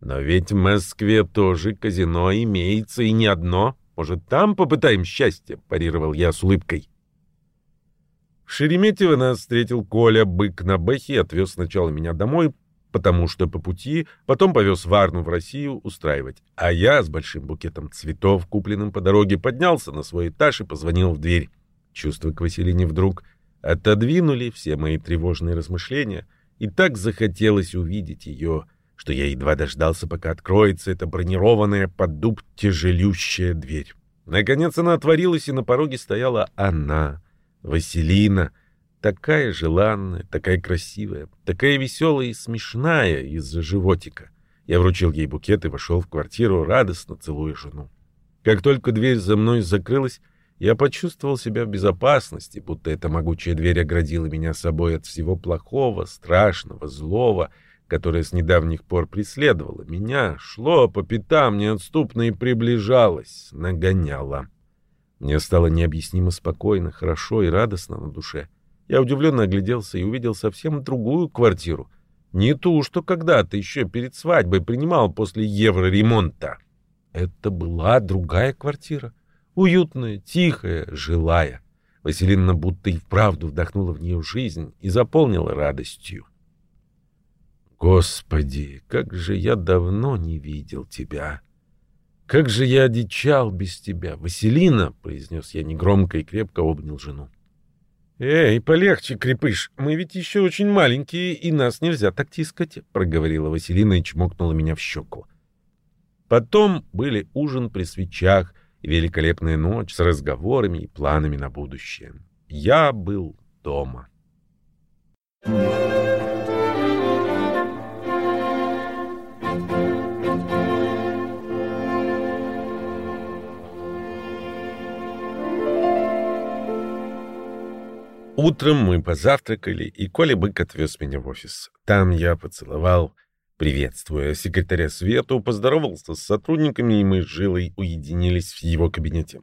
Но ведь в Москве тоже казино имеется и не одно. Может, там попытаем счастье, парировал я с улыбкой. В Шереметьево нас встретил Коля, бык на бэхе, и отвез сначала меня домой, потому что по пути, потом повез Варну в Россию устраивать. А я с большим букетом цветов, купленным по дороге, поднялся на свой этаж и позвонил в дверь. Чувства к Василине вдруг отодвинули все мои тревожные размышления, и так захотелось увидеть ее, что я едва дождался, пока откроется эта бронированная под дуб тяжелющая дверь. Наконец она отворилась, и на пороге стояла она, Василина, такая желанная, такая красивая, такая веселая и смешная из-за животика. Я вручил ей букет и вошел в квартиру, радостно целуя жену. Как только дверь за мной закрылась, я почувствовал себя в безопасности, будто эта могучая дверь оградила меня собой от всего плохого, страшного, злого, которое с недавних пор преследовало меня, шло по пятам неотступно и приближалось, нагоняло. Мне стало необъяснимо спокойно, хорошо и радостно на душе. Я удивленно огляделся и увидел совсем другую квартиру. Не ту, что когда-то еще перед свадьбой принимал после евроремонта. Это была другая квартира. Уютная, тихая, жилая. Василина будто и вправду вдохнула в нее жизнь и заполнила радостью. Господи, как же я давно не видел тебя. Как же я одичал без тебя, Василина, произнес я негромко и крепко обнял жену. Эй, полегче, крепыш, мы ведь еще очень маленькие, и нас нельзя так тискать, проговорила Василина и чмокнула меня в щеку. Потом были ужин при свечах и великолепная ночь с разговорами и планами на будущее. Я был дома. Утром мы позавтракали, и Коля Бык отвез меня в офис. Там я поцеловал Приветствуя секретаря Свету, поздоровался с сотрудниками, и мы с Жилой уединились в его кабинете.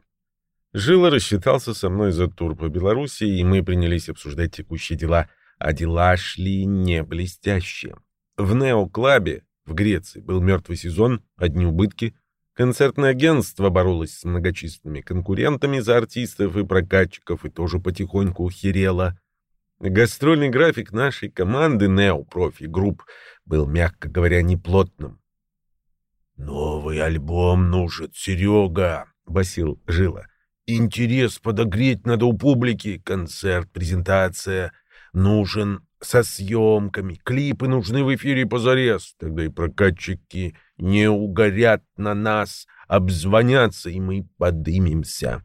Жила рассчитался со мной за тур по Беларуси, и мы принялись обсуждать текущие дела, а дела шли не блестяще. В Неоклабе в Греции был мертвый сезон, одни убытки. Концертное агентство боролось с многочисленными конкурентами за артистов и прокатчиков и тоже потихоньку херело. Гастрольный график нашей команды Neo Profi Group был, мягко говоря, неплотным. «Новый альбом нужен, Серега!» — басил Жила. «Интерес подогреть надо у публики, концерт, презентация. Нужен со съемками, клипы нужны в эфире позарез. Тогда и прокатчики не угорят на нас, обзвонятся, и мы подымемся».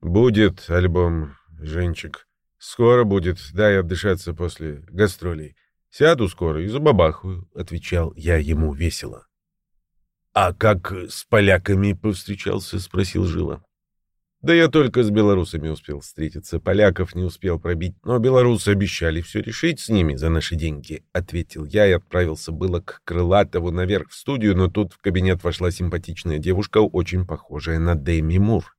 «Будет альбом, Женчик. Скоро будет, дай отдышаться после гастролей. Сяду скоро и забабахаю, — отвечал я ему весело. — А как с поляками повстречался? — спросил Жила. — Да я только с белорусами успел встретиться, поляков не успел пробить, но белорусы обещали все решить с ними за наши деньги, — ответил я и отправился было к Крылатову наверх в студию, но тут в кабинет вошла симпатичная девушка, очень похожая на Дэми Мур.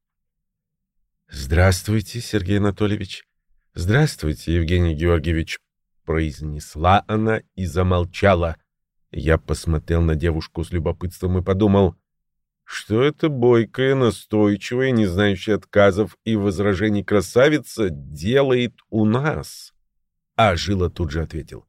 — Здравствуйте, Сергей Анатольевич. — Здравствуйте, Евгений Георгиевич, произнесла она и замолчала. Я посмотрел на девушку с любопытством и подумал, что это бойкая, настойчивая, не знающая отказов и возражений красавица делает у нас. А Жила тут же ответил.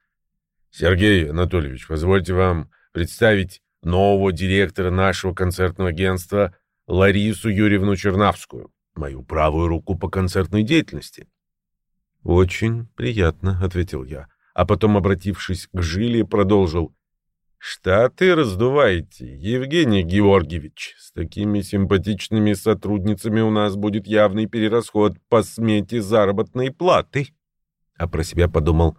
Сергей Анатольевич, позвольте вам представить нового директора нашего концертного агентства Ларису Юрьевну Чернавскую, мою правую руку по концертной деятельности. «Очень приятно», — ответил я, а потом, обратившись к Жиле, продолжил. «Штаты раздуваете, Евгений Георгиевич. С такими симпатичными сотрудницами у нас будет явный перерасход по смете заработной платы». А про себя подумал,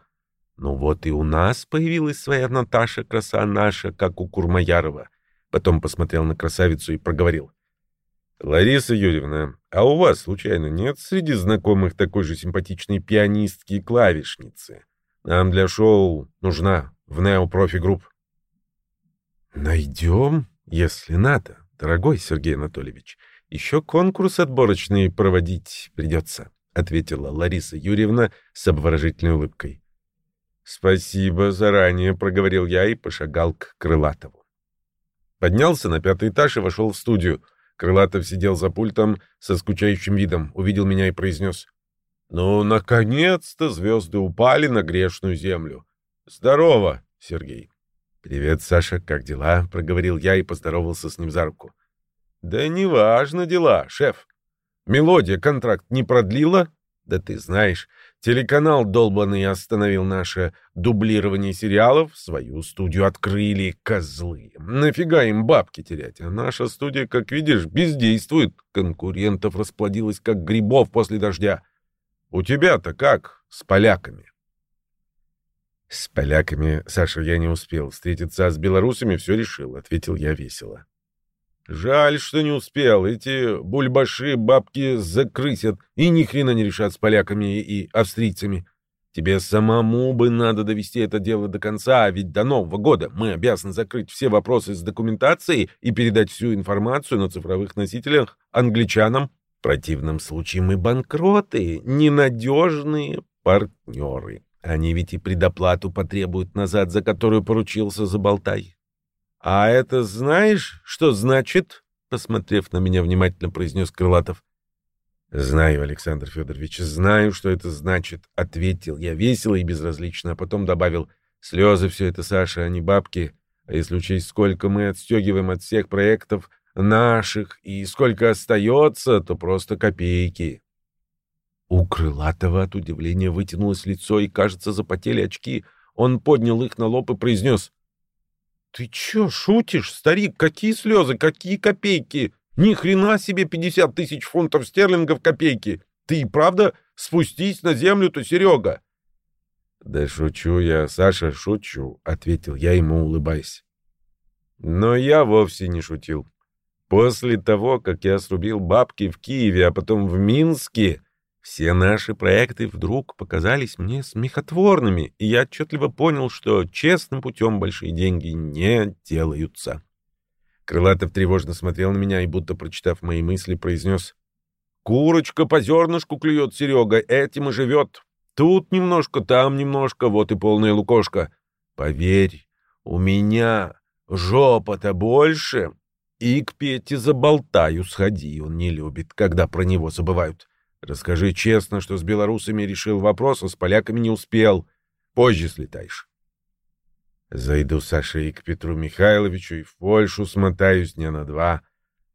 «Ну вот и у нас появилась своя Наташа, краса наша, как у Курмаярова». Потом посмотрел на красавицу и проговорил. Лариса Юрьевна, а у вас, случайно, нет среди знакомых такой же симпатичной пианистки и клавишницы? Нам для шоу нужна в Нео Профи Групп. Найдем, если надо, дорогой Сергей Анатольевич. Еще конкурс отборочный проводить придется, — ответила Лариса Юрьевна с обворожительной улыбкой. «Спасибо заранее», — проговорил я и пошагал к Крылатову. Поднялся на пятый этаж и вошел в студию. Крылатов сидел за пультом со скучающим видом, увидел меня и произнес. «Ну, наконец-то звезды упали на грешную землю. Здорово, Сергей». «Привет, Саша, как дела?» — проговорил я и поздоровался с ним за руку. «Да неважно дела, шеф. Мелодия контракт не продлила? Да ты знаешь, телеканал долбанный остановил наше дублирование сериалов, свою студию открыли, козлы. Нафига им бабки терять? А наша студия, как видишь, бездействует. Конкурентов расплодилось, как грибов после дождя. У тебя-то как с поляками?» «С поляками, Саша, я не успел встретиться, а с белорусами все решил», — ответил я весело. «Жаль, что не успел. Эти бульбаши бабки закрысят и ни хрена не решат с поляками и австрийцами. Тебе самому бы надо довести это дело до конца, а ведь до Нового года мы обязаны закрыть все вопросы с документацией и передать всю информацию на цифровых носителях англичанам. В противном случае мы банкроты, ненадежные партнеры». Они ведь и предоплату потребуют назад, за которую поручился Заболтай. — А это знаешь, что значит? — посмотрев на меня внимательно, произнес Крылатов. — Знаю, Александр Федорович, знаю, что это значит, — ответил я весело и безразлично, а потом добавил, — слезы все это, Саша, а не бабки. А если учесть, сколько мы отстегиваем от всех проектов наших и сколько остается, то просто копейки. У Крылатова от удивления вытянулось лицо и, кажется, запотели очки. Он поднял их на лоб и произнес. — Ты чё, шутишь, старик? Какие слезы, какие копейки? Ни хрена себе пятьдесят тысяч фунтов стерлингов копейки! Ты и правда спустись на землю-то, Серега? — Да шучу я, Саша, шучу, — ответил я ему, улыбаясь. Но я вовсе не шутил. После того, как я срубил бабки в Киеве, а потом в Минске... Все наши проекты вдруг показались мне смехотворными, и я отчетливо понял, что честным путем большие деньги не делаются. Крылатов тревожно смотрел на меня и, будто прочитав мои мысли, произнес «Курочка по зернышку клюет, Серега, этим и живет. Тут немножко, там немножко, вот и полная лукошка. Поверь, у меня жопа-то больше, и к Пете заболтаю сходи, он не любит, когда про него забывают». Расскажи честно, что с белорусами решил вопрос, а с поляками не успел. Позже слетаешь. Зайду, Саша, и к Петру Михайловичу, и в Польшу смотаюсь дня на два.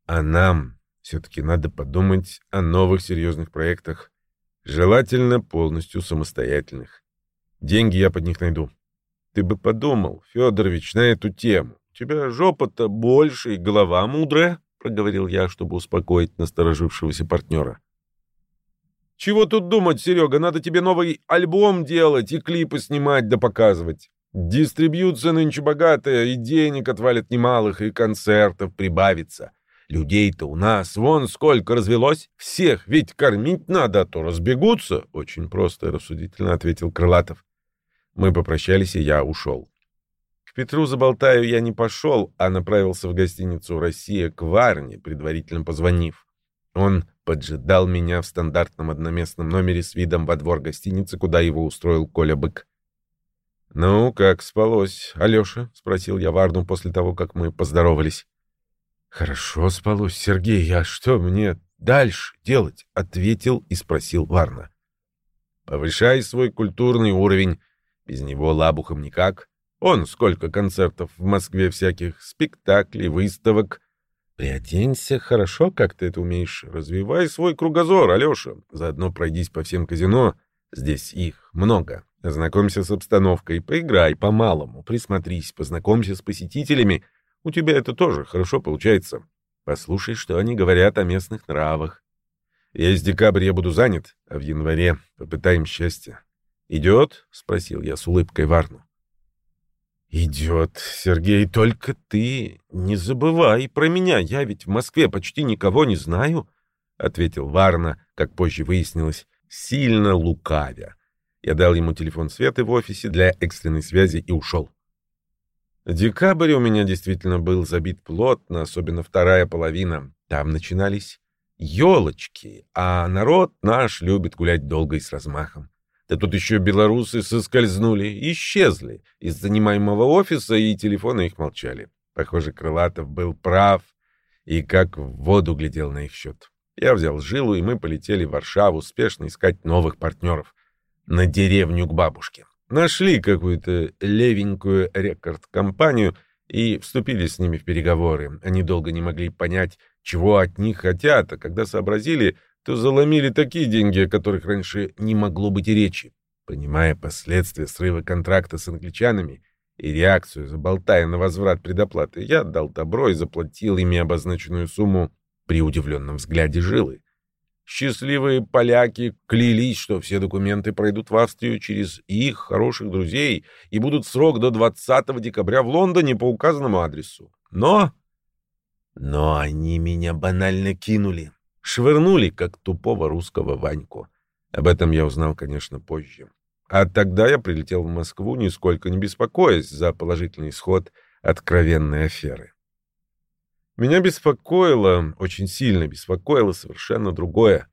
А нам все-таки надо подумать о новых серьезных проектах, желательно полностью самостоятельных. Деньги я под них найду. Ты бы подумал, Федорович, на эту тему. У тебя жопа-то больше и голова мудрая, — проговорил я, чтобы успокоить насторожившегося партнера. Чего тут думать, Серега, надо тебе новый альбом делать и клипы снимать да показывать. Дистрибьюция нынче богатая, и денег отвалит немалых, и концертов прибавится. Людей-то у нас вон сколько развелось. Всех ведь кормить надо, а то разбегутся. Очень просто и рассудительно ответил Крылатов. Мы попрощались, и я ушел. К Петру Заболтаю я не пошел, а направился в гостиницу «Россия» к Варне, предварительно позвонив. Он поджидал меня в стандартном одноместном номере с видом во двор гостиницы, куда его устроил Коля Бык. «Ну, как спалось, Алеша?» — спросил я Варну после того, как мы поздоровались. «Хорошо спалось, Сергей. А что мне дальше делать?» — ответил и спросил Варна. «Повышай свой культурный уровень. Без него лабухом никак. Он сколько концертов в Москве всяких, спектаклей, выставок. Приоденься хорошо, как ты это умеешь. Развивай свой кругозор, Алеша. Заодно пройдись по всем казино. Здесь их много. Ознакомься с обстановкой, поиграй по-малому, присмотрись, познакомься с посетителями. У тебя это тоже хорошо получается. Послушай, что они говорят о местных нравах. Весь декабрь я буду занят, а в январе попытаем счастье. «Идет?» — спросил я с улыбкой Варну. «Идет, Сергей, только ты не забывай про меня, я ведь в Москве почти никого не знаю», — ответил Варна, как позже выяснилось, сильно лукавя. Я дал ему телефон Светы в офисе для экстренной связи и ушел. Декабрь у меня действительно был забит плотно, особенно вторая половина. Там начинались елочки, а народ наш любит гулять долго и с размахом. Да тут еще белорусы соскользнули, исчезли из занимаемого офиса, и телефоны их молчали. Похоже, Крылатов был прав и как в воду глядел на их счет. Я взял жилу, и мы полетели в Варшаву успешно искать новых партнеров. На деревню к бабушке. Нашли какую-то левенькую рекорд-компанию и вступили с ними в переговоры. Они долго не могли понять, чего от них хотят, а когда сообразили, то заломили такие деньги, о которых раньше не могло быть и речи. Понимая последствия срыва контракта с англичанами и реакцию, заболтая на возврат предоплаты, я отдал добро и заплатил ими обозначенную сумму при удивленном взгляде жилы. Счастливые поляки клялись, что все документы пройдут в Австрию через их хороших друзей и будут в срок до 20 декабря в Лондоне по указанному адресу. Но... Но они меня банально кинули. Швырнули, как тупого русского Ваньку. Об этом я узнал, конечно, позже. А тогда я прилетел в Москву, нисколько не беспокоясь за положительный исход откровенной аферы. Меня беспокоило, очень сильно беспокоило совершенно другое.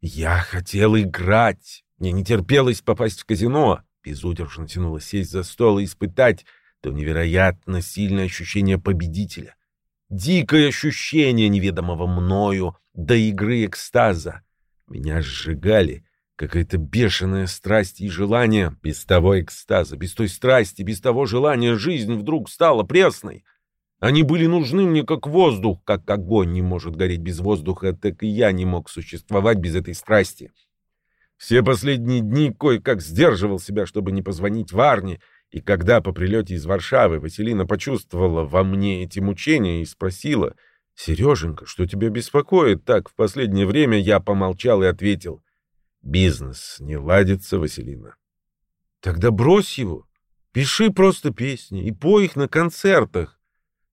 Я хотел играть. Мне не терпелось попасть в казино. Безудержно тянуло сесть за стол и испытать то невероятно сильное ощущение победителя. Дикое ощущение неведомого мною до игры экстаза. Меня сжигали какая-то бешеная страсть и желание. Без того экстаза, без той страсти, без того желания жизнь вдруг стала пресной. Они были нужны мне как воздух, как огонь не может гореть без воздуха, так и я не мог существовать без этой страсти. Все последние дни кое-как сдерживал себя, чтобы не позвонить Варне, и когда по прилете из Варшавы Василина почувствовала во мне эти мучения и спросила, «Сереженька, что тебя беспокоит так в последнее время?» Я помолчал и ответил, «Бизнес не ладится, Василина». «Тогда брось его, пиши просто песни и пой их на концертах.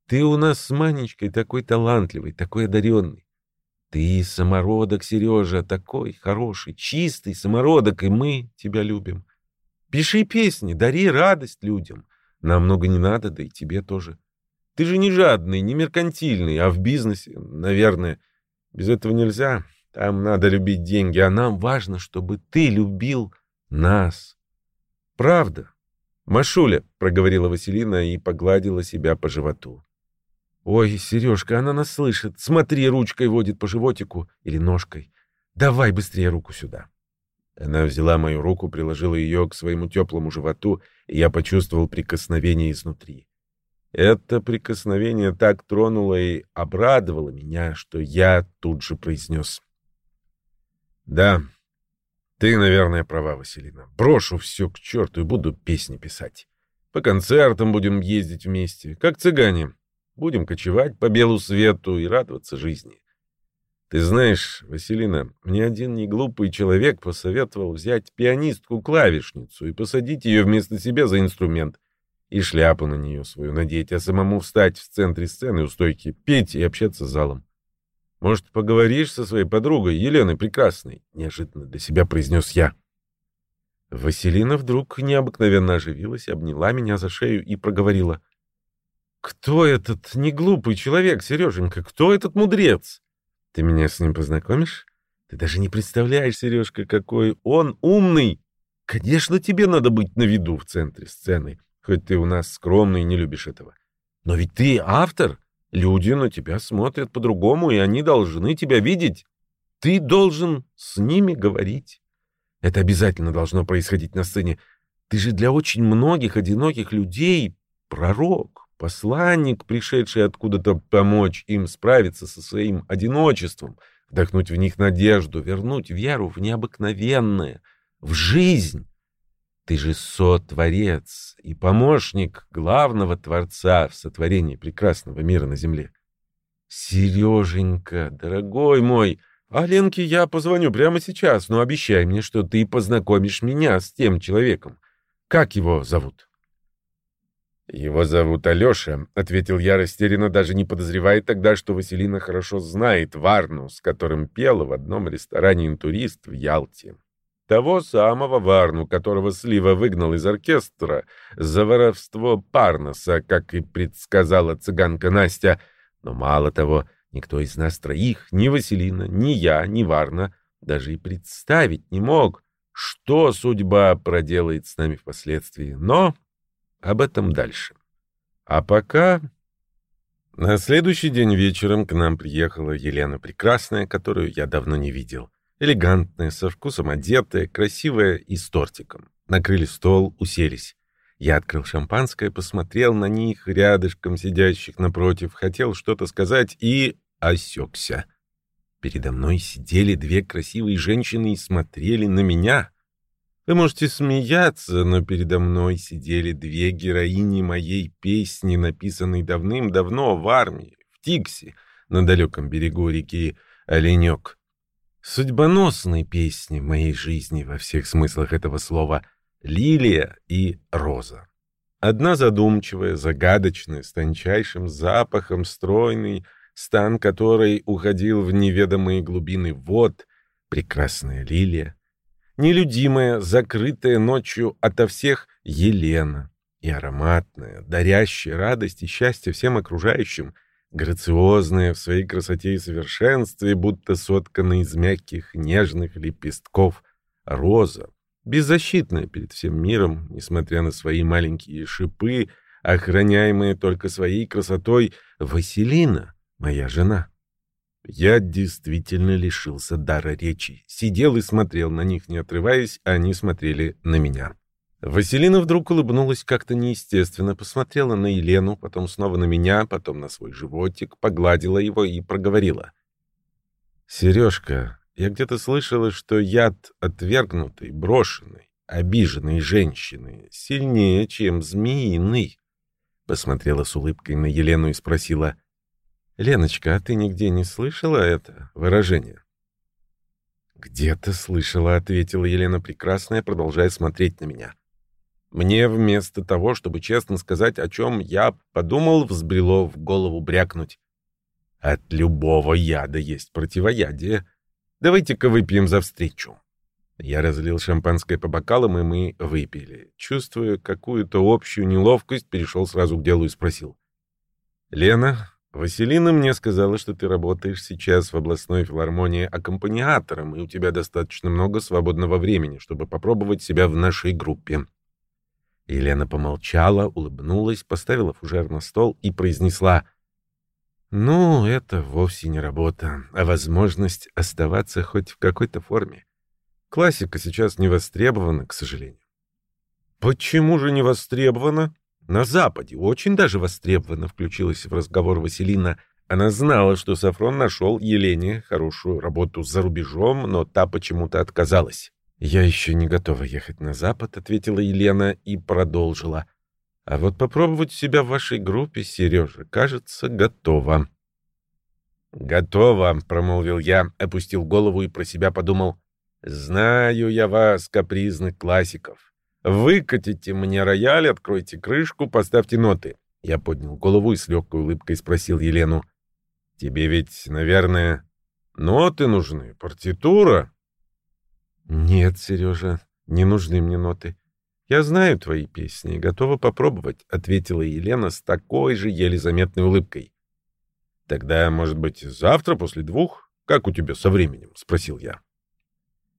Ты у нас с Манечкой такой талантливый, такой одаренный. Ты самородок, Сережа, такой хороший, чистый самородок, и мы тебя любим. Пиши песни, дари радость людям. Нам много не надо, да и тебе тоже. Ты же не жадный, не меркантильный, а в бизнесе, наверное. Без этого нельзя. Там надо любить деньги, а нам важно, чтобы ты любил нас. Правда? Машуля, — проговорила Василина и погладила себя по животу. Ой, Сережка, она нас слышит. Смотри, ручкой водит по животику или ножкой. Давай быстрее руку сюда. Она взяла мою руку, приложила ее к своему теплому животу, и я почувствовал прикосновение изнутри. Это прикосновение так тронуло и обрадовало меня, что я тут же произнес. «Да, ты, наверное, права, Василина. Брошу все к черту и буду песни писать. По концертам будем ездить вместе, как цыгане. Будем кочевать по белу свету и радоваться жизни. Ты знаешь, Василина, мне один неглупый человек посоветовал взять пианистку-клавишницу и посадить ее вместо себя за инструмент, и шляпу на нее свою надеть, а самому встать в центре сцены у стойки, петь и общаться с залом. Может, поговоришь со своей подругой, Еленой Прекрасной? Неожиданно для себя произнес я. Василина вдруг необыкновенно оживилась, обняла меня за шею и проговорила. Кто этот неглупый человек, Сереженька? Кто этот мудрец? Ты меня с ним познакомишь? Ты даже не представляешь, Сережка, какой он умный. Конечно, тебе надо быть на виду в центре сцены, хоть ты у нас скромный и не любишь этого. Но ведь ты автор. Люди на тебя смотрят по-другому, и они должны тебя видеть. Ты должен с ними говорить. Это обязательно должно происходить на сцене. Ты же для очень многих одиноких людей пророк. Посланник, пришедший откуда-то помочь им справиться со своим одиночеством, вдохнуть в них надежду, вернуть веру в необыкновенное, в жизнь. Ты же сотворец и помощник главного Творца в сотворении прекрасного мира на земле. Сереженька, дорогой мой, а Ленке я позвоню прямо сейчас, но обещай мне, что ты познакомишь меня с тем человеком. Как его зовут? «Его зовут Алеша», — ответил я растерянно, даже не подозревая тогда, что Василина хорошо знает Варну, с которым пела в одном ресторане интурист в Ялте. Того самого Варну, которого Слива выгнал из оркестра за воровство Парноса, как и предсказала цыганка Настя, но мало того, Никто из нас троих, ни Василина, ни я, ни Варна, даже и представить не мог, что судьба проделает с нами впоследствии. Но об этом дальше. А пока... На следующий день вечером к нам приехала Елена Прекрасная, которую я давно не видел. Элегантная, со вкусом одетая, красивая и с тортиком. Накрыли стол, уселись. Я открыл шампанское, посмотрел на них, рядышком сидящих напротив, хотел что-то сказать и осекся. Передо мной сидели две красивые женщины и смотрели на меня. Вы можете смеяться, но передо мной сидели две героини моей песни, написанной давным-давно в армии, в Тикси, на далеком берегу реки Оленек. Судьбоносной песни в моей жизни во всех смыслах этого слова «Лилия» и «Роза». Одна задумчивая, загадочная, с тончайшим запахом, стройный, стан которой уходил в неведомые глубины вод, прекрасная лилия, нелюдимая, закрытая ночью ото всех Елена, и ароматная, дарящая радость и счастье всем окружающим, грациозная в своей красоте и совершенстве, будто сотканная из мягких нежных лепестков, роза, беззащитная перед всем миром, несмотря на свои маленькие шипы, охраняемые только своей красотой, Василина — моя жена. Я действительно лишился дара речи. Сидел и смотрел на них, не отрываясь, а они смотрели на меня. Василина вдруг улыбнулась как-то неестественно, посмотрела на Елену, потом снова на меня, потом на свой животик, погладила его и проговорила. «Сережка, я где-то слышала, что яд отвергнутой, брошенной, обиженной женщины сильнее, чем змеиный». Посмотрела с улыбкой на Елену и спросила, Леночка, а ты нигде не слышала это выражение? Где-то слышала, ответила Елена Прекрасная, продолжая смотреть на меня. Мне вместо того, чтобы честно сказать, о чем я подумал, взбрело в голову брякнуть. От любого яда есть противоядие. Давайте-ка выпьем за встречу. Я разлил шампанское по бокалам, и мы выпили. Чувствуя какую-то общую неловкость, перешел сразу к делу и спросил. «Лена, Василина мне сказала, что ты работаешь сейчас в областной филармонии аккомпаниатором, и у тебя достаточно много свободного времени, чтобы попробовать себя в нашей группе. Елена помолчала, улыбнулась, поставила фужер на стол и произнесла «Ну, это вовсе не работа, а возможность оставаться хоть в какой-то форме. Классика сейчас не востребована, к сожалению». «Почему же не востребована?» На Западе очень даже востребована включилась в разговор Василина. Она знала, что Сафрон нашел Елене хорошую работу за рубежом, но та почему-то отказалась. «Я еще не готова ехать на Запад», — ответила Елена и продолжила. «А вот попробовать себя в вашей группе, Сережа, кажется, готова». «Готово», — промолвил я, опустил голову и про себя подумал. «Знаю я вас, капризных классиков. Выкатите мне рояль, откройте крышку, поставьте ноты. Я поднял голову и с легкой улыбкой спросил Елену. Тебе ведь, наверное, ноты нужны, партитура? Нет, Сережа, не нужны мне ноты. Я знаю твои песни готова попробовать, ответила Елена с такой же еле заметной улыбкой. Тогда, может быть, завтра после двух? Как у тебя со временем? спросил я.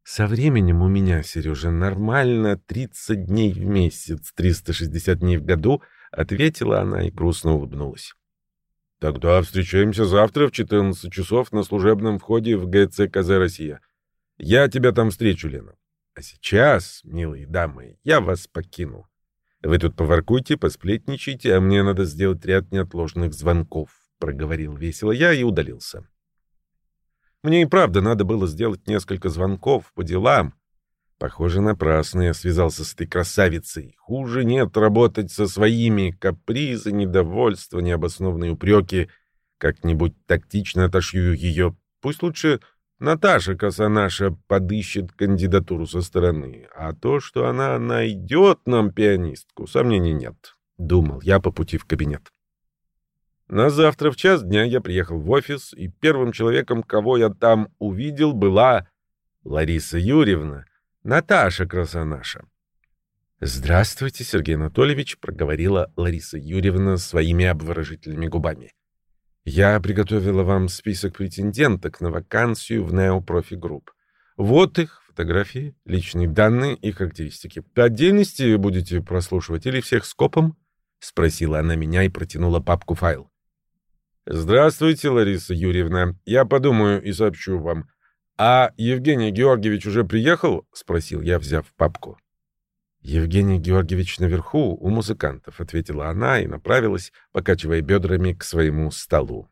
Со временем у меня, Сережа, нормально 30 дней в месяц, 360 дней в году, ответила она и грустно улыбнулась. Тогда встречаемся завтра в 14 часов на служебном входе в ГЦКЗ «Россия». Я тебя там встречу, Лена. А сейчас, милые дамы, я вас покину. Вы тут поворкуйте, посплетничайте, а мне надо сделать ряд неотложных звонков, проговорил весело я и удалился. Мне и правда надо было сделать несколько звонков по делам. Похоже, напрасно я связался с этой красавицей. Хуже нет работать со своими капризы, недовольства, необоснованные упреки. Как-нибудь тактично отошью ее. Пусть лучше Наташа Косанаша подыщет кандидатуру со стороны. А то, что она найдет нам пианистку, сомнений нет. Думал я по пути в кабинет. На завтра в час дня я приехал в офис, и первым человеком, кого я там увидел, была Лариса Юрьевна, Наташа Красонаша. «Здравствуйте, Сергей Анатольевич», — проговорила Лариса Юрьевна своими обворожительными губами. Я приготовила вам список претенденток на вакансию в Neo Profi Group. Вот их фотографии, личные данные и характеристики. По отдельности будете прослушивать или всех скопом? Спросила она меня и протянула папку файл. Здравствуйте, Лариса Юрьевна. Я подумаю и сообщу вам. А Евгений Георгиевич уже приехал? Спросил я, взяв папку. Евгений Георгиевич наверху у музыкантов, ответила она и направилась, покачивая бедрами к своему столу.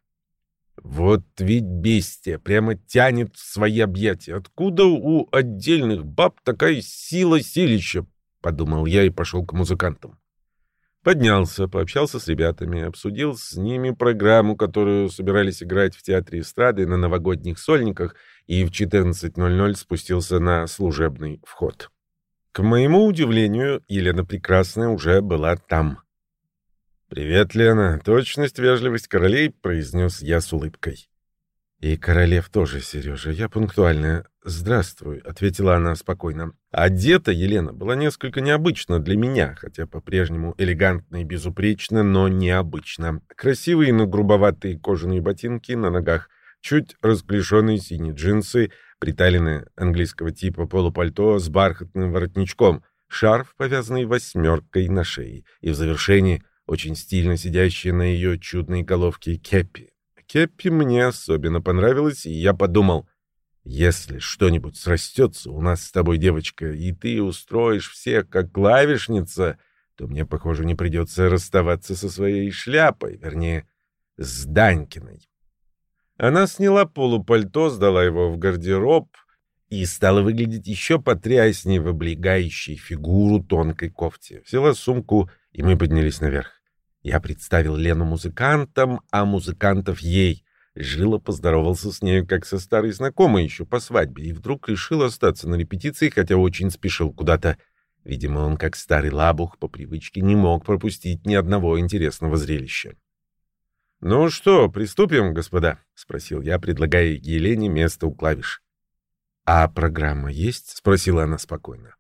Вот ведь бестия прямо тянет в свои объятия. Откуда у отдельных баб такая сила силища? Подумал я и пошел к музыкантам. Поднялся, пообщался с ребятами, обсудил с ними программу, которую собирались играть в театре эстрады на новогодних сольниках, и в 14.00 спустился на служебный вход. К моему удивлению, Елена Прекрасная уже была там. «Привет, Лена. Точность, вежливость королей», — произнес я с улыбкой. «И королев тоже, Сережа. Я пунктуальная. Здравствуй», — ответила она спокойно. Одета Елена была несколько необычно для меня, хотя по-прежнему элегантно и безупречно, но необычно. Красивые, но грубоватые кожаные ботинки на ногах, чуть расклешенные синие джинсы — приталенное английского типа полупальто с бархатным воротничком, шарф, повязанный восьмеркой на шее, и в завершении очень стильно сидящая на ее чудной головке кепи. Кепи мне особенно понравилась, и я подумал, если что-нибудь срастется у нас с тобой, девочка, и ты устроишь всех как клавишница, то мне, похоже, не придется расставаться со своей шляпой, вернее, с Данькиной. Она сняла полупальто, сдала его в гардероб и стала выглядеть еще потряснее в облегающей фигуру тонкой кофте. Взяла сумку, и мы поднялись наверх. Я представил Лену музыкантам, а музыкантов ей. Жила поздоровался с нею, как со старой знакомой еще по свадьбе, и вдруг решил остаться на репетиции, хотя очень спешил куда-то. Видимо, он, как старый лабух, по привычке не мог пропустить ни одного интересного зрелища. «Ну что, приступим, господа?» — спросил я, предлагая Елене место у клавиш. «А программа есть?» — спросила она спокойно.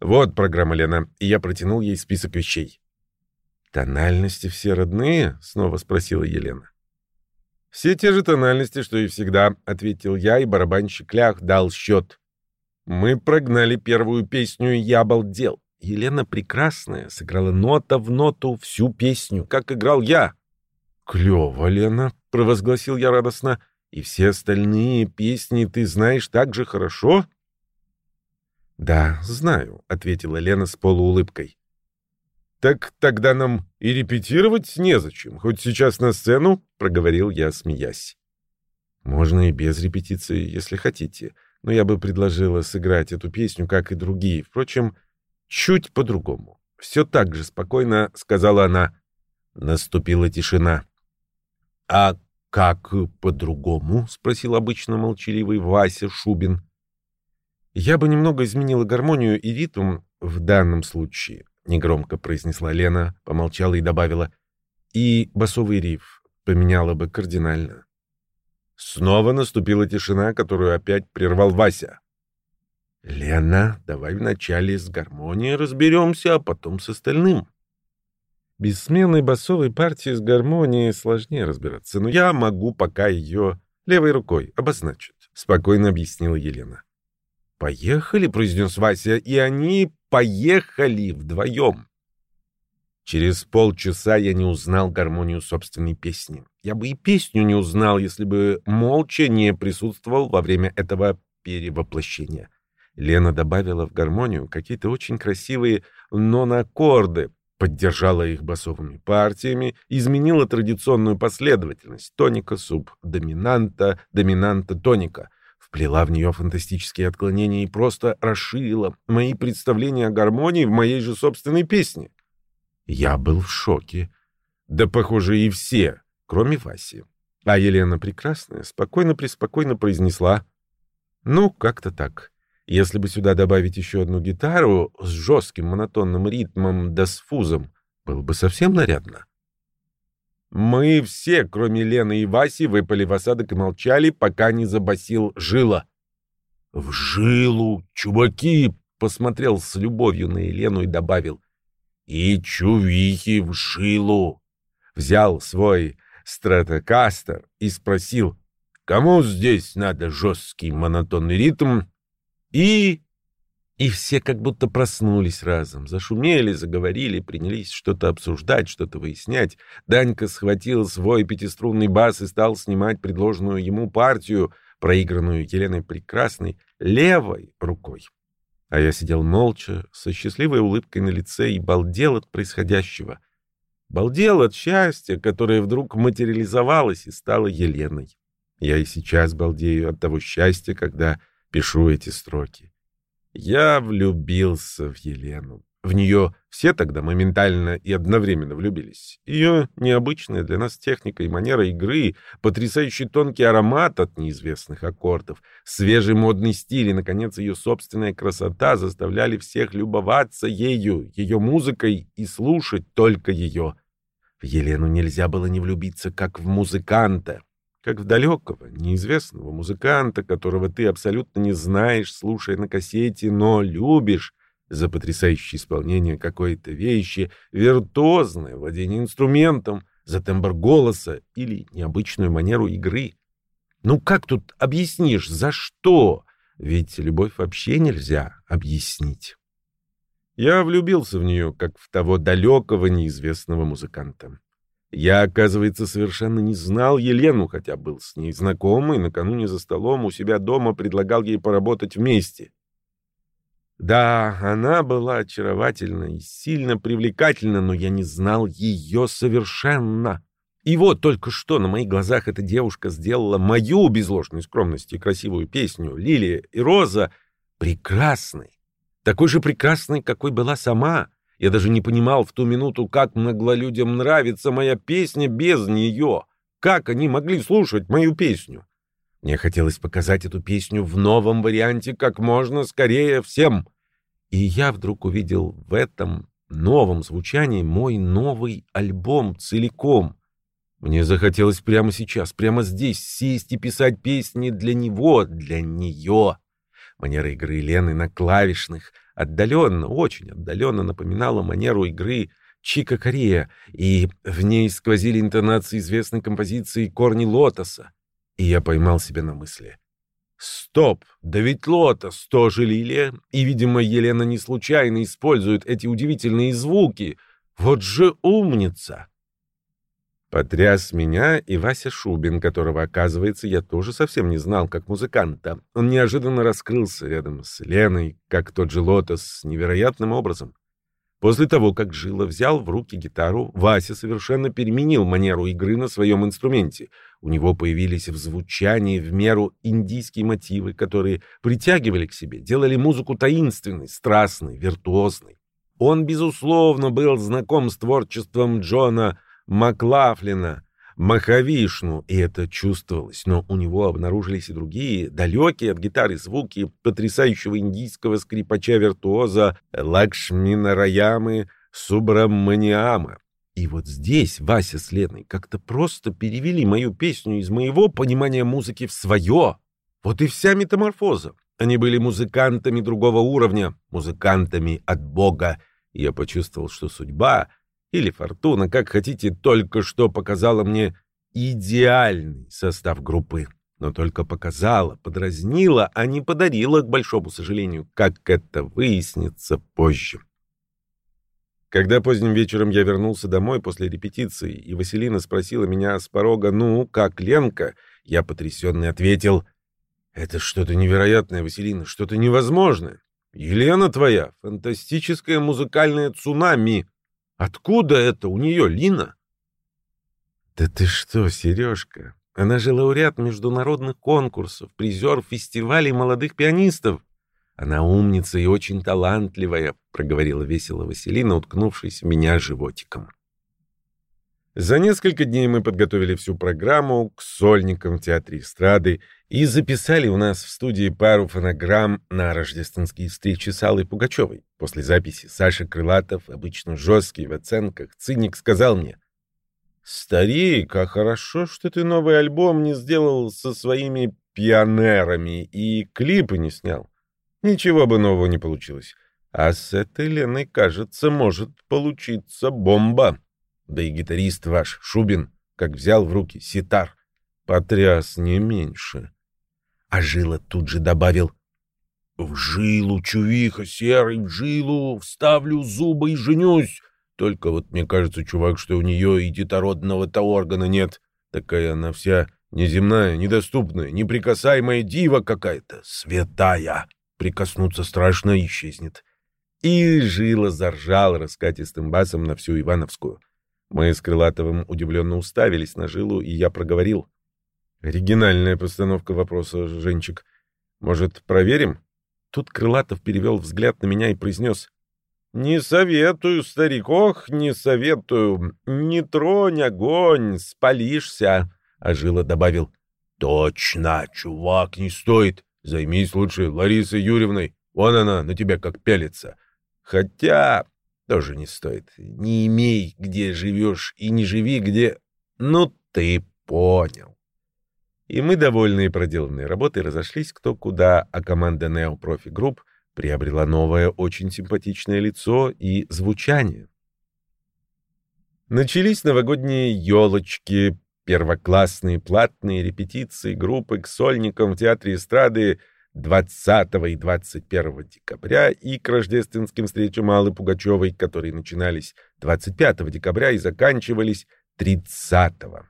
«Вот программа, Лена», и я протянул ей список вещей. «Тональности все родные?» — снова спросила Елена. «Все те же тональности, что и всегда», — ответил я, и барабанщик Лях дал счет. Мы прогнали первую песню, и я обалдел. Елена прекрасная, сыграла нота в ноту всю песню, как играл я. «Клево, Лена», — провозгласил я радостно. «И все остальные песни ты знаешь так же хорошо?» «Да, знаю», — ответила Лена с полуулыбкой. «Так тогда нам и репетировать незачем, хоть сейчас на сцену», — проговорил я, смеясь. «Можно и без репетиции, если хотите, но я бы предложила сыграть эту песню, как и другие, впрочем, чуть по-другому». Все так же спокойно сказала она. Наступила тишина. «А как по-другому?» — спросил обычно молчаливый Вася Шубин. «Я бы немного изменила гармонию и ритм в данном случае», — негромко произнесла Лена, помолчала и добавила. «И басовый риф поменяла бы кардинально». Снова наступила тишина, которую опять прервал Вася. «Лена, давай вначале с гармонией разберемся, а потом с остальным». Без сменной басовой партии с гармонией сложнее разбираться, но я могу пока ее левой рукой обозначить, — спокойно объяснила Елена. «Поехали», — произнес Вася, и они поехали вдвоем. Через полчаса я не узнал гармонию собственной песни. Я бы и песню не узнал, если бы молча не присутствовал во время этого перевоплощения. Лена добавила в гармонию какие-то очень красивые нон-аккорды, поддержала их басовыми партиями, изменила традиционную последовательность тоника, суб, доминанта, доминанта, тоника, вплела в нее фантастические отклонения и просто расширила мои представления о гармонии в моей же собственной песне. Я был в шоке. Да, похоже, и все, кроме Васи. А Елена Прекрасная спокойно-преспокойно произнесла «Ну, как-то так». Если бы сюда добавить еще одну гитару с жестким монотонным ритмом да с фузом, было бы совсем нарядно. Мы все, кроме Лены и Васи, выпали в осадок и молчали, пока не забасил Жила. «В жилу, чуваки!» — посмотрел с любовью на Елену и добавил. «И чувихи в жилу!» Взял свой стратокастер и спросил, кому здесь надо жесткий монотонный ритм, и... И все как будто проснулись разом, зашумели, заговорили, принялись что-то обсуждать, что-то выяснять. Данька схватил свой пятиструнный бас и стал снимать предложенную ему партию, проигранную Еленой Прекрасной, левой рукой. А я сидел молча, со счастливой улыбкой на лице и балдел от происходящего. Балдел от счастья, которое вдруг материализовалось и стало Еленой. Я и сейчас балдею от того счастья, когда пишу эти строки. Я влюбился в Елену. В нее все тогда моментально и одновременно влюбились. Ее необычная для нас техника и манера игры, потрясающий тонкий аромат от неизвестных аккордов, свежий модный стиль и, наконец, ее собственная красота заставляли всех любоваться ею, ее музыкой и слушать только ее. В Елену нельзя было не влюбиться, как в музыканта, как в далекого, неизвестного музыканта, которого ты абсолютно не знаешь, слушая на кассете, но любишь, за потрясающее исполнение какой-то вещи, виртуозное владение инструментом, за тембр голоса или необычную манеру игры. Ну как тут объяснишь, за что? Ведь любовь вообще нельзя объяснить. Я влюбился в нее, как в того далекого неизвестного музыканта. Я, оказывается, совершенно не знал Елену, хотя был с ней знаком и накануне за столом у себя дома предлагал ей поработать вместе. Да, она была очаровательна и сильно привлекательна, но я не знал ее совершенно. И вот только что на моих глазах эта девушка сделала мою, без ложной скромности, красивую песню «Лилия и Роза» прекрасной. Такой же прекрасной, какой была сама. Я даже не понимал в ту минуту, как могла людям нравиться моя песня без нее. Как они могли слушать мою песню? Мне хотелось показать эту песню в новом варианте как можно скорее всем. И я вдруг увидел в этом новом звучании мой новый альбом целиком. Мне захотелось прямо сейчас, прямо здесь сесть и писать песни для него, для нее. Манера игры Лены на клавишных отдаленно, очень отдаленно напоминала манеру игры Чика Корея, и в ней сквозили интонации известной композиции «Корни лотоса». И я поймал себя на мысли. Стоп, да ведь лотос тоже лилия, и, видимо, Елена не случайно использует эти удивительные звуки. Вот же умница! Потряс меня и Вася Шубин, которого, оказывается, я тоже совсем не знал как музыканта. Он неожиданно раскрылся рядом с Леной, как тот же лотос, невероятным образом. После того, как Жила взял в руки гитару, Вася совершенно переменил манеру игры на своем инструменте. У него появились в звучании в меру индийские мотивы, которые притягивали к себе, делали музыку таинственной, страстной, виртуозной. Он, безусловно, был знаком с творчеством Джона Маклафлина, Махавишну, и это чувствовалось, но у него обнаружились и другие, далекие от гитары звуки потрясающего индийского скрипача-виртуоза Лакшмина Раямы Субраманиама. И вот здесь Вася с Леной как-то просто перевели мою песню из моего понимания музыки в свое. Вот и вся метаморфоза. Они были музыкантами другого уровня, музыкантами от Бога. Я почувствовал, что судьба или фортуна, как хотите, только что показала мне идеальный состав группы. Но только показала, подразнила, а не подарила, к большому сожалению, как это выяснится позже. Когда поздним вечером я вернулся домой после репетиции, и Василина спросила меня с порога, «Ну, как Ленка?» Я потрясенный ответил, «Это что-то невероятное, Василина, что-то невозможное. Елена твоя — фантастическое музыкальное цунами. Откуда это у нее, Лина?» «Да ты что, Сережка? Она же лауреат международных конкурсов, призер фестивалей молодых пианистов. Она умница и очень талантливая, проговорила весело Василина, уткнувшись в меня животиком. За несколько дней мы подготовили всю программу к сольникам в театре эстрады и записали у нас в студии пару фонограмм на рождественские встречи с Аллой Пугачевой. После записи Саша Крылатов, обычно жесткий в оценках, циник сказал мне, «Старик, а хорошо, что ты новый альбом не сделал со своими пионерами и клипы не снял. Ничего бы нового не получилось. А с этой Леной, кажется, может получиться бомба. Да и гитарист ваш, Шубин, как взял в руки ситар. Потряс не меньше. А Жила тут же добавил «В жилу, чувиха, серый, в жилу, вставлю зубы и женюсь. Только вот мне кажется, чувак, что у нее и детородного-то органа нет. Такая она вся неземная, недоступная, неприкасаемая дива какая-то, святая. Прикоснуться страшно исчезнет». И Жила заржал раскатистым басом на всю Ивановскую. Мы с Крылатовым удивленно уставились на Жилу, и я проговорил. Оригинальная постановка вопроса, Женчик. Может, проверим? Тут Крылатов перевел взгляд на меня и произнес. «Не советую, старик, ох, не советую. Не тронь огонь, спалишься». А Жила добавил. «Точно, чувак, не стоит. Займись лучше Ларисой Юрьевной. Вон она на тебя как пялится. Хотя тоже не стоит. Не имей, где живешь, и не живи, где... Ну, ты понял. И мы, довольные проделанной работой, разошлись кто куда, а команда Neo Profi Group приобрела новое, очень симпатичное лицо и звучание. Начались новогодние елочки, первоклассные платные репетиции группы к сольникам в Театре эстрады 20 и 21 декабря и к рождественским встречам Аллы Пугачевой, которые начинались 25 декабря и заканчивались 30 -го.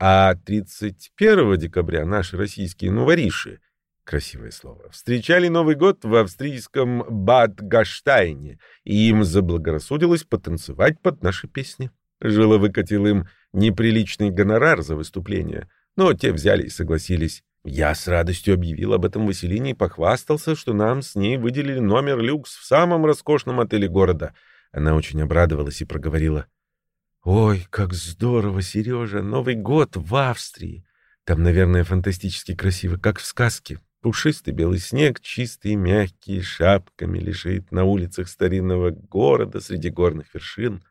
А 31 декабря наши российские новориши, красивое слово, встречали Новый год в австрийском Бад-Гаштайне, и им заблагорассудилось потанцевать под наши песни. Жила выкатил им неприличный гонорар за выступление, но те взяли и согласились. Я с радостью объявил об этом Василине и похвастался, что нам с ней выделили номер люкс в самом роскошном отеле города. Она очень обрадовалась и проговорила. «Ой, как здорово, Сережа! Новый год в Австрии! Там, наверное, фантастически красиво, как в сказке. Пушистый белый снег, чистый, мягкий, шапками лежит на улицах старинного города среди горных вершин.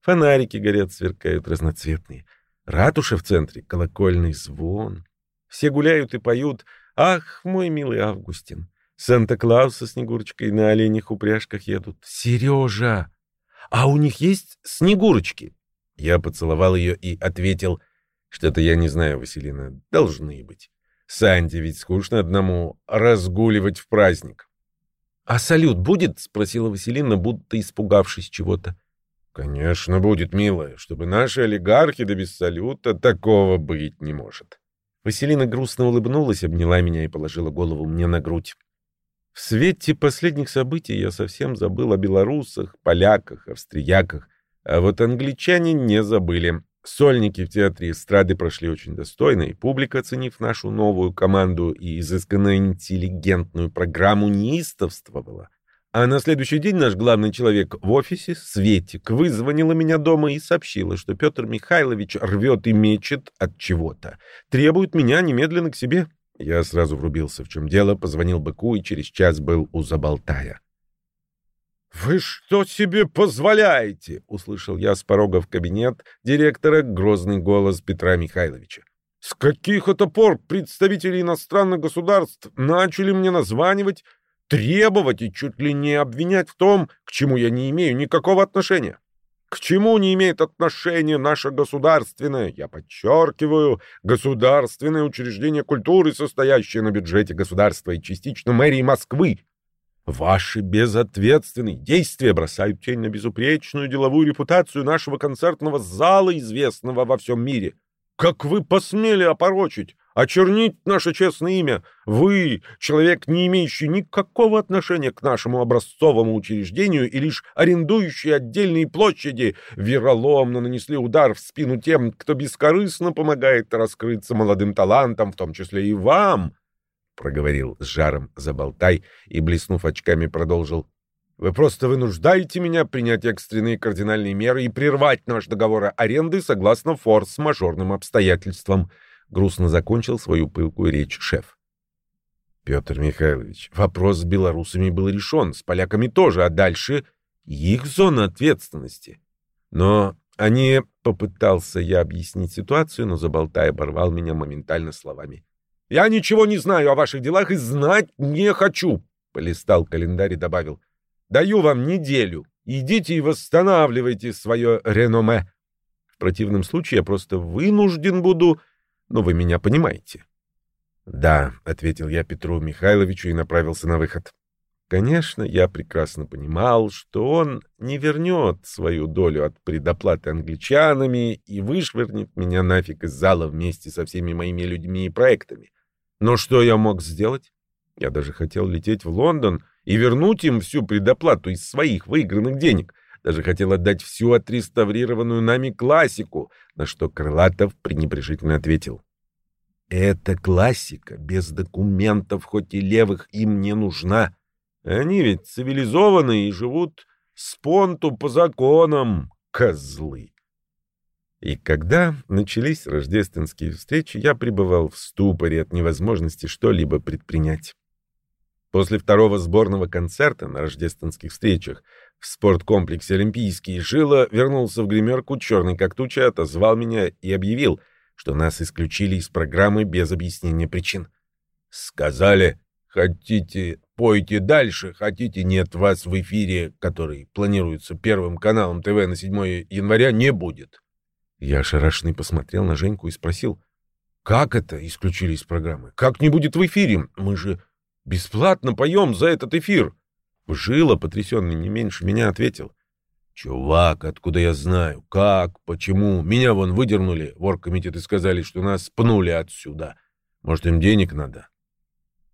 Фонарики горят, сверкают разноцветные. Ратуша в центре, колокольный звон. Все гуляют и поют «Ах, мой милый Августин!» Санта-Клаус со Снегурочкой на оленях упряжках едут. «Сережа! А у них есть Снегурочки?» Я поцеловал ее и ответил «Что-то я не знаю, Василина, должны быть. Санте ведь скучно одному разгуливать в праздник». «А салют будет?» — спросила Василина, будто испугавшись чего-то. «Конечно будет, милая, чтобы наши олигархи да без салюта такого быть не может». Василина грустно улыбнулась, обняла меня и положила голову мне на грудь. В свете последних событий я совсем забыл о белорусах, поляках, австрияках, а вот англичане не забыли. Сольники в театре эстрады прошли очень достойно, и публика, оценив нашу новую команду и изысканно интеллигентную программу, неистовствовала. А на следующий день наш главный человек в офисе, Светик, вызвонила меня дома и сообщила, что Петр Михайлович рвет и мечет от чего-то. Требует меня немедленно к себе. Я сразу врубился, в чем дело, позвонил быку и через час был у Заболтая. «Вы что себе позволяете?» — услышал я с порога в кабинет директора грозный голос Петра Михайловича. «С каких это пор представители иностранных государств начали мне названивать требовать и чуть ли не обвинять в том, к чему я не имею никакого отношения. К чему не имеет отношения наше государственное, я подчеркиваю, государственное учреждение культуры, состоящее на бюджете государства и частично мэрии Москвы. Ваши безответственные действия бросают тень на безупречную деловую репутацию нашего концертного зала, известного во всем мире. Как вы посмели опорочить очернить наше честное имя. Вы, человек, не имеющий никакого отношения к нашему образцовому учреждению и лишь арендующий отдельные площади, вероломно нанесли удар в спину тем, кто бескорыстно помогает раскрыться молодым талантам, в том числе и вам, — проговорил с жаром Заболтай и, блеснув очками, продолжил. Вы просто вынуждаете меня принять экстренные кардинальные меры и прервать наш договор аренды согласно форс-мажорным обстоятельствам. Грустно закончил свою пылкую речь шеф. Петр Михайлович, вопрос с белорусами был решен, с поляками тоже, а дальше их зона ответственности. Но они... Попытался я объяснить ситуацию, но Заболтай оборвал меня моментально словами. «Я ничего не знаю о ваших делах и знать не хочу!» Полистал календарь и добавил. «Даю вам неделю. Идите и восстанавливайте свое реноме. В противном случае я просто вынужден буду... Но вы меня понимаете. «Да», — ответил я Петру Михайловичу и направился на выход. Конечно, я прекрасно понимал, что он не вернет свою долю от предоплаты англичанами и вышвырнет меня нафиг из зала вместе со всеми моими людьми и проектами. Но что я мог сделать? Я даже хотел лететь в Лондон и вернуть им всю предоплату из своих выигранных денег. Даже хотел отдать всю отреставрированную нами классику, на что Крылатов пренебрежительно ответил. «Это классика, без документов, хоть и левых, им не нужна. Они ведь цивилизованные и живут с понту по законам, козлы». И когда начались рождественские встречи, я пребывал в ступоре от невозможности что-либо предпринять. После второго сборного концерта на рождественских встречах в спорткомплексе «Олимпийский» Жила вернулся в гримерку черный как туча, отозвал меня и объявил, что нас исключили из программы без объяснения причин. Сказали, хотите пойте дальше, хотите нет, вас в эфире, который планируется Первым каналом ТВ на 7 января, не будет. Я ошарашенный посмотрел на Женьку и спросил, как это исключили из программы? Как не будет в эфире? Мы же бесплатно поем за этот эфир. Жила, потрясенный не меньше меня, ответил. «Чувак, откуда я знаю? Как? Почему? Меня вон выдернули в оргкомитет и сказали, что нас пнули отсюда. Может, им денег надо?»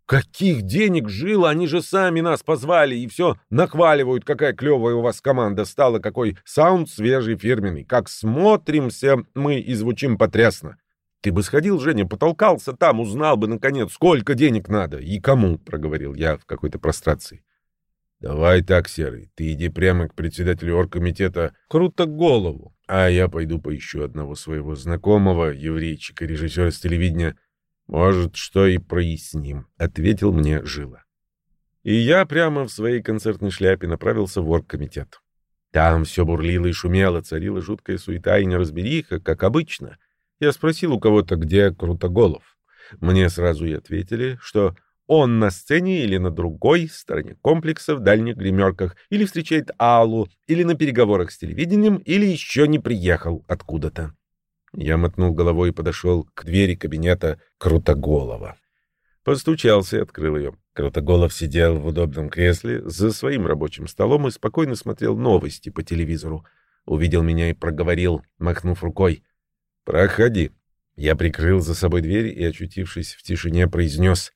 «Каких денег, Жила? Они же сами нас позвали и все нахваливают, какая клевая у вас команда стала, какой саунд свежий, фирменный. Как смотримся мы и звучим потрясно. Ты бы сходил, Женя, потолкался там, узнал бы, наконец, сколько денег надо и кому», — проговорил я в какой-то прострации. Давай так, Серый, ты иди прямо к председателю оргкомитета круто голову, а я пойду поищу одного своего знакомого, еврейчика, режиссера с телевидения. Может, что и проясним, — ответил мне Жила. И я прямо в своей концертной шляпе направился в оргкомитет. Там все бурлило и шумело, царила жуткая суета и неразбериха, как обычно. Я спросил у кого-то, где Крутоголов. Мне сразу и ответили, что он на сцене или на другой стороне комплекса в дальних гримерках, или встречает Аллу, или на переговорах с телевидением, или еще не приехал откуда-то. Я мотнул головой и подошел к двери кабинета Крутоголова. Постучался и открыл ее. Крутоголов сидел в удобном кресле за своим рабочим столом и спокойно смотрел новости по телевизору. Увидел меня и проговорил, махнув рукой. «Проходи». Я прикрыл за собой дверь и, очутившись в тишине, произнес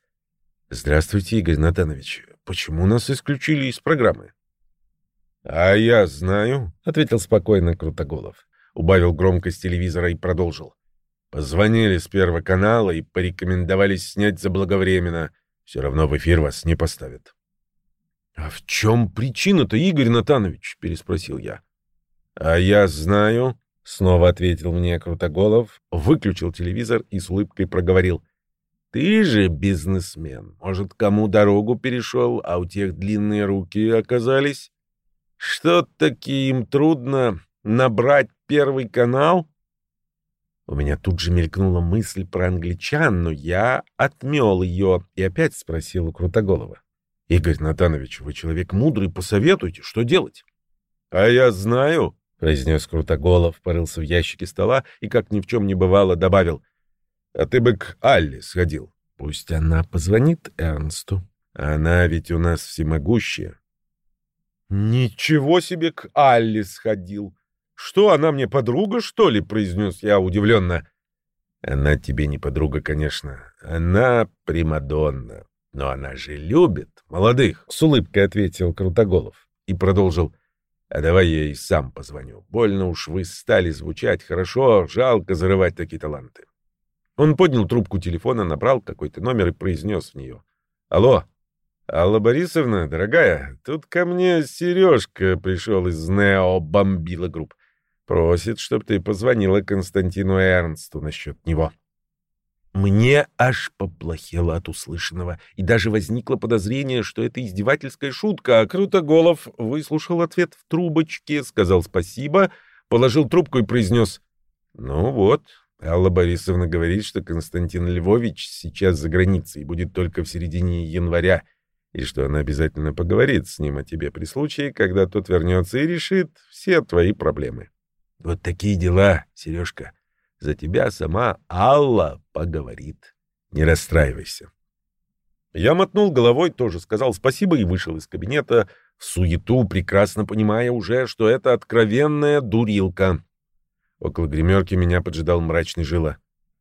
Здравствуйте, Игорь Натанович. Почему нас исключили из программы? А я знаю, ответил спокойно Крутоголов. Убавил громкость телевизора и продолжил. Позвонили с Первого канала и порекомендовали снять заблаговременно. Все равно в эфир вас не поставят. А в чем причина-то, Игорь Натанович? переспросил я. А я знаю, снова ответил мне Крутоголов, выключил телевизор и с улыбкой проговорил. Ты же бизнесмен. Может, кому дорогу перешел, а у тех длинные руки оказались? Что таки им трудно набрать первый канал? У меня тут же мелькнула мысль про англичан, но я отмел ее и опять спросил у Крутоголова. — Игорь Натанович, вы человек мудрый, посоветуйте, что делать? — А я знаю, — произнес Крутоголов, порылся в ящике стола и, как ни в чем не бывало, добавил — а ты бы к Алле сходил. Пусть она позвонит Эрнсту. Она ведь у нас всемогущая. Ничего себе к Алле сходил. Что, она мне подруга, что ли? произнес я удивленно. Она тебе не подруга, конечно. Она Примадонна. Но она же любит молодых, с улыбкой ответил Крутоголов и продолжил. А давай я и сам позвоню. Больно уж вы стали звучать хорошо, жалко зарывать такие таланты. Он поднял трубку телефона, набрал какой-то номер и произнес в нее. «Алло, Алла Борисовна, дорогая, тут ко мне Сережка пришел из Нео Бомбила Групп. Просит, чтобы ты позвонила Константину Эрнсту насчет него». Мне аж поплохело от услышанного, и даже возникло подозрение, что это издевательская шутка, а Крутоголов выслушал ответ в трубочке, сказал спасибо, положил трубку и произнес «Ну вот, Алла Борисовна говорит, что Константин Львович сейчас за границей и будет только в середине января, и что она обязательно поговорит с ним о тебе при случае, когда тот вернется и решит все твои проблемы. Вот такие дела, Сережка. За тебя сама Алла поговорит. Не расстраивайся. Я мотнул головой, тоже сказал спасибо и вышел из кабинета в суету, прекрасно понимая уже, что это откровенная дурилка. Около гримерки меня поджидал мрачный жила.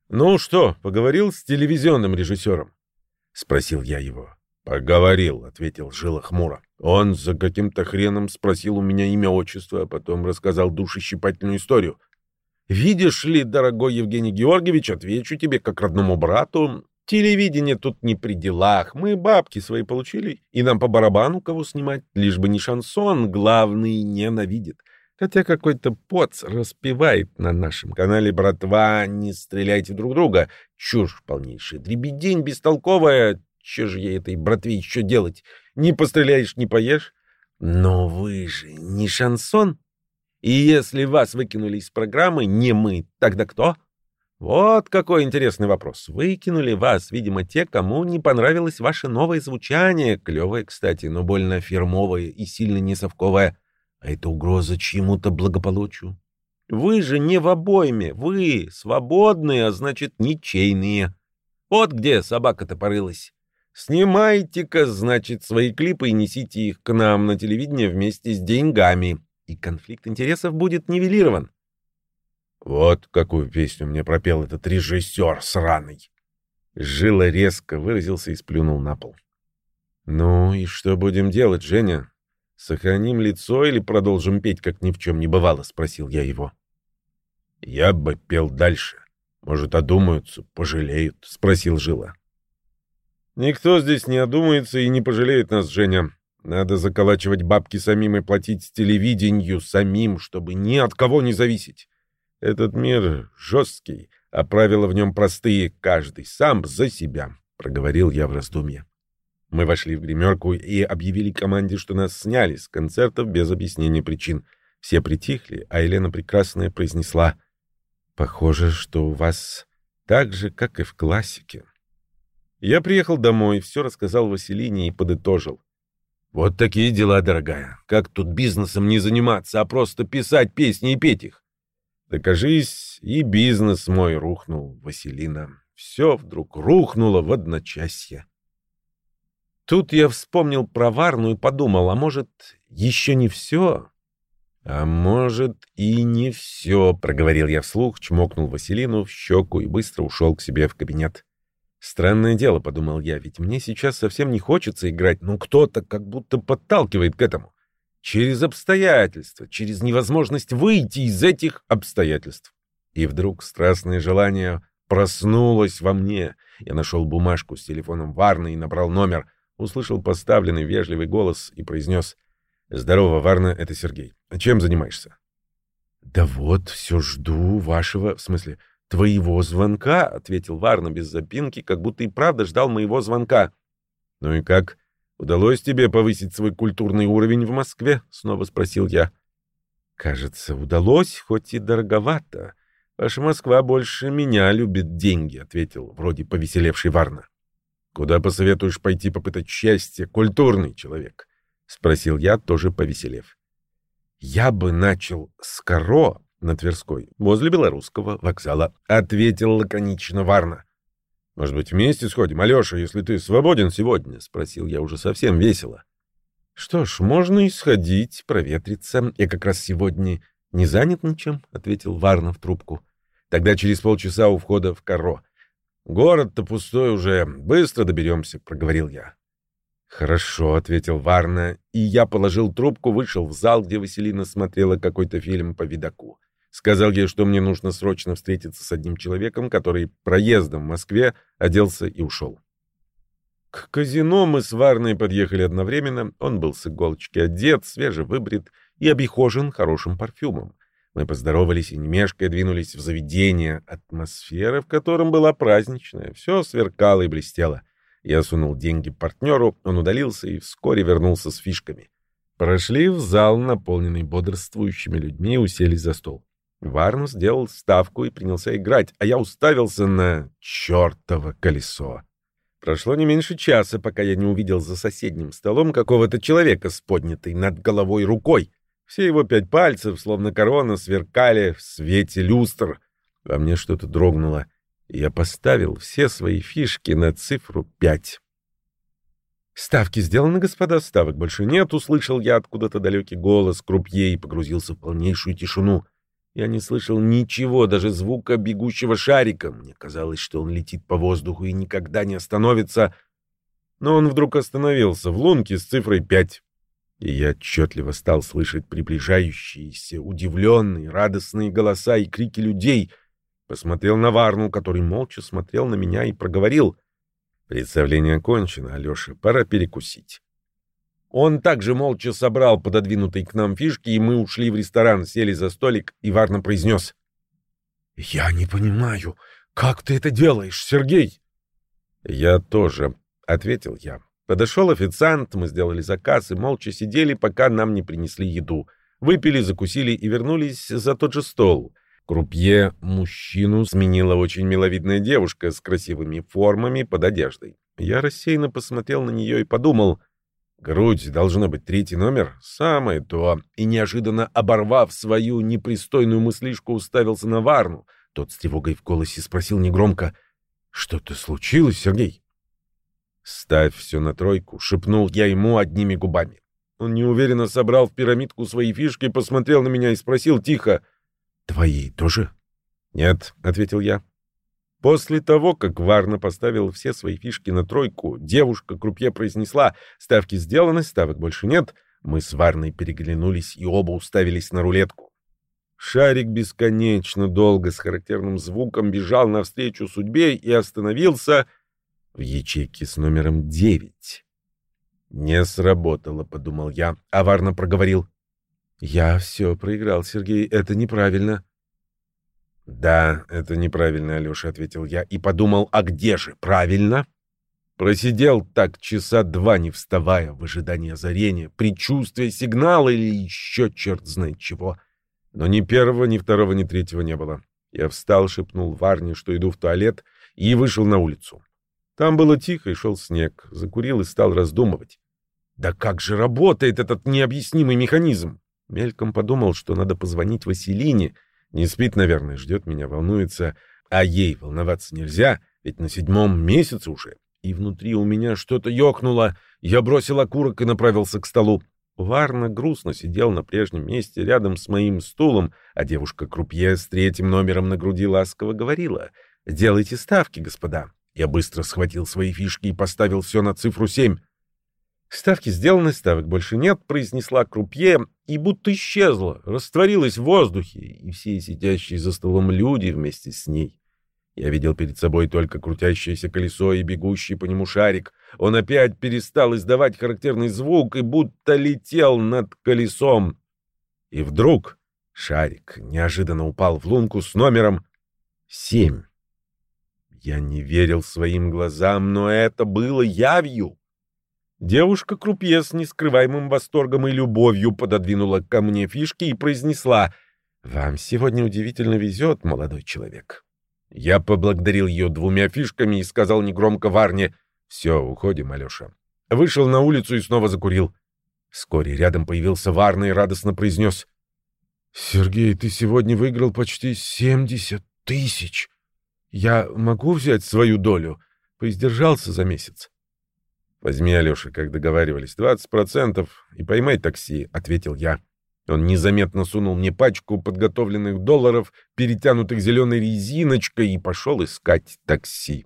«Ну что, поговорил с телевизионным режиссером?» — спросил я его. «Поговорил», — ответил Жила хмуро. Он за каким-то хреном спросил у меня имя, отчество, а потом рассказал душещипательную историю. «Видишь ли, дорогой Евгений Георгиевич, отвечу тебе как родному брату, Телевидение тут не при делах. Мы бабки свои получили, и нам по барабану кого снимать, лишь бы не шансон, главный ненавидит. Хотя какой-то поц распевает на нашем канале «Братва, не стреляйте друг друга». Чушь полнейшая, дребедень бестолковая. Че же я этой братве еще делать? Не постреляешь, не поешь? Но вы же не шансон. И если вас выкинули из программы не мы, тогда кто? Вот какой интересный вопрос. Выкинули вас, видимо, те, кому не понравилось ваше новое звучание. Клевое, кстати, но больно фирмовое и сильно несовковое. А это угроза чьему-то благополучию. Вы же не в обойме. Вы свободные, а значит, ничейные. Вот где собака-то порылась. Снимайте-ка, значит, свои клипы и несите их к нам на телевидение вместе с деньгами. И конфликт интересов будет нивелирован. Вот какую песню мне пропел этот режиссер сраный. Жила резко выразился и сплюнул на пол. «Ну и что будем делать, Женя? Сохраним лицо или продолжим петь, как ни в чем не бывало?» — спросил я его. «Я бы пел дальше. Может, одумаются, пожалеют?» — спросил Жила. «Никто здесь не одумается и не пожалеет нас, Женя. Надо заколачивать бабки самим и платить телевидению самим, чтобы ни от кого не зависеть. Этот мир жесткий, а правила в нем простые, каждый сам за себя, — проговорил я в раздумье. Мы вошли в гримерку и объявили команде, что нас сняли с концертов без объяснения причин. Все притихли, а Елена Прекрасная произнесла, «Похоже, что у вас так же, как и в классике». Я приехал домой, все рассказал Василине и подытожил. «Вот такие дела, дорогая. Как тут бизнесом не заниматься, а просто писать песни и петь их? Докажись, и бизнес мой рухнул, Василина. Все вдруг рухнуло в одночасье. Тут я вспомнил про Варну и подумал, а может, еще не все? А может, и не все, проговорил я вслух, чмокнул Василину в щеку и быстро ушел к себе в кабинет. Странное дело, подумал я, ведь мне сейчас совсем не хочется играть, но кто-то как будто подталкивает к этому через обстоятельства, через невозможность выйти из этих обстоятельств. И вдруг страстное желание проснулось во мне. Я нашел бумажку с телефоном Варны и набрал номер, услышал поставленный вежливый голос и произнес «Здорово, Варна, это Сергей. Чем занимаешься?» «Да вот, все жду вашего, в смысле, твоего звонка», — ответил Варна без запинки, как будто и правда ждал моего звонка. «Ну и как?» «Удалось тебе повысить свой культурный уровень в Москве?» — снова спросил я. «Кажется, удалось, хоть и дороговато. Ваша Москва больше меня любит деньги», — ответил вроде повеселевший Варна. «Куда посоветуешь пойти попытать счастье, культурный человек?» — спросил я, тоже повеселев. «Я бы начал с Каро на Тверской, возле белорусского вокзала», — ответил лаконично Варна. «Может быть, вместе сходим, Алеша, если ты свободен сегодня?» — спросил я уже совсем весело. «Что ж, можно и сходить, проветриться. Я как раз сегодня не занят ничем», — ответил Варна в трубку. «Тогда через полчаса у входа в Каро. Город-то пустой уже, быстро доберемся», — проговорил я. «Хорошо», — ответил Варна, и я положил трубку, вышел в зал, где Василина смотрела какой-то фильм по видаку. Сказал ей, что мне нужно срочно встретиться с одним человеком, который проездом в Москве оделся и ушел. К казино мы с Варной подъехали одновременно. Он был с иголочки одет, свежевыбрит и обихожен хорошим парфюмом. Мы поздоровались и немешкая двинулись в заведение. Атмосфера, в котором была праздничная, все сверкало и блестело. Я сунул деньги партнеру, он удалился и вскоре вернулся с фишками. Прошли в зал, наполненный бодрствующими людьми, и уселись за стол. Варнус сделал ставку и принялся играть, а я уставился на чертово колесо. Прошло не меньше часа, пока я не увидел за соседним столом какого-то человека с поднятой над головой рукой. Все его пять пальцев, словно корона, сверкали в свете люстр. Во мне что-то дрогнуло, и я поставил все свои фишки на цифру пять. «Ставки сделаны, господа, ставок больше нет», — услышал я откуда-то далекий голос крупье и погрузился в полнейшую тишину. Я не слышал ничего, даже звука бегущего шарика. Мне казалось, что он летит по воздуху и никогда не остановится. Но он вдруг остановился в лунке с цифрой пять. И я отчетливо стал слышать приближающиеся, удивленные, радостные голоса и крики людей. Посмотрел на Варну, который молча смотрел на меня и проговорил. «Представление окончено, Алеша, пора перекусить». Он также молча собрал пододвинутые к нам фишки, и мы ушли в ресторан, сели за столик, и Варна произнес. «Я не понимаю, как ты это делаешь, Сергей?» «Я тоже», — ответил я. Подошел официант, мы сделали заказ и молча сидели, пока нам не принесли еду. Выпили, закусили и вернулись за тот же стол. Крупье мужчину сменила очень миловидная девушка с красивыми формами под одеждой. Я рассеянно посмотрел на нее и подумал, грудь должно быть третий номер, самое то, и неожиданно оборвав свою непристойную мыслишку, уставился на Варну. Тот с тревогой в голосе спросил негромко, «Что-то случилось, Сергей?» «Ставь все на тройку», — шепнул я ему одними губами. Он неуверенно собрал в пирамидку свои фишки, посмотрел на меня и спросил тихо. «Твои тоже?» «Нет», — ответил я. После того, как Варна поставил все свои фишки на тройку, девушка крупье произнесла «Ставки сделаны, ставок больше нет». Мы с Варной переглянулись и оба уставились на рулетку. Шарик бесконечно долго с характерным звуком бежал навстречу судьбе и остановился — в ячейке с номером 9. «Не сработало», — подумал я. Аварно проговорил. «Я все проиграл, Сергей. Это неправильно». «Да, это неправильно, Алеша», — ответил я и подумал, а где же правильно? Просидел так часа два, не вставая, в ожидании озарения, предчувствия сигнала или еще черт знает чего. Но ни первого, ни второго, ни третьего не было. Я встал, шепнул Варне, что иду в туалет, и вышел на улицу. Там было тихо и шел снег. Закурил и стал раздумывать. Да как же работает этот необъяснимый механизм? Мельком подумал, что надо позвонить Василине. Не спит, наверное, ждет меня, волнуется. А ей волноваться нельзя, ведь на седьмом месяце уже. И внутри у меня что-то ёкнуло. Я бросил окурок и направился к столу. Варна грустно сидел на прежнем месте рядом с моим стулом, а девушка-крупье с третьим номером на груди ласково говорила «Делайте ставки, господа». Я быстро схватил свои фишки и поставил все на цифру семь. «Ставки сделаны, ставок больше нет», — произнесла крупье, и будто исчезла, растворилась в воздухе, и все сидящие за столом люди вместе с ней. Я видел перед собой только крутящееся колесо и бегущий по нему шарик. Он опять перестал издавать характерный звук и будто летел над колесом. И вдруг шарик неожиданно упал в лунку с номером семь. Я не верил своим глазам, но это было явью. Девушка-крупье с нескрываемым восторгом и любовью пододвинула ко мне фишки и произнесла «Вам сегодня удивительно везет, молодой человек». Я поблагодарил ее двумя фишками и сказал негромко Варне «Все, уходим, Алеша». Вышел на улицу и снова закурил. Вскоре рядом появился Варна и радостно произнес «Сергей, ты сегодня выиграл почти семьдесят тысяч». Я могу взять свою долю? Поиздержался за месяц. Возьми, Алеша, как договаривались, двадцать процентов и поймай такси, — ответил я. Он незаметно сунул мне пачку подготовленных долларов, перетянутых зеленой резиночкой, и пошел искать такси.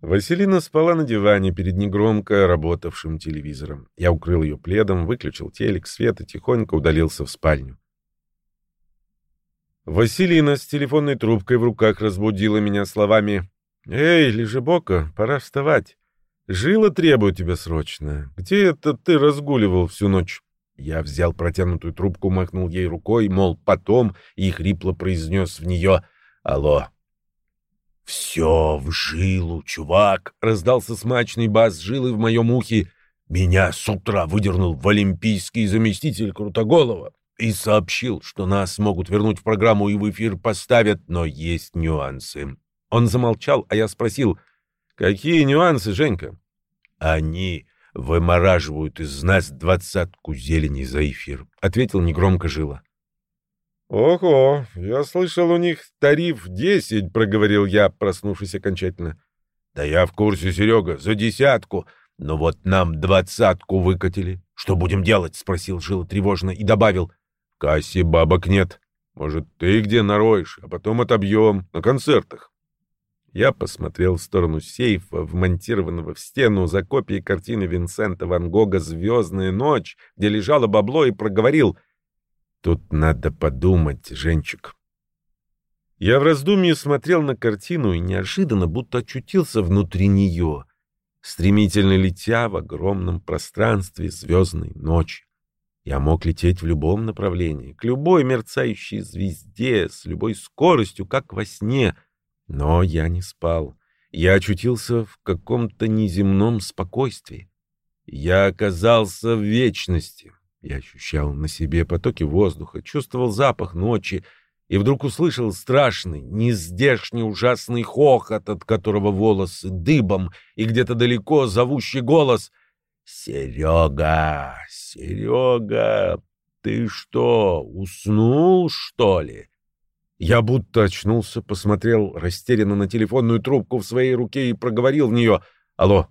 Василина спала на диване перед негромко работавшим телевизором. Я укрыл ее пледом, выключил телек, свет и тихонько удалился в спальню. Василина с телефонной трубкой в руках разбудила меня словами «Эй, Лежебока, пора вставать. Жила требует тебя срочно. Где это ты разгуливал всю ночь?» Я взял протянутую трубку, махнул ей рукой, мол, потом, и хрипло произнес в нее «Алло». «Все в жилу, чувак!» — раздался смачный бас жилы в моем ухе. «Меня с утра выдернул в олимпийский заместитель Крутоголова и сообщил, что нас могут вернуть в программу и в эфир поставят, но есть нюансы. Он замолчал, а я спросил, какие нюансы, Женька? Они вымораживают из нас двадцатку зелени за эфир, — ответил негромко Жила. — Ого, я слышал, у них тариф десять, — проговорил я, проснувшись окончательно. — Да я в курсе, Серега, за десятку. Но вот нам двадцатку выкатили. Что будем делать? — спросил Жила тревожно и добавил. — кассе бабок нет. Может, ты где нароешь, а потом отобьем на концертах. Я посмотрел в сторону сейфа, вмонтированного в стену за копией картины Винсента Ван Гога «Звездная ночь», где лежало бабло, и проговорил «Тут надо подумать, Женчик». Я в раздумье смотрел на картину и неожиданно будто очутился внутри нее, стремительно летя в огромном пространстве звездной ночи. Я мог лететь в любом направлении, к любой мерцающей звезде, с любой скоростью, как во сне — но я не спал. Я очутился в каком-то неземном спокойствии. Я оказался в вечности. Я ощущал на себе потоки воздуха, чувствовал запах ночи и вдруг услышал страшный, нездешний ужасный хохот, от которого волосы дыбом, и где-то далеко зовущий голос «Серега! Серега! Ты что, уснул, что ли?» Я будто очнулся, посмотрел растерянно на телефонную трубку в своей руке и проговорил в нее «Алло».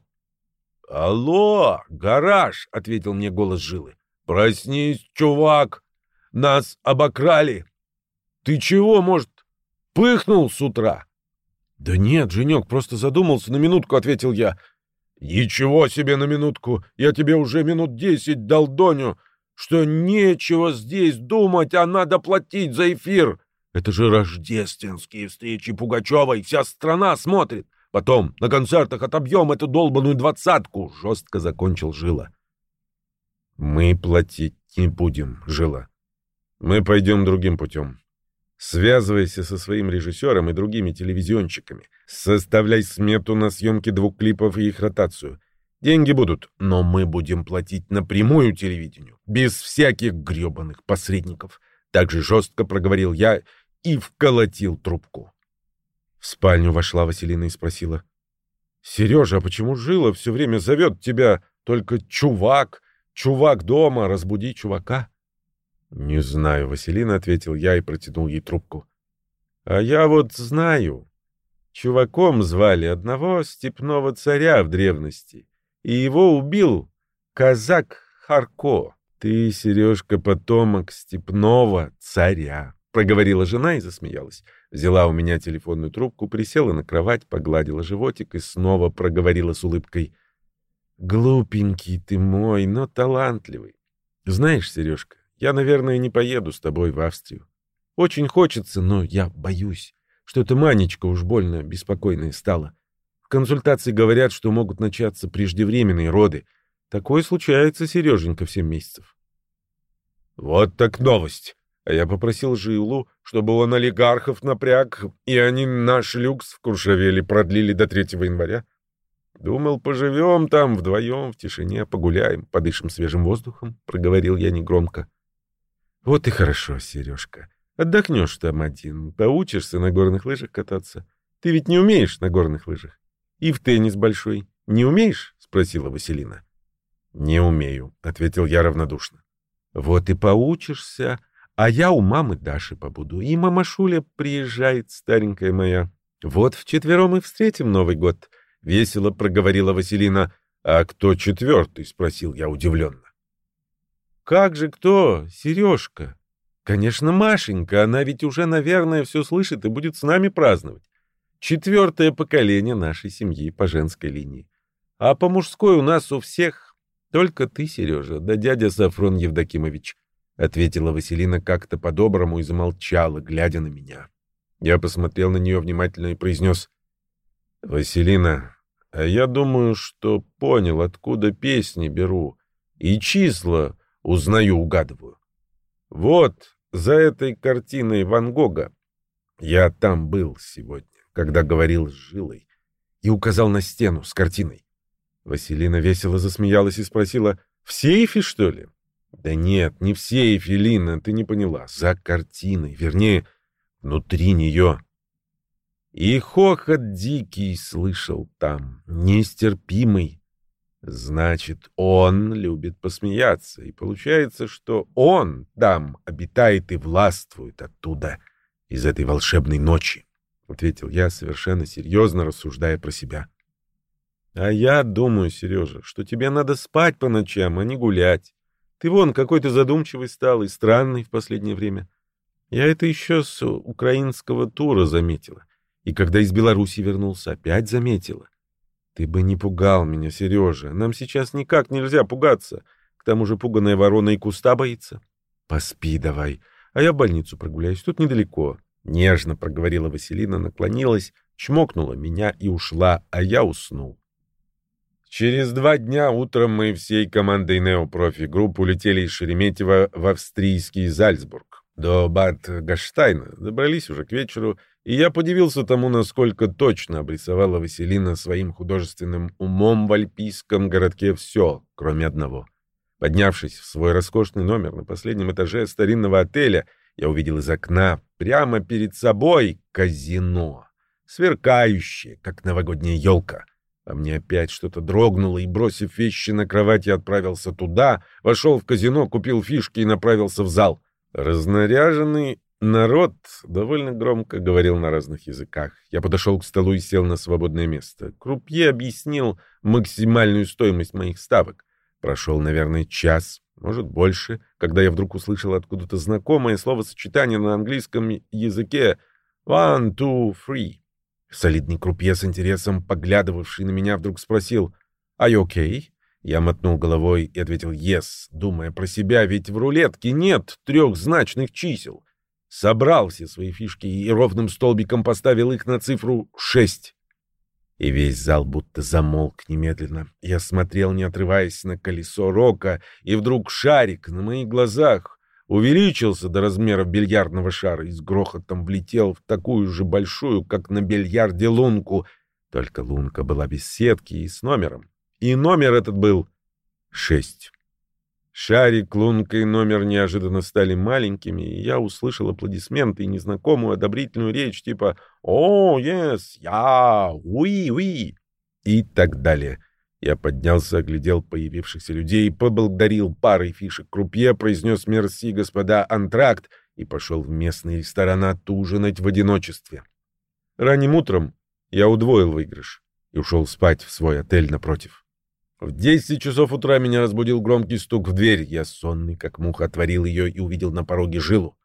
«Алло, гараж!» — ответил мне голос Жилы. «Проснись, чувак! Нас обокрали! Ты чего, может, пыхнул с утра?» «Да нет, Женек, просто задумался на минутку», — ответил я. «Ничего себе на минутку! Я тебе уже минут десять дал Доню, что нечего здесь думать, а надо платить за эфир!» Это же рождественские встречи Пугачевой, вся страна смотрит. Потом на концертах отобьем эту долбаную двадцатку, — жестко закончил Жила. Мы платить не будем, Жила. Мы пойдем другим путем. Связывайся со своим режиссером и другими телевизионщиками. Составляй смету на съемки двух клипов и их ротацию. Деньги будут, но мы будем платить напрямую телевидению, без всяких гребаных посредников. Так же жестко проговорил я и вколотил трубку. В спальню вошла Василина и спросила. — Сережа, а почему Жила все время зовет тебя только чувак, чувак дома, разбуди чувака? — Не знаю, Василина, — ответил я и протянул ей трубку. — А я вот знаю. Чуваком звали одного степного царя в древности, и его убил казак Харко. Ты, Сережка, потомок степного царя проговорила жена и засмеялась. Взяла у меня телефонную трубку, присела на кровать, погладила животик и снова проговорила с улыбкой. «Глупенький ты мой, но талантливый. Знаешь, Сережка, я, наверное, не поеду с тобой в Австрию. Очень хочется, но я боюсь, что эта Манечка уж больно беспокойная стала. В консультации говорят, что могут начаться преждевременные роды. Такое случается, Сереженька, в семь месяцев». «Вот так новость!» А я попросил Жилу, чтобы он олигархов напряг, и они наш люкс в Куршавеле продлили до 3 января. Думал, поживем там вдвоем, в тишине, погуляем, подышим свежим воздухом, — проговорил я негромко. — Вот и хорошо, Сережка. Отдохнешь там один, поучишься на горных лыжах кататься. Ты ведь не умеешь на горных лыжах. И в теннис большой. Не умеешь? — спросила Василина. — Не умею, — ответил я равнодушно. — Вот и поучишься, — а я у мамы Даши побуду. И мамашуля приезжает, старенькая моя. Вот вчетвером и встретим Новый год. Весело проговорила Василина. А кто четвертый? Спросил я удивленно. Как же кто? Сережка. Конечно, Машенька. Она ведь уже, наверное, все слышит и будет с нами праздновать. Четвертое поколение нашей семьи по женской линии. А по мужской у нас у всех только ты, Сережа, да дядя Сафрон Евдокимович. — ответила Василина как-то по-доброму и замолчала, глядя на меня. Я посмотрел на нее внимательно и произнес. «Василина, а я думаю, что понял, откуда песни беру, и числа узнаю, угадываю. Вот за этой картиной Ван Гога. Я там был сегодня, когда говорил с Жилой, и указал на стену с картиной. Василина весело засмеялась и спросила, «В сейфе, что ли?» Да нет, не в сейфе, Лина, ты не поняла. За картиной, вернее, внутри нее. И хохот дикий слышал там, нестерпимый. Значит, он любит посмеяться, и получается, что он там обитает и властвует оттуда, из этой волшебной ночи, — ответил я, совершенно серьезно рассуждая про себя. — А я думаю, Сережа, что тебе надо спать по ночам, а не гулять. Ты вон какой-то задумчивый стал и странный в последнее время. Я это еще с украинского тура заметила. И когда из Беларуси вернулся, опять заметила. Ты бы не пугал меня, Сережа. Нам сейчас никак нельзя пугаться. К тому же пуганая ворона и куста боится. Поспи давай, а я в больницу прогуляюсь, тут недалеко. Нежно проговорила Василина, наклонилась, чмокнула меня и ушла, а я уснул. Через два дня утром мы всей командой Неопрофи групп улетели из Шереметьево в австрийский Зальцбург. До Бад Гаштайна добрались уже к вечеру, и я подивился тому, насколько точно обрисовала Василина своим художественным умом в альпийском городке все, кроме одного. Поднявшись в свой роскошный номер на последнем этаже старинного отеля, я увидел из окна прямо перед собой казино, сверкающее, как новогодняя елка. А мне опять что-то дрогнуло, и, бросив вещи на кровать, я отправился туда, вошел в казино, купил фишки и направился в зал. Разнаряженный народ довольно громко говорил на разных языках. Я подошел к столу и сел на свободное место. Крупье объяснил максимальную стоимость моих ставок. Прошел, наверное, час, может, больше, когда я вдруг услышал откуда-то знакомое словосочетание на английском языке «one, two, three». Солидный крупье с интересом, поглядывавший на меня, вдруг спросил «Are you okay?» Я мотнул головой и ответил «Yes», думая про себя, ведь в рулетке нет трехзначных чисел. Собрал все свои фишки и ровным столбиком поставил их на цифру шесть. И весь зал будто замолк немедленно. Я смотрел, не отрываясь на колесо рока, и вдруг шарик на моих глазах увеличился до размеров бильярдного шара и с грохотом влетел в такую же большую, как на бильярде, лунку. Только лунка была без сетки и с номером. И номер этот был шесть. Шарик, лунка и номер неожиданно стали маленькими, и я услышал аплодисменты и незнакомую одобрительную речь типа «О, yes, я, уи, уи» и так далее. Я поднялся, оглядел появившихся людей, поблагодарил парой фишек крупье, произнес «Мерси, господа, антракт» и пошел в местный ресторан отужинать в одиночестве. Ранним утром я удвоил выигрыш и ушел спать в свой отель напротив. В десять часов утра меня разбудил громкий стук в дверь. Я сонный, как муха, отворил ее и увидел на пороге жилу.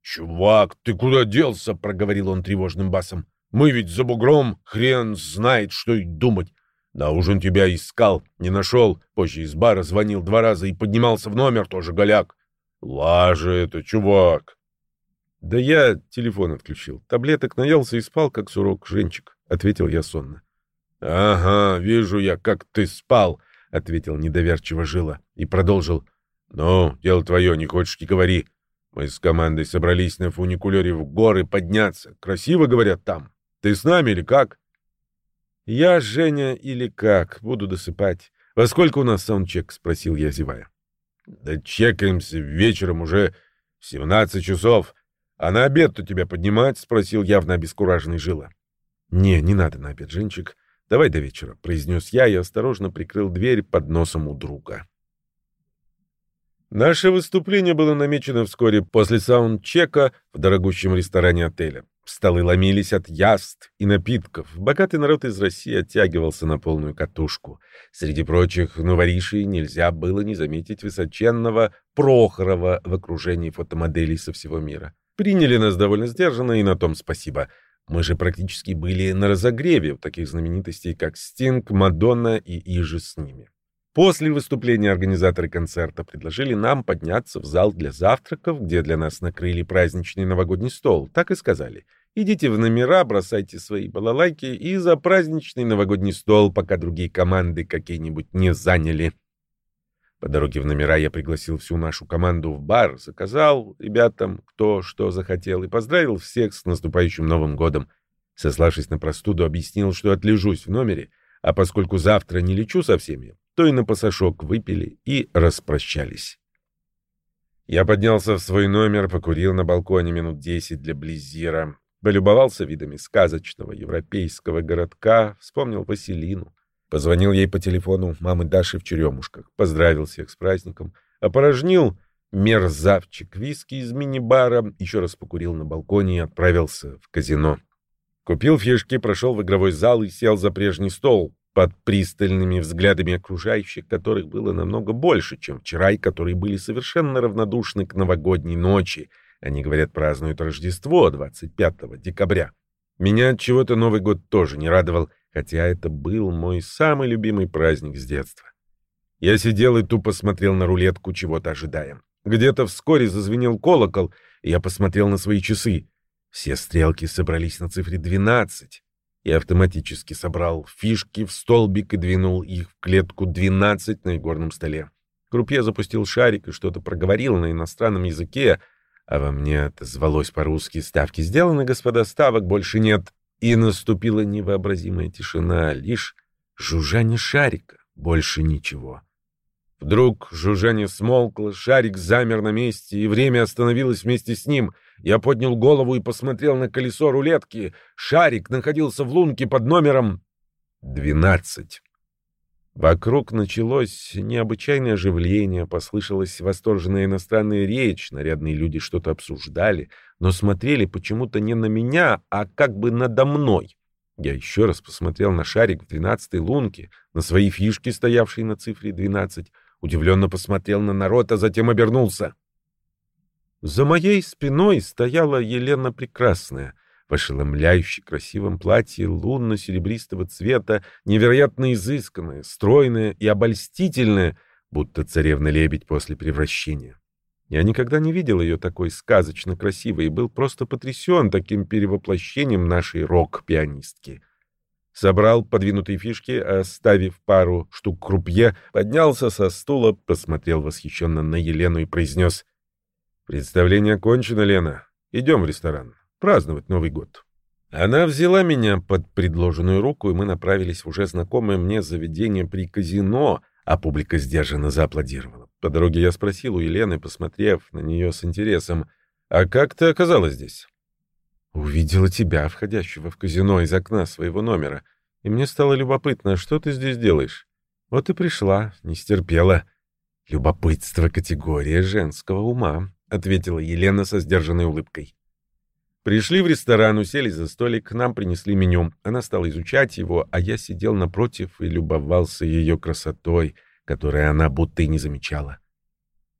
«Чувак, ты куда делся?» — проговорил он тревожным басом. «Мы ведь за бугром, хрен знает, что и думать. На ужин тебя искал, не нашел. Позже из бара звонил два раза и поднимался в номер, тоже голяк. Лажа это, чувак!» «Да я телефон отключил. Таблеток наелся и спал, как сурок, Женчик», — ответил я сонно. «Ага, вижу я, как ты спал», — ответил недоверчиво Жила и продолжил. «Ну, дело твое, не хочешь, не говори. Мы с командой собрались на фуникулере в горы подняться. Красиво, говорят, там. Ты с нами или как?» «Я, Женя, или как? Буду досыпать. Во сколько у нас саундчек?» — спросил я, зевая. «Да чекаемся вечером уже в семнадцать часов. А на обед-то тебя поднимать?» — спросил явно обескураженный Жила. «Не, не надо на обед, Женчик. «Давай до вечера», — произнес я и осторожно прикрыл дверь под носом у друга. Наше выступление было намечено вскоре после саундчека в дорогущем ресторане отеля. Столы ломились от яств и напитков. Богатый народ из России оттягивался на полную катушку. Среди прочих новоришей нельзя было не заметить высоченного Прохорова в окружении фотомоделей со всего мира. Приняли нас довольно сдержанно, и на том спасибо — мы же практически были на разогреве у таких знаменитостей, как Стинг, Мадонна и Иже с ними. После выступления организаторы концерта предложили нам подняться в зал для завтраков, где для нас накрыли праздничный новогодний стол. Так и сказали. Идите в номера, бросайте свои балалайки и за праздничный новогодний стол, пока другие команды какие-нибудь не заняли. По дороге в номера я пригласил всю нашу команду в бар, заказал ребятам кто что захотел и поздравил всех с наступающим Новым годом. Сославшись на простуду, объяснил, что отлежусь в номере, а поскольку завтра не лечу со всеми, то и на пасашок выпили и распрощались. Я поднялся в свой номер, покурил на балконе минут десять для близира, полюбовался видами сказочного европейского городка, вспомнил Василину. Позвонил ей по телефону мамы Даши в Черемушках, поздравил всех с праздником, опорожнил мерзавчик виски из мини-бара, еще раз покурил на балконе и отправился в казино. Купил фишки, прошел в игровой зал и сел за прежний стол, под пристальными взглядами окружающих, которых было намного больше, чем вчера, и которые были совершенно равнодушны к новогодней ночи. Они, говорят, празднуют Рождество 25 декабря. Меня от чего-то Новый год тоже не радовал, хотя это был мой самый любимый праздник с детства. Я сидел и тупо смотрел на рулетку, чего-то ожидая. Где-то вскоре зазвенел колокол, и я посмотрел на свои часы. Все стрелки собрались на цифре 12. Я автоматически собрал фишки в столбик и двинул их в клетку 12 на игорном столе. Крупье запустил шарик и что-то проговорил на иностранном языке, а во мне отозвалось по-русски «Ставки сделаны, господа, ставок больше нет». И наступила невообразимая тишина, лишь жужжание шарика, больше ничего. Вдруг жужжание смолкло, шарик замер на месте, и время остановилось вместе с ним. Я поднял голову и посмотрел на колесо рулетки. Шарик находился в лунке под номером 12. Вокруг началось необычайное оживление, послышалась восторженная иностранная речь, нарядные люди что-то обсуждали, но смотрели почему-то не на меня, а как бы надо мной. Я еще раз посмотрел на шарик в двенадцатой лунке, на свои фишки, стоявшие на цифре 12, удивленно посмотрел на народ, а затем обернулся. За моей спиной стояла Елена Прекрасная, в ошеломляюще красивом платье лунно-серебристого цвета, невероятно изысканная, стройная и обольстительная, будто царевна-лебедь после превращения. Я никогда не видел ее такой сказочно красивой и был просто потрясен таким перевоплощением нашей рок-пианистки. Собрал подвинутые фишки, оставив пару штук крупье, поднялся со стула, посмотрел восхищенно на Елену и произнес «Представление кончено, Лена. Идем в ресторан. Праздновать Новый год». Она взяла меня под предложенную руку, и мы направились в уже знакомое мне заведение при казино, а публика сдержанно зааплодировала. По дороге я спросил у Елены, посмотрев на нее с интересом, «А как ты оказалась здесь?» Увидела тебя, входящего в казино из окна своего номера, и мне стало любопытно, что ты здесь делаешь. Вот и пришла, не стерпела. Любопытство — категория женского ума, — ответила Елена со сдержанной улыбкой. Пришли в ресторан, уселись за столик, к нам принесли меню. Она стала изучать его, а я сидел напротив и любовался ее красотой, которой она будто и не замечала.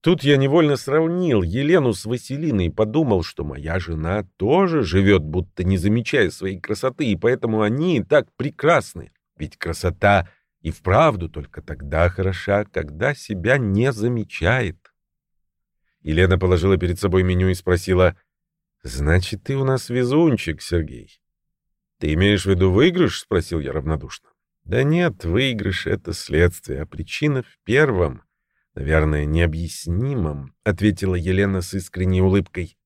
Тут я невольно сравнил Елену с Василиной и подумал, что моя жена тоже живет, будто не замечая своей красоты, и поэтому они так прекрасны. Ведь красота и вправду только тогда хороша, когда себя не замечает. Елена положила перед собой меню и спросила, «Значит, ты у нас везунчик, Сергей?» «Ты имеешь в виду выигрыш?» — спросил я равнодушно. «Да нет, выигрыш — это следствие, а причина в первом — наверное, необъяснимым, — ответила Елена с искренней улыбкой.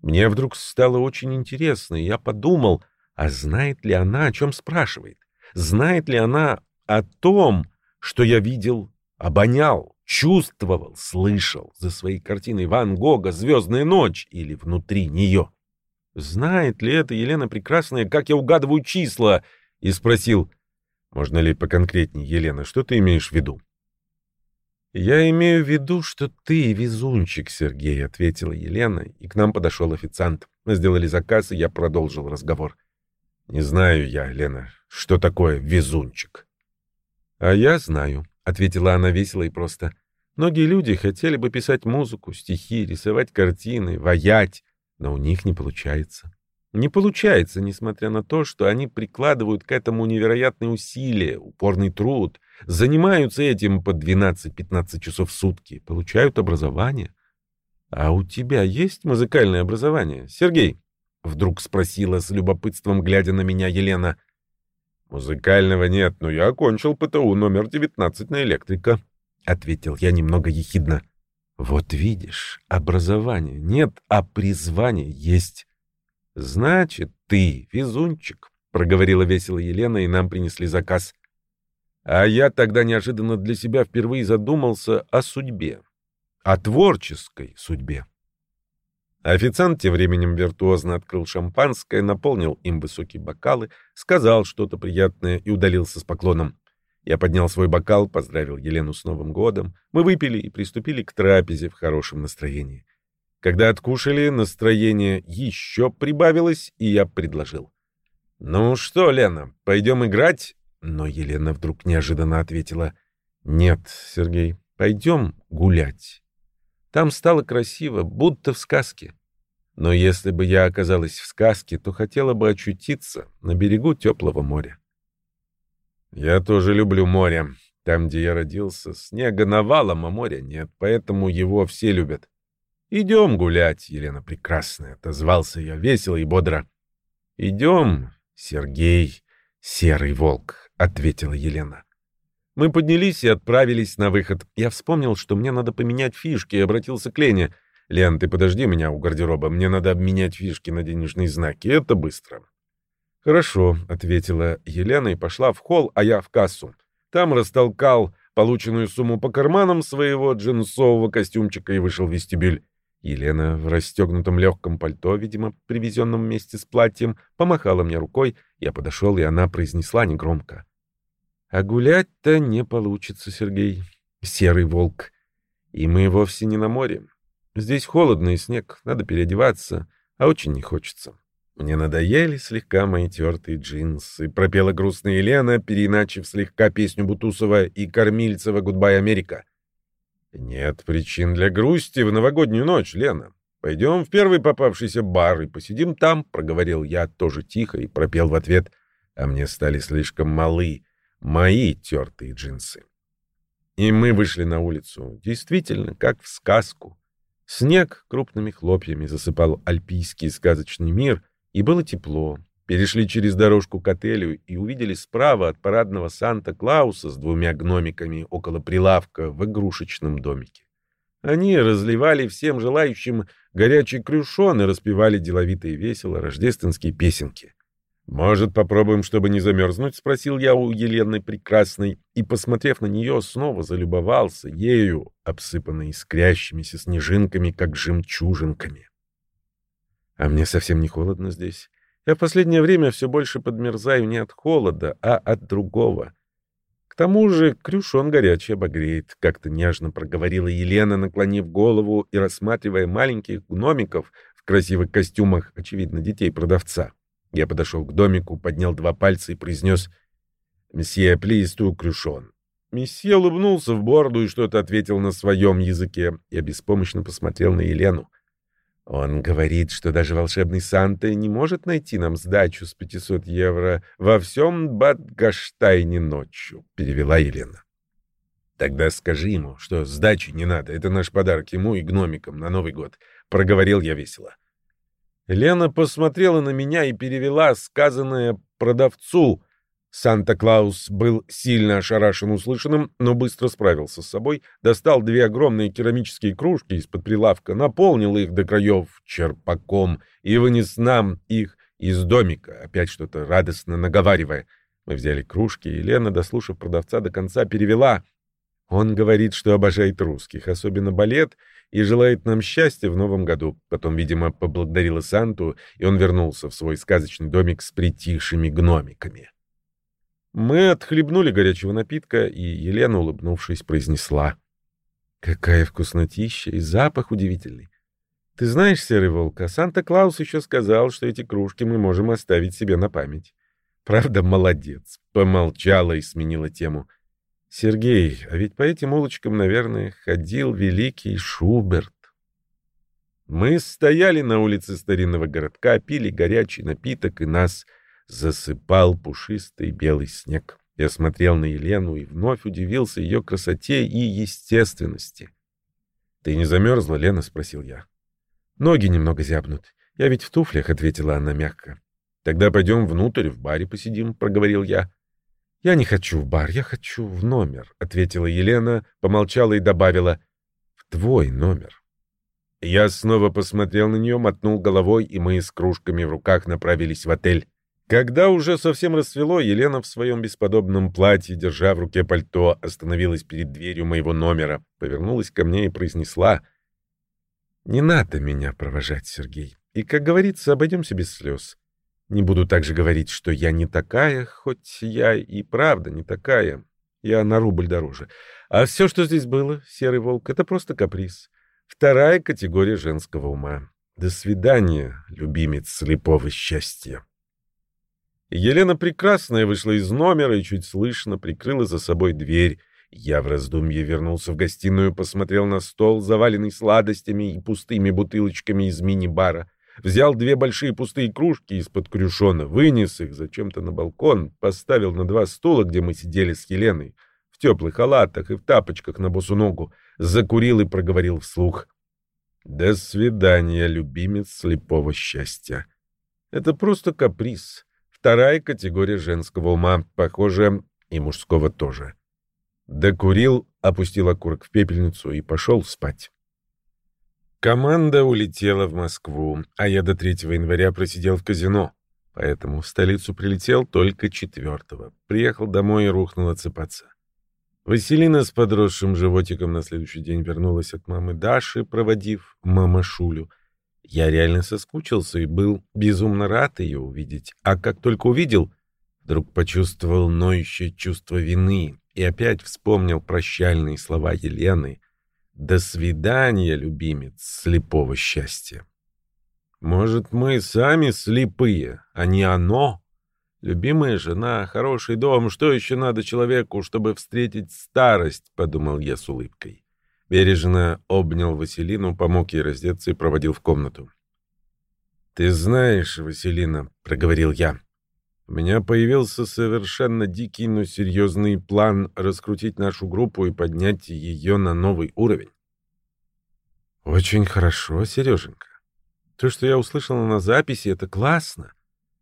Мне вдруг стало очень интересно, и я подумал, а знает ли она, о чем спрашивает? Знает ли она о том, что я видел, обонял, чувствовал, слышал за своей картиной Ван Гога «Звездная ночь» или внутри нее? Знает ли это Елена Прекрасная, как я угадываю числа? И спросил, можно ли поконкретнее, Елена, что ты имеешь в виду? «Я имею в виду, что ты везунчик, Сергей», — ответила Елена, и к нам подошел официант. Мы сделали заказ, и я продолжил разговор. «Не знаю я, Елена, что такое везунчик». «А я знаю», — ответила она весело и просто. «Многие люди хотели бы писать музыку, стихи, рисовать картины, ваять, но у них не получается. Не получается, несмотря на то, что они прикладывают к этому невероятные усилия, упорный труд, занимаются этим по 12-15 часов в сутки, получают образование. А у тебя есть музыкальное образование, Сергей? Вдруг спросила с любопытством, глядя на меня Елена. Музыкального нет, но я окончил ПТУ номер 19 на электрика, ответил я немного ехидно. Вот видишь, образования нет, а призвание есть. Значит, ты везунчик, проговорила весело Елена, и нам принесли заказ. А я тогда неожиданно для себя впервые задумался о судьбе. О творческой судьбе. Официант тем временем виртуозно открыл шампанское, наполнил им высокие бокалы, сказал что-то приятное и удалился с поклоном. Я поднял свой бокал, поздравил Елену с Новым годом. Мы выпили и приступили к трапезе в хорошем настроении. Когда откушали, настроение еще прибавилось, и я предложил. «Ну что, Лена, пойдем играть?» Но Елена вдруг неожиданно ответила. «Нет, Сергей, пойдем гулять». Там стало красиво, будто в сказке. Но если бы я оказалась в сказке, то хотела бы очутиться на берегу теплого моря. Я тоже люблю море. Там, где я родился, снега навалом, а моря нет, поэтому его все любят. «Идем гулять, Елена Прекрасная», — отозвался я весело и бодро. «Идем, Сергей, серый волк», — ответила Елена. Мы поднялись и отправились на выход. Я вспомнил, что мне надо поменять фишки, и обратился к Лене. «Лен, ты подожди меня у гардероба, мне надо обменять фишки на денежные знаки, это быстро». «Хорошо», — ответила Елена и пошла в холл, а я в кассу. Там растолкал полученную сумму по карманам своего джинсового костюмчика и вышел в вестибюль. Елена в расстегнутом легком пальто, видимо, привезенном вместе с платьем, помахала мне рукой. Я подошел, и она произнесла негромко. А гулять-то не получится, Сергей. Серый волк. И мы вовсе не на море. Здесь холодно и снег, надо переодеваться, а очень не хочется. Мне надоели слегка мои тертые джинсы, пропела грустная Елена, переиначив слегка песню Бутусова и Кормильцева «Goodbye, Америка». Нет причин для грусти в новогоднюю ночь, Лена. Пойдем в первый попавшийся бар и посидим там, проговорил я тоже тихо и пропел в ответ, а мне стали слишком малы мои тертые джинсы. И мы вышли на улицу, действительно, как в сказку. Снег крупными хлопьями засыпал альпийский сказочный мир, и было тепло. Перешли через дорожку к отелю и увидели справа от парадного Санта-Клауса с двумя гномиками около прилавка в игрушечном домике. Они разливали всем желающим горячий крюшон и распевали деловито и весело рождественские песенки. «Может, попробуем, чтобы не замерзнуть?» — спросил я у Елены Прекрасной, и, посмотрев на нее, снова залюбовался ею, обсыпанной искрящимися снежинками, как жемчужинками. А мне совсем не холодно здесь. Я в последнее время все больше подмерзаю не от холода, а от другого. К тому же крюшон горячий обогреет, — как-то нежно проговорила Елена, наклонив голову и рассматривая маленьких гномиков в красивых костюмах, очевидно, детей-продавца. Я подошел к домику, поднял два пальца и произнес «Месье, плиз ту крюшон». Месье улыбнулся в борду и что-то ответил на своем языке. Я беспомощно посмотрел на Елену. Он говорит, что даже волшебный Санта не может найти нам сдачу с 500 евро во всем Бадгаштайне ночью, — перевела Елена. Тогда скажи ему, что сдачи не надо, это наш подарок ему и гномикам на Новый год, — проговорил я весело. Лена посмотрела на меня и перевела сказанное продавцу. Санта-Клаус был сильно ошарашен услышанным, но быстро справился с собой, достал две огромные керамические кружки из-под прилавка, наполнил их до краев черпаком и вынес нам их из домика, опять что-то радостно наговаривая. Мы взяли кружки, и Лена, дослушав продавца до конца, перевела. Он говорит, что обожает русских, особенно балет, и желает нам счастья в новом году. Потом, видимо, поблагодарила Санту, и он вернулся в свой сказочный домик с притихшими гномиками. Мы отхлебнули горячего напитка, и Елена, улыбнувшись, произнесла. «Какая вкуснотища и запах удивительный! Ты знаешь, Серый Волк, а Санта-Клаус еще сказал, что эти кружки мы можем оставить себе на память. Правда, молодец!» Помолчала и сменила тему. Сергей, а ведь по этим улочкам, наверное, ходил великий Шуберт. Мы стояли на улице старинного городка, пили горячий напиток, и нас засыпал пушистый белый снег. Я смотрел на Елену и вновь удивился ее красоте и естественности. — Ты не замерзла, Лена? — спросил я. — Ноги немного зябнут. Я ведь в туфлях, — ответила она мягко. — Тогда пойдем внутрь, в баре посидим, — проговорил я. «Я не хочу в бар, я хочу в номер», — ответила Елена, помолчала и добавила «в твой номер». Я снова посмотрел на нее, мотнул головой, и мы с кружками в руках направились в отель. Когда уже совсем расцвело, Елена в своем бесподобном платье, держа в руке пальто, остановилась перед дверью моего номера, повернулась ко мне и произнесла «Не надо меня провожать, Сергей, и, как говорится, обойдемся без слез. Не буду также говорить, что я не такая, хоть я и правда не такая. Я на рубль дороже. А все, что здесь было, серый волк, это просто каприз. Вторая категория женского ума. До свидания, любимец слепого счастья. Елена Прекрасная вышла из номера и чуть слышно прикрыла за собой дверь. Я в раздумье вернулся в гостиную, посмотрел на стол, заваленный сладостями и пустыми бутылочками из мини-бара. Взял две большие пустые кружки из-под крюшона, вынес их зачем-то на балкон, поставил на два стула, где мы сидели с Еленой, в теплых халатах и в тапочках на босу ногу, закурил и проговорил вслух. «До свидания, любимец слепого счастья». Это просто каприз. Вторая категория женского ума, похоже, и мужского тоже. Докурил, опустил окурок в пепельницу и пошел спать. Команда улетела в Москву, а я до 3 января просидел в казино. Поэтому в столицу прилетел только 4 Приехал домой и рухнул отсыпаться. Василина с подросшим животиком на следующий день вернулась от мамы Даши, проводив мамашулю. Я реально соскучился и был безумно рад ее увидеть. А как только увидел, вдруг почувствовал ноющее чувство вины и опять вспомнил прощальные слова Елены — до свидания, любимец слепого счастья. Может, мы сами слепые, а не оно? Любимая жена, хороший дом, что еще надо человеку, чтобы встретить старость, подумал я с улыбкой. Бережно обнял Василину, помог ей раздеться и проводил в комнату. «Ты знаешь, Василина», — проговорил я, — «у меня появился совершенно дикий, но серьезный план раскрутить нашу группу и поднять ее на новый уровень. Очень хорошо, Сереженька. То, что я услышала на записи, это классно.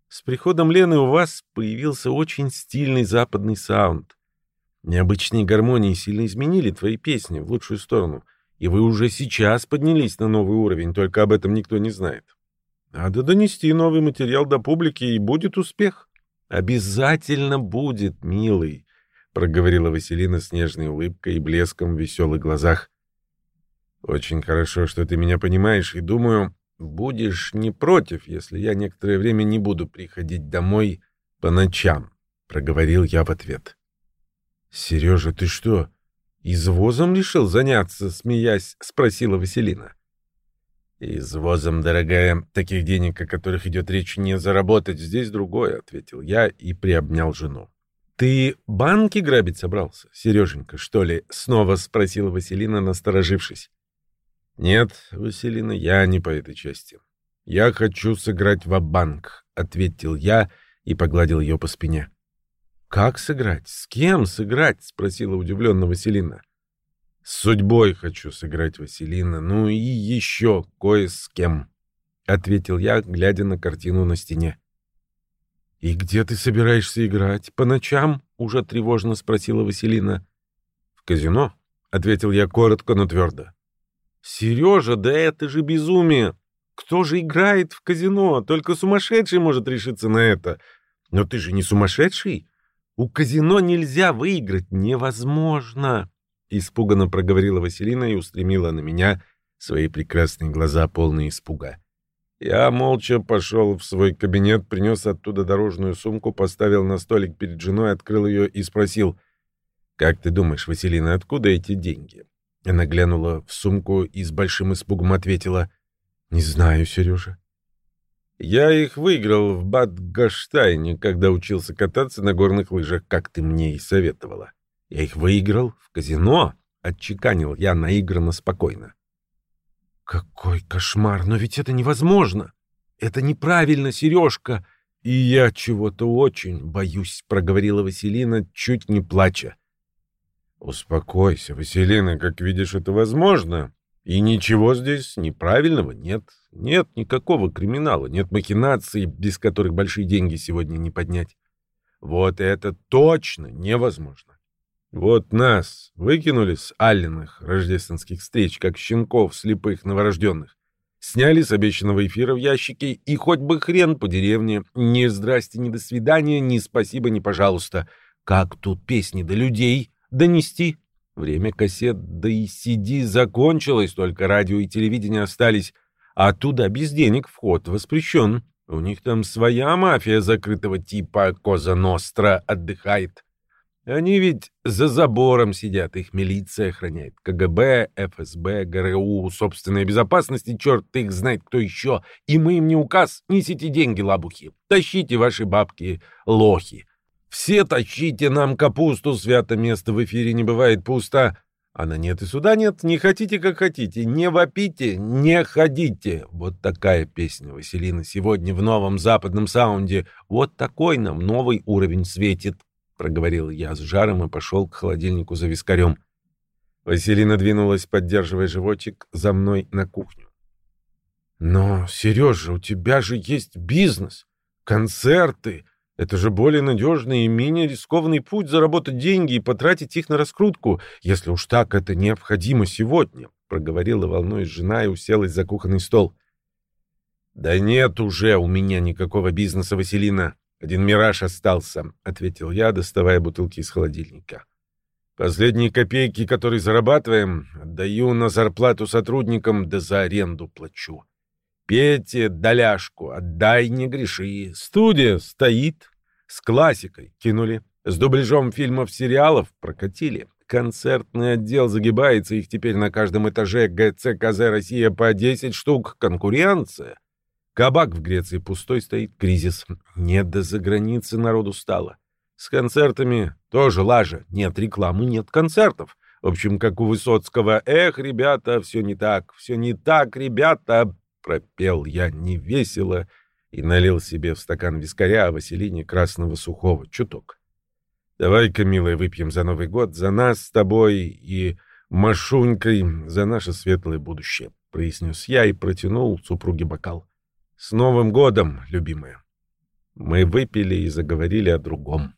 С приходом Лены у вас появился очень стильный западный саунд. Необычные гармонии сильно изменили твои песни в лучшую сторону, и вы уже сейчас поднялись на новый уровень, только об этом никто не знает. Надо донести новый материал до публики, и будет успех. Обязательно будет, милый, проговорила Василина с нежной улыбкой и блеском в веселых глазах. Очень хорошо, что ты меня понимаешь, и думаю, будешь не против, если я некоторое время не буду приходить домой по ночам, проговорил я в ответ. Сережа, ты что, извозом решил заняться, смеясь, спросила Василина. «Извозом, дорогая, таких денег, о которых идет речь, не заработать. Здесь другое», — ответил я и приобнял жену. «Ты банки грабить собрался, Сереженька, что ли?» — снова спросила Василина, насторожившись. «Нет, Василина, я не по этой части. Я хочу сыграть в банк ответил я и погладил ее по спине. «Как сыграть? С кем сыграть?» — спросила удивленно Василина. «С судьбой хочу сыграть, Василина, ну и еще кое с кем», — ответил я, глядя на картину на стене. «И где ты собираешься играть? По ночам?» — уже тревожно спросила Василина. «В казино», — ответил я коротко, но твердо. Сережа, да это же безумие! Кто же играет в казино? Только сумасшедший может решиться на это. Но ты же не сумасшедший. У казино нельзя выиграть. Невозможно. Испуганно проговорила Василина и устремила на меня свои прекрасные глаза, полные испуга. Я молча пошел в свой кабинет, принес оттуда дорожную сумку, поставил на столик перед женой, открыл ее и спросил, «Как ты думаешь, Василина, откуда эти деньги?» Она глянула в сумку и с большим испугом ответила. «Не знаю, Сережа». «Я их выиграл в Бад-Гаштайне, когда учился кататься на горных лыжах, как ты мне и советовала. Я их выиграл в казино», — отчеканил я наигранно спокойно. «Какой кошмар! Но ведь это невозможно! Это неправильно, Сережка!» «И я чего-то очень боюсь», — проговорила Василина, чуть не плача. Успокойся, Василина, как видишь, это возможно. И ничего здесь неправильного нет. Нет никакого криминала, нет махинаций, без которых большие деньги сегодня не поднять. Вот это точно невозможно. Вот нас выкинули с Алленных рождественских встреч, как щенков слепых новорожденных. Сняли с обещанного эфира в ящике, и хоть бы хрен по деревне. Ни здрасте, ни до свидания, ни спасибо, ни пожалуйста. Как тут песни до людей донести. Время кассет да и CD закончилось, только радио и телевидение остались, а туда без денег вход воспрещен. У них там своя мафия закрытого типа Коза Ностра отдыхает. Они ведь за забором сидят, их милиция охраняет. КГБ, ФСБ, ГРУ, собственная безопасность и черт их знает кто еще. И мы им не указ, несите деньги, лабухи. Тащите ваши бабки, лохи. Все тащите нам капусту, свято место в эфире не бывает пусто. А на нет и сюда нет, не хотите, как хотите, не вопите, не ходите. Вот такая песня Василина сегодня в новом западном саунде. Вот такой нам новый уровень светит, — проговорил я с жаром и пошел к холодильнику за вискарем. Василина двинулась, поддерживая животик, за мной на кухню. «Но, Сережа, у тебя же есть бизнес, концерты, это же более надежный и менее рискованный путь заработать деньги и потратить их на раскрутку, если уж так это необходимо сегодня, — проговорила волной жена и уселась за кухонный стол. — Да нет уже у меня никакого бизнеса, Василина. Один мираж остался, — ответил я, доставая бутылки из холодильника. Последние копейки, которые зарабатываем, отдаю на зарплату сотрудникам, да за аренду плачу. Пете доляшку, отдай, не греши. Студия стоит. С классикой кинули. С дубляжом фильмов-сериалов прокатили. Концертный отдел загибается, их теперь на каждом этаже ГЦКЗ «Россия» по 10 штук. Конкуренция. Кабак в Греции пустой стоит, кризис. Нет до заграницы народу стало. С концертами тоже лажа. Нет рекламы, нет концертов. В общем, как у Высоцкого. Эх, ребята, все не так, все не так, ребята пропел я невесело и налил себе в стакан вискаря, а Василине красного сухого чуток. Давай-ка, милая, выпьем за Новый год, за нас с тобой и Машунькой, за наше светлое будущее, произнес я и протянул супруге бокал. С Новым годом, любимая. Мы выпили и заговорили о другом.